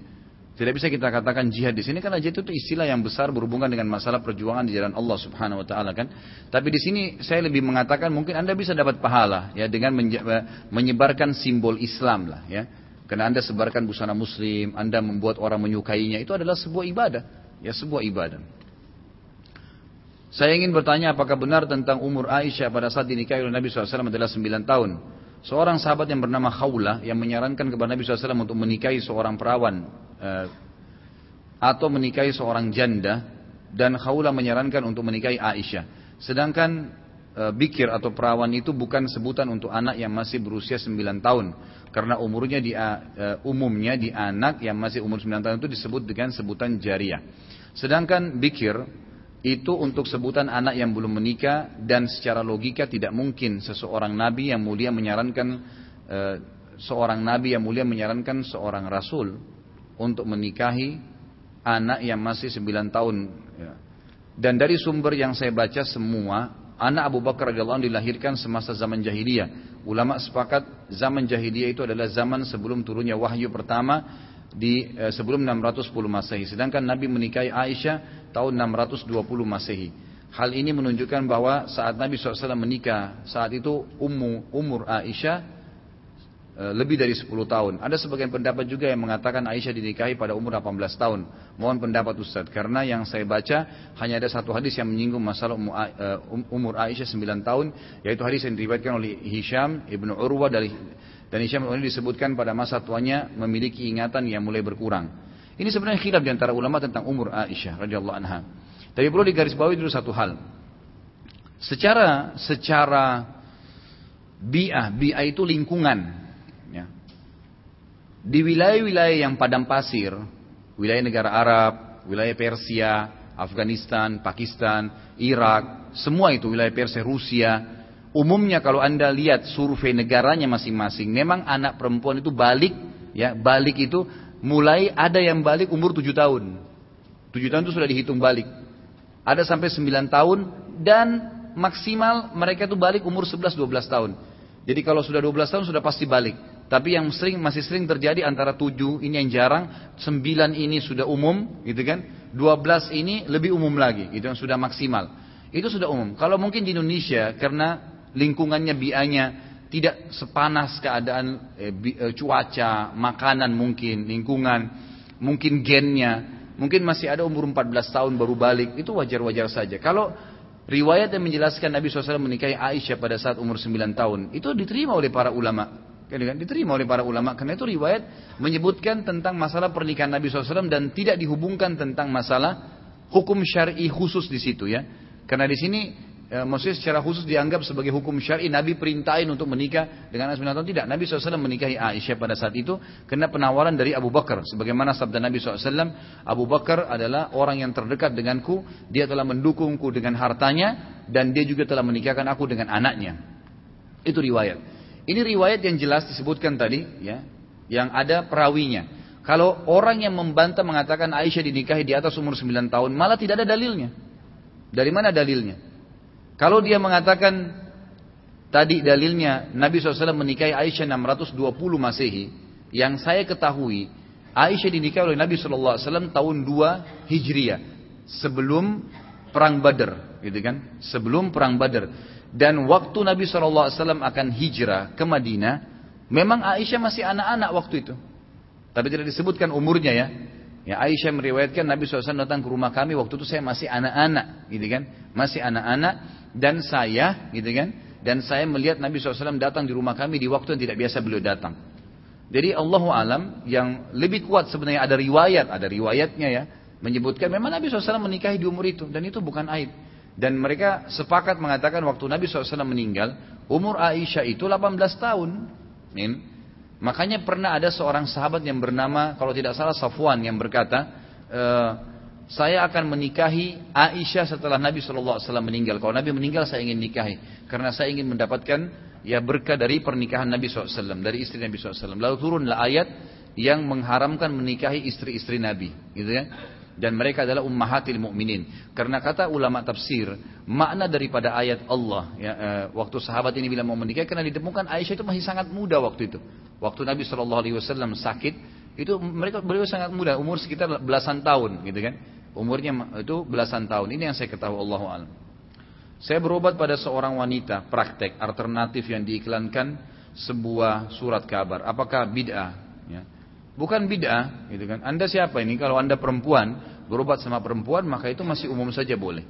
Tidak bisa kita katakan jihad di sini karena jihad itu istilah yang besar berhubungan dengan masalah perjuangan di jalan Allah Subhanahu wa taala kan. Tapi di sini saya lebih mengatakan mungkin Anda bisa dapat pahala ya dengan menyebarkan simbol Islam lah ya. Karena Anda sebarkan busana muslim, Anda membuat orang menyukainya itu adalah sebuah ibadah, ya sebuah ibadah. Saya ingin bertanya apakah benar tentang umur Aisyah pada saat dinikahi oleh Nabi SAW adalah 9 tahun. Seorang sahabat yang bernama Khawlah yang menyarankan kepada Nabi SAW untuk menikahi seorang perawan Eh, atau menikahi seorang janda dan Khawla menyarankan untuk menikahi Aisyah. Sedangkan e, bikir atau perawan itu bukan sebutan untuk anak yang masih berusia 9 tahun. Karena umurnya di, e, umumnya di anak yang masih umur 9 tahun itu disebut dengan sebutan jariah. Sedangkan bikir itu untuk sebutan anak yang belum menikah dan secara logika tidak mungkin seseorang nabi yang mulia menyarankan e, seorang nabi yang mulia menyarankan seorang rasul untuk menikahi anak yang masih 9 tahun. Ya. Dan dari sumber yang saya baca semua Anak Abu Bakar radhiyallahu dilahirkan semasa zaman jahiliyah. Ulama sepakat zaman jahiliyah itu adalah zaman sebelum turunnya wahyu pertama di eh, sebelum 610 Masehi. Sedangkan Nabi menikahi Aisyah tahun 620 Masehi. Hal ini menunjukkan bahwa saat Nabi SAW menikah, saat itu ummu, umur Aisyah Eh, lebih dari 10 tahun. Ada sebagian pendapat juga yang mengatakan Aisyah dinikahi pada umur 18 tahun. Mohon pendapat Ustaz, karena yang saya baca hanya ada satu hadis yang menyinggung masalah eh, um, umur Aisyah 9 tahun, yaitu hadis yang diriwayatkan oleh Hisham ibnu Urwa dari dan Hisham ini disebutkan pada masa tuanya memiliki ingatan yang mulai berkurang. Ini sebenarnya khilaf di antara ulama tentang umur Aisyah radhiyallahu anha. Tapi perlu digarisbawahi dulu satu hal. Secara secara bi'ah, bi'ah itu lingkungan. Di wilayah-wilayah yang padang pasir, wilayah negara Arab, wilayah Persia, Afghanistan, Pakistan, Irak, semua itu wilayah Persia, Rusia, umumnya kalau anda lihat survei negaranya masing-masing, memang anak perempuan itu balik, ya balik itu mulai ada yang balik umur 7 tahun. 7 tahun itu sudah dihitung balik. Ada sampai 9 tahun dan maksimal mereka itu balik umur 11-12 tahun. Jadi kalau sudah 12 tahun sudah pasti balik. Tapi yang sering masih sering terjadi antara tujuh ini yang jarang, sembilan ini sudah umum, gitu kan? Dua belas ini lebih umum lagi, itu yang sudah maksimal. Itu sudah umum. Kalau mungkin di Indonesia karena lingkungannya bianya tidak sepanas keadaan eh, eh, cuaca, makanan mungkin, lingkungan, mungkin gennya, mungkin masih ada umur 14 tahun baru balik, itu wajar-wajar saja. Kalau riwayat yang menjelaskan Nabi SAW menikahi Aisyah pada saat umur 9 tahun, itu diterima oleh para ulama. Kan diterima oleh para ulama karena itu riwayat menyebutkan tentang masalah pernikahan Nabi SAW dan tidak dihubungkan tentang masalah hukum syar'i khusus di situ ya. Karena di sini e, maksudnya secara khusus dianggap sebagai hukum syar'i Nabi perintahin untuk menikah dengan anak tahun tidak. Nabi SAW menikahi Aisyah pada saat itu karena penawaran dari Abu Bakar. Sebagaimana sabda Nabi SAW, Abu Bakar adalah orang yang terdekat denganku, dia telah mendukungku dengan hartanya dan dia juga telah menikahkan aku dengan anaknya. Itu riwayat. Ini riwayat yang jelas disebutkan tadi, ya, yang ada perawinya. Kalau orang yang membantah mengatakan Aisyah dinikahi di atas umur 9 tahun, malah tidak ada dalilnya. Dari mana dalilnya? Kalau dia mengatakan tadi dalilnya Nabi SAW menikahi Aisyah 620 Masehi, yang saya ketahui Aisyah dinikahi oleh Nabi SAW tahun 2 Hijriah, sebelum perang Badar, gitu kan? Sebelum perang Badar. Dan waktu Nabi SAW akan hijrah ke Madinah, memang Aisyah masih anak-anak waktu itu. Tapi tidak disebutkan umurnya ya. Ya Aisyah meriwayatkan Nabi SAW datang ke rumah kami waktu itu saya masih anak-anak, gitu kan? Masih anak-anak dan saya, gitu kan? Dan saya melihat Nabi SAW datang di rumah kami di waktu yang tidak biasa beliau datang. Jadi Allah alam yang lebih kuat sebenarnya ada riwayat, ada riwayatnya ya, menyebutkan memang Nabi SAW menikahi di umur itu dan itu bukan aib. Dan mereka sepakat mengatakan waktu Nabi SAW meninggal, umur Aisyah itu 18 tahun. Min. Makanya pernah ada seorang sahabat yang bernama, kalau tidak salah Safwan yang berkata, e, saya akan menikahi Aisyah setelah Nabi SAW meninggal. Kalau Nabi meninggal saya ingin nikahi. Karena saya ingin mendapatkan ya berkah dari pernikahan Nabi SAW. Dari istri Nabi SAW. Lalu turunlah ayat yang mengharamkan menikahi istri-istri Nabi. Gitu ya dan mereka adalah ummahatil mukminin. Karena kata ulama tafsir, makna daripada ayat Allah ya, e, waktu sahabat ini bilang mau menikah karena ditemukan Aisyah itu masih sangat muda waktu itu. Waktu Nabi wasallam sakit, itu mereka beliau sangat muda, umur sekitar belasan tahun gitu kan. Umurnya itu belasan tahun. Ini yang saya ketahui Allah alam. Saya berobat pada seorang wanita praktek alternatif yang diiklankan sebuah surat kabar. Apakah bid'ah? Ya. Bukan bid'ah, gitu kan. Anda siapa ini? Kalau Anda perempuan, berobat sama perempuan, maka itu masih umum saja boleh.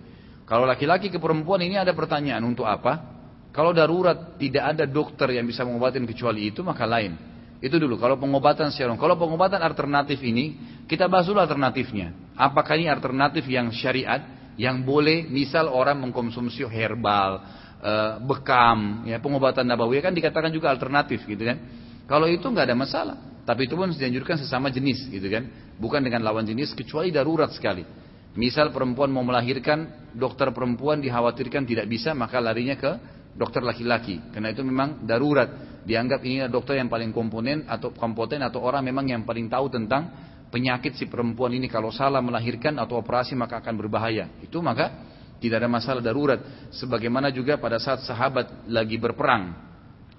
Kalau laki-laki ke perempuan ini ada pertanyaan untuk apa? Kalau darurat tidak ada dokter yang bisa mengobatin kecuali itu, maka lain. Itu dulu. Kalau pengobatan secara kalau pengobatan alternatif ini, kita bahas dulu alternatifnya. Apakah ini alternatif yang syariat, yang boleh, misal orang mengkonsumsi herbal, uh, bekam, ya pengobatan nabawi kan dikatakan juga alternatif gitu kan. Kalau itu nggak ada masalah, tapi itu pun dianjurkan sesama jenis gitu kan, bukan dengan lawan jenis kecuali darurat sekali. Misal perempuan mau melahirkan, dokter perempuan dikhawatirkan tidak bisa, maka larinya ke dokter laki-laki. Karena itu memang darurat. Dianggap ini adalah dokter yang paling komponen atau kompeten atau orang memang yang paling tahu tentang penyakit si perempuan ini. Kalau salah melahirkan atau operasi maka akan berbahaya. Itu maka tidak ada masalah darurat. Sebagaimana juga pada saat sahabat lagi berperang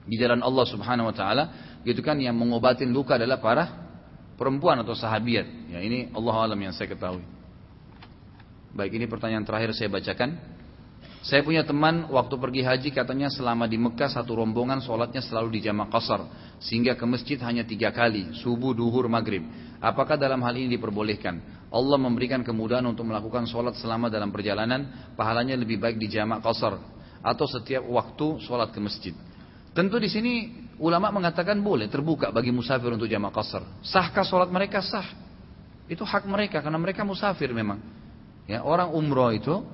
di jalan Allah Subhanahu Wa Taala, gitu kan yang mengobatin luka adalah para perempuan atau sahabiat. Ya ini Allah alam yang saya ketahui. Baik, ini pertanyaan terakhir saya bacakan. Saya punya teman waktu pergi haji katanya selama di Mekah satu rombongan sholatnya selalu di jamak qasar sehingga ke masjid hanya tiga kali subuh, duhur, maghrib. Apakah dalam hal ini diperbolehkan? Allah memberikan kemudahan untuk melakukan sholat selama dalam perjalanan pahalanya lebih baik di jamak qasar atau setiap waktu sholat ke masjid. Tentu di sini ulama mengatakan boleh terbuka bagi musafir untuk jamak qasar. Sahkah sholat mereka sah? Itu hak mereka karena mereka musafir memang. Ya, orang umroh itu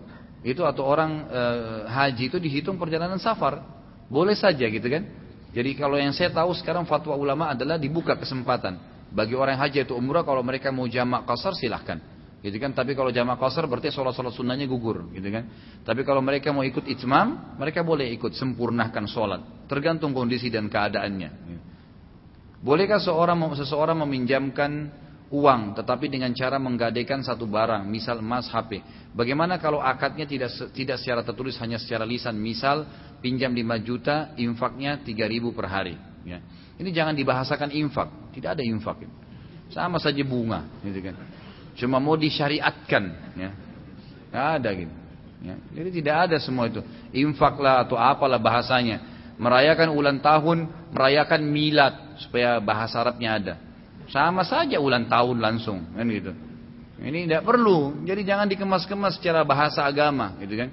itu atau orang e, haji itu dihitung perjalanan safar. Boleh saja gitu kan. Jadi kalau yang saya tahu sekarang fatwa ulama adalah dibuka kesempatan bagi orang haji atau umrah kalau mereka mau jamak kasar silahkan. Gitu kan. Tapi kalau jamak kasar berarti sholat-sholat sunnahnya gugur, gitu kan. Tapi kalau mereka mau ikut itmam, mereka boleh ikut sempurnakan sholat, tergantung kondisi dan keadaannya. Bolehkah seorang seseorang meminjamkan uang tetapi dengan cara menggadaikan satu barang misal emas HP bagaimana kalau akadnya tidak tidak secara tertulis hanya secara lisan? Misal pinjam 5 juta infaknya 3000 per hari. Ya. ini jangan dibahasakan infak. Tidak ada infak sama saja bunga gitu kan. Cuma mau disyariatkan ya. Nggak ada gitu ya. jadi tidak ada semua itu. Infak lah atau apalah bahasanya. Merayakan ulang tahun merayakan milad supaya bahasa Arabnya ada sama saja ulang tahun langsung, kan gitu. Ini tidak perlu. Jadi jangan dikemas-kemas secara bahasa agama, gitu kan.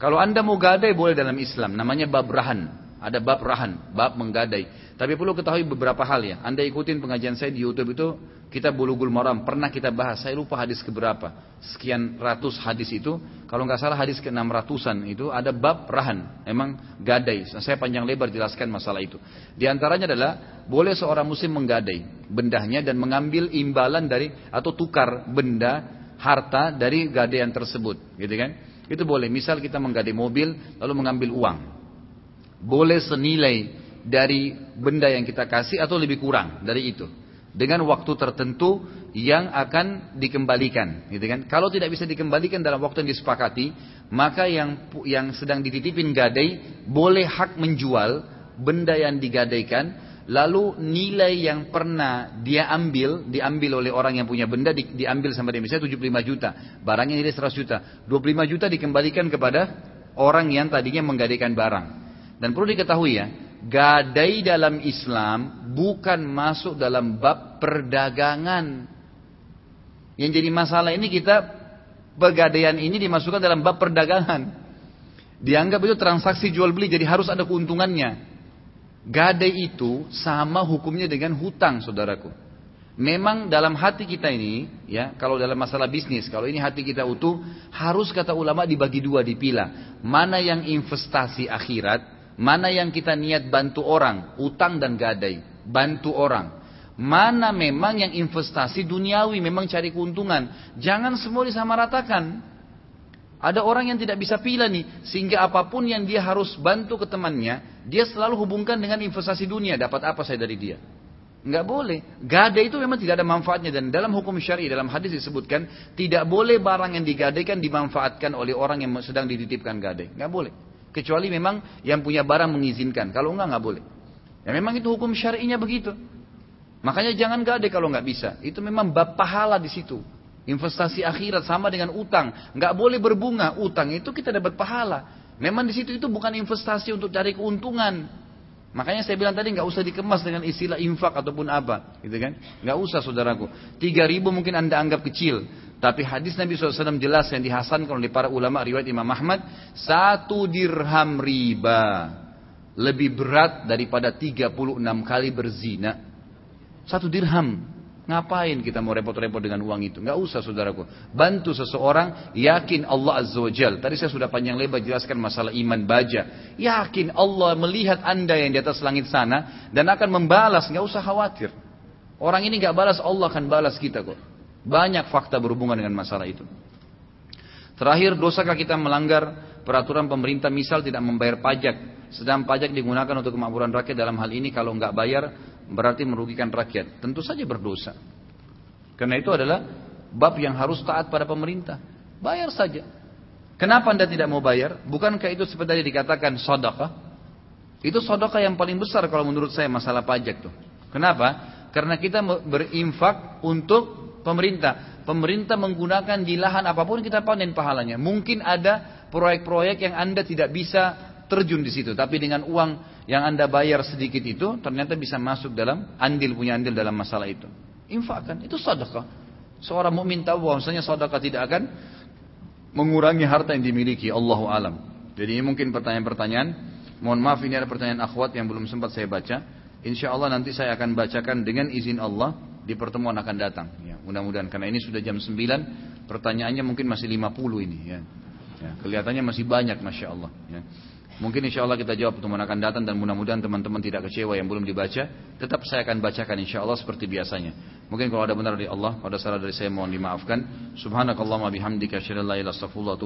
Kalau anda mau gadai boleh dalam Islam, namanya bab rahan. Ada bab rahan, bab menggadai. Tapi perlu ketahui beberapa hal ya. Anda ikutin pengajian saya di YouTube itu kita bulugul maram pernah kita bahas. Saya lupa hadis keberapa. Sekian ratus hadis itu. Kalau nggak salah hadis ke enam ratusan itu ada bab rahan. Emang gadai. Saya panjang lebar jelaskan masalah itu. Di antaranya adalah boleh seorang muslim menggadai bendahnya dan mengambil imbalan dari atau tukar benda harta dari gadaian tersebut. Gitu kan? Itu boleh. Misal kita menggadai mobil lalu mengambil uang. Boleh senilai dari benda yang kita kasih atau lebih kurang dari itu. Dengan waktu tertentu yang akan dikembalikan gitu kan? Kalau tidak bisa dikembalikan dalam waktu yang disepakati maka yang yang sedang dititipin gadai boleh hak menjual benda yang digadaikan lalu nilai yang pernah dia ambil diambil oleh orang yang punya benda di, diambil sama dia. Misalnya 75 juta barangnya nilai 100 juta. 25 juta dikembalikan kepada orang yang tadinya menggadaikan barang. Dan perlu diketahui ya gadai dalam Islam bukan masuk dalam bab perdagangan. Yang jadi masalah ini kita pegadaian ini dimasukkan dalam bab perdagangan. Dianggap itu transaksi jual beli jadi harus ada keuntungannya. Gadai itu sama hukumnya dengan hutang, saudaraku. Memang dalam hati kita ini, ya, kalau dalam masalah bisnis, kalau ini hati kita utuh, harus kata ulama dibagi dua, dipilah. Mana yang investasi akhirat, Mana yang kita niat bantu orang, utang dan gadai, bantu orang. Mana memang yang investasi duniawi, memang cari keuntungan. Jangan semua disamaratakan. Ada orang yang tidak bisa pilih nih, sehingga apa pun yang dia harus bantu ke temannya, dia selalu hubungkan dengan investasi dunia. Dapat apa saya dari dia? Enggak boleh. Gadai itu memang tidak ada manfaatnya dan dalam hukum syari dalam hadis disebutkan tidak boleh barang yang digadaikan dimanfaatkan oleh orang yang sedang dititipkan gadai. Enggak boleh. Kecuali memang yang punya barang mengizinkan. Kalau enggak, enggak boleh. Ya memang itu hukum syar'inya begitu. Makanya jangan gade kalau nggak bisa. Itu memang bab pahala di situ. Investasi akhirat sama dengan utang. Nggak boleh berbunga. Utang itu kita dapat pahala. Memang di situ itu bukan investasi untuk cari keuntungan. Makanya saya bilang tadi nggak usah dikemas dengan istilah infak ataupun apa, gitu kan? Nggak usah saudaraku. Tiga ribu mungkin anda anggap kecil, tapi hadis Nabi SAW jelas yang dihasankan oleh para ulama riwayat Imam Ahmad, satu dirham riba lebih berat daripada 36 kali berzina. Satu dirham. Ngapain kita mau repot-repot dengan uang itu? Nggak usah saudaraku. Bantu seseorang, yakin Allah Azza wa. Tadi saya sudah panjang lebar jelaskan masalah iman baja. Yakin Allah melihat anda yang di atas langit sana dan akan membalas. Nggak usah khawatir. Orang ini nggak balas, Allah akan balas kita kok. Banyak fakta berhubungan dengan masalah itu. Terakhir, dosakah kita melanggar peraturan pemerintah misal tidak membayar pajak. Sedang pajak digunakan untuk kemakmuran rakyat dalam hal ini kalau nggak bayar berarti merugikan rakyat. Tentu saja berdosa. Karena itu adalah bab yang harus taat pada pemerintah. Bayar saja. Kenapa anda tidak mau bayar? Bukankah itu seperti tadi dikatakan sodaka? Itu sodaka yang paling besar kalau menurut saya masalah pajak tuh. Kenapa? Karena kita berinfak untuk pemerintah. Pemerintah menggunakan di lahan apa pun kita panen pahalanya. Mungkin ada proyek-proyek yang anda tidak bisa terjun di situ. Tapi dengan uang yang anda bayar sedikit itu ternyata bisa masuk dalam andil punya andil dalam masalah itu. Infakkan itu sedekah. Seorang mukmin tahu bahwasanya sedekah tidak akan mengurangi harta yang dimiliki. Allahu alam. Jadi ini mungkin pertanyaan-pertanyaan. Mohon maaf ini ada pertanyaan akhwat yang belum sempat saya baca. Insya Allah nanti saya akan bacakan dengan izin Allah di pertemuan akan datang. Ya, mudah-mudahan karena ini sudah jam 9, pertanyaannya mungkin masih 50 ini. Ya. Ya, kelihatannya masih banyak, masya Allah. Ya. Mungkin insya Allah kita jawab pertemuan akan datang dan mudah-mudahan teman-teman tidak kecewa yang belum dibaca. Tetap saya akan bacakan insya Allah seperti biasanya. Mungkin kalau ada benar dari Allah, pada salah dari saya mohon dimaafkan. Subhanakallahumma bihamdika asyhadu an la ilaha illa anta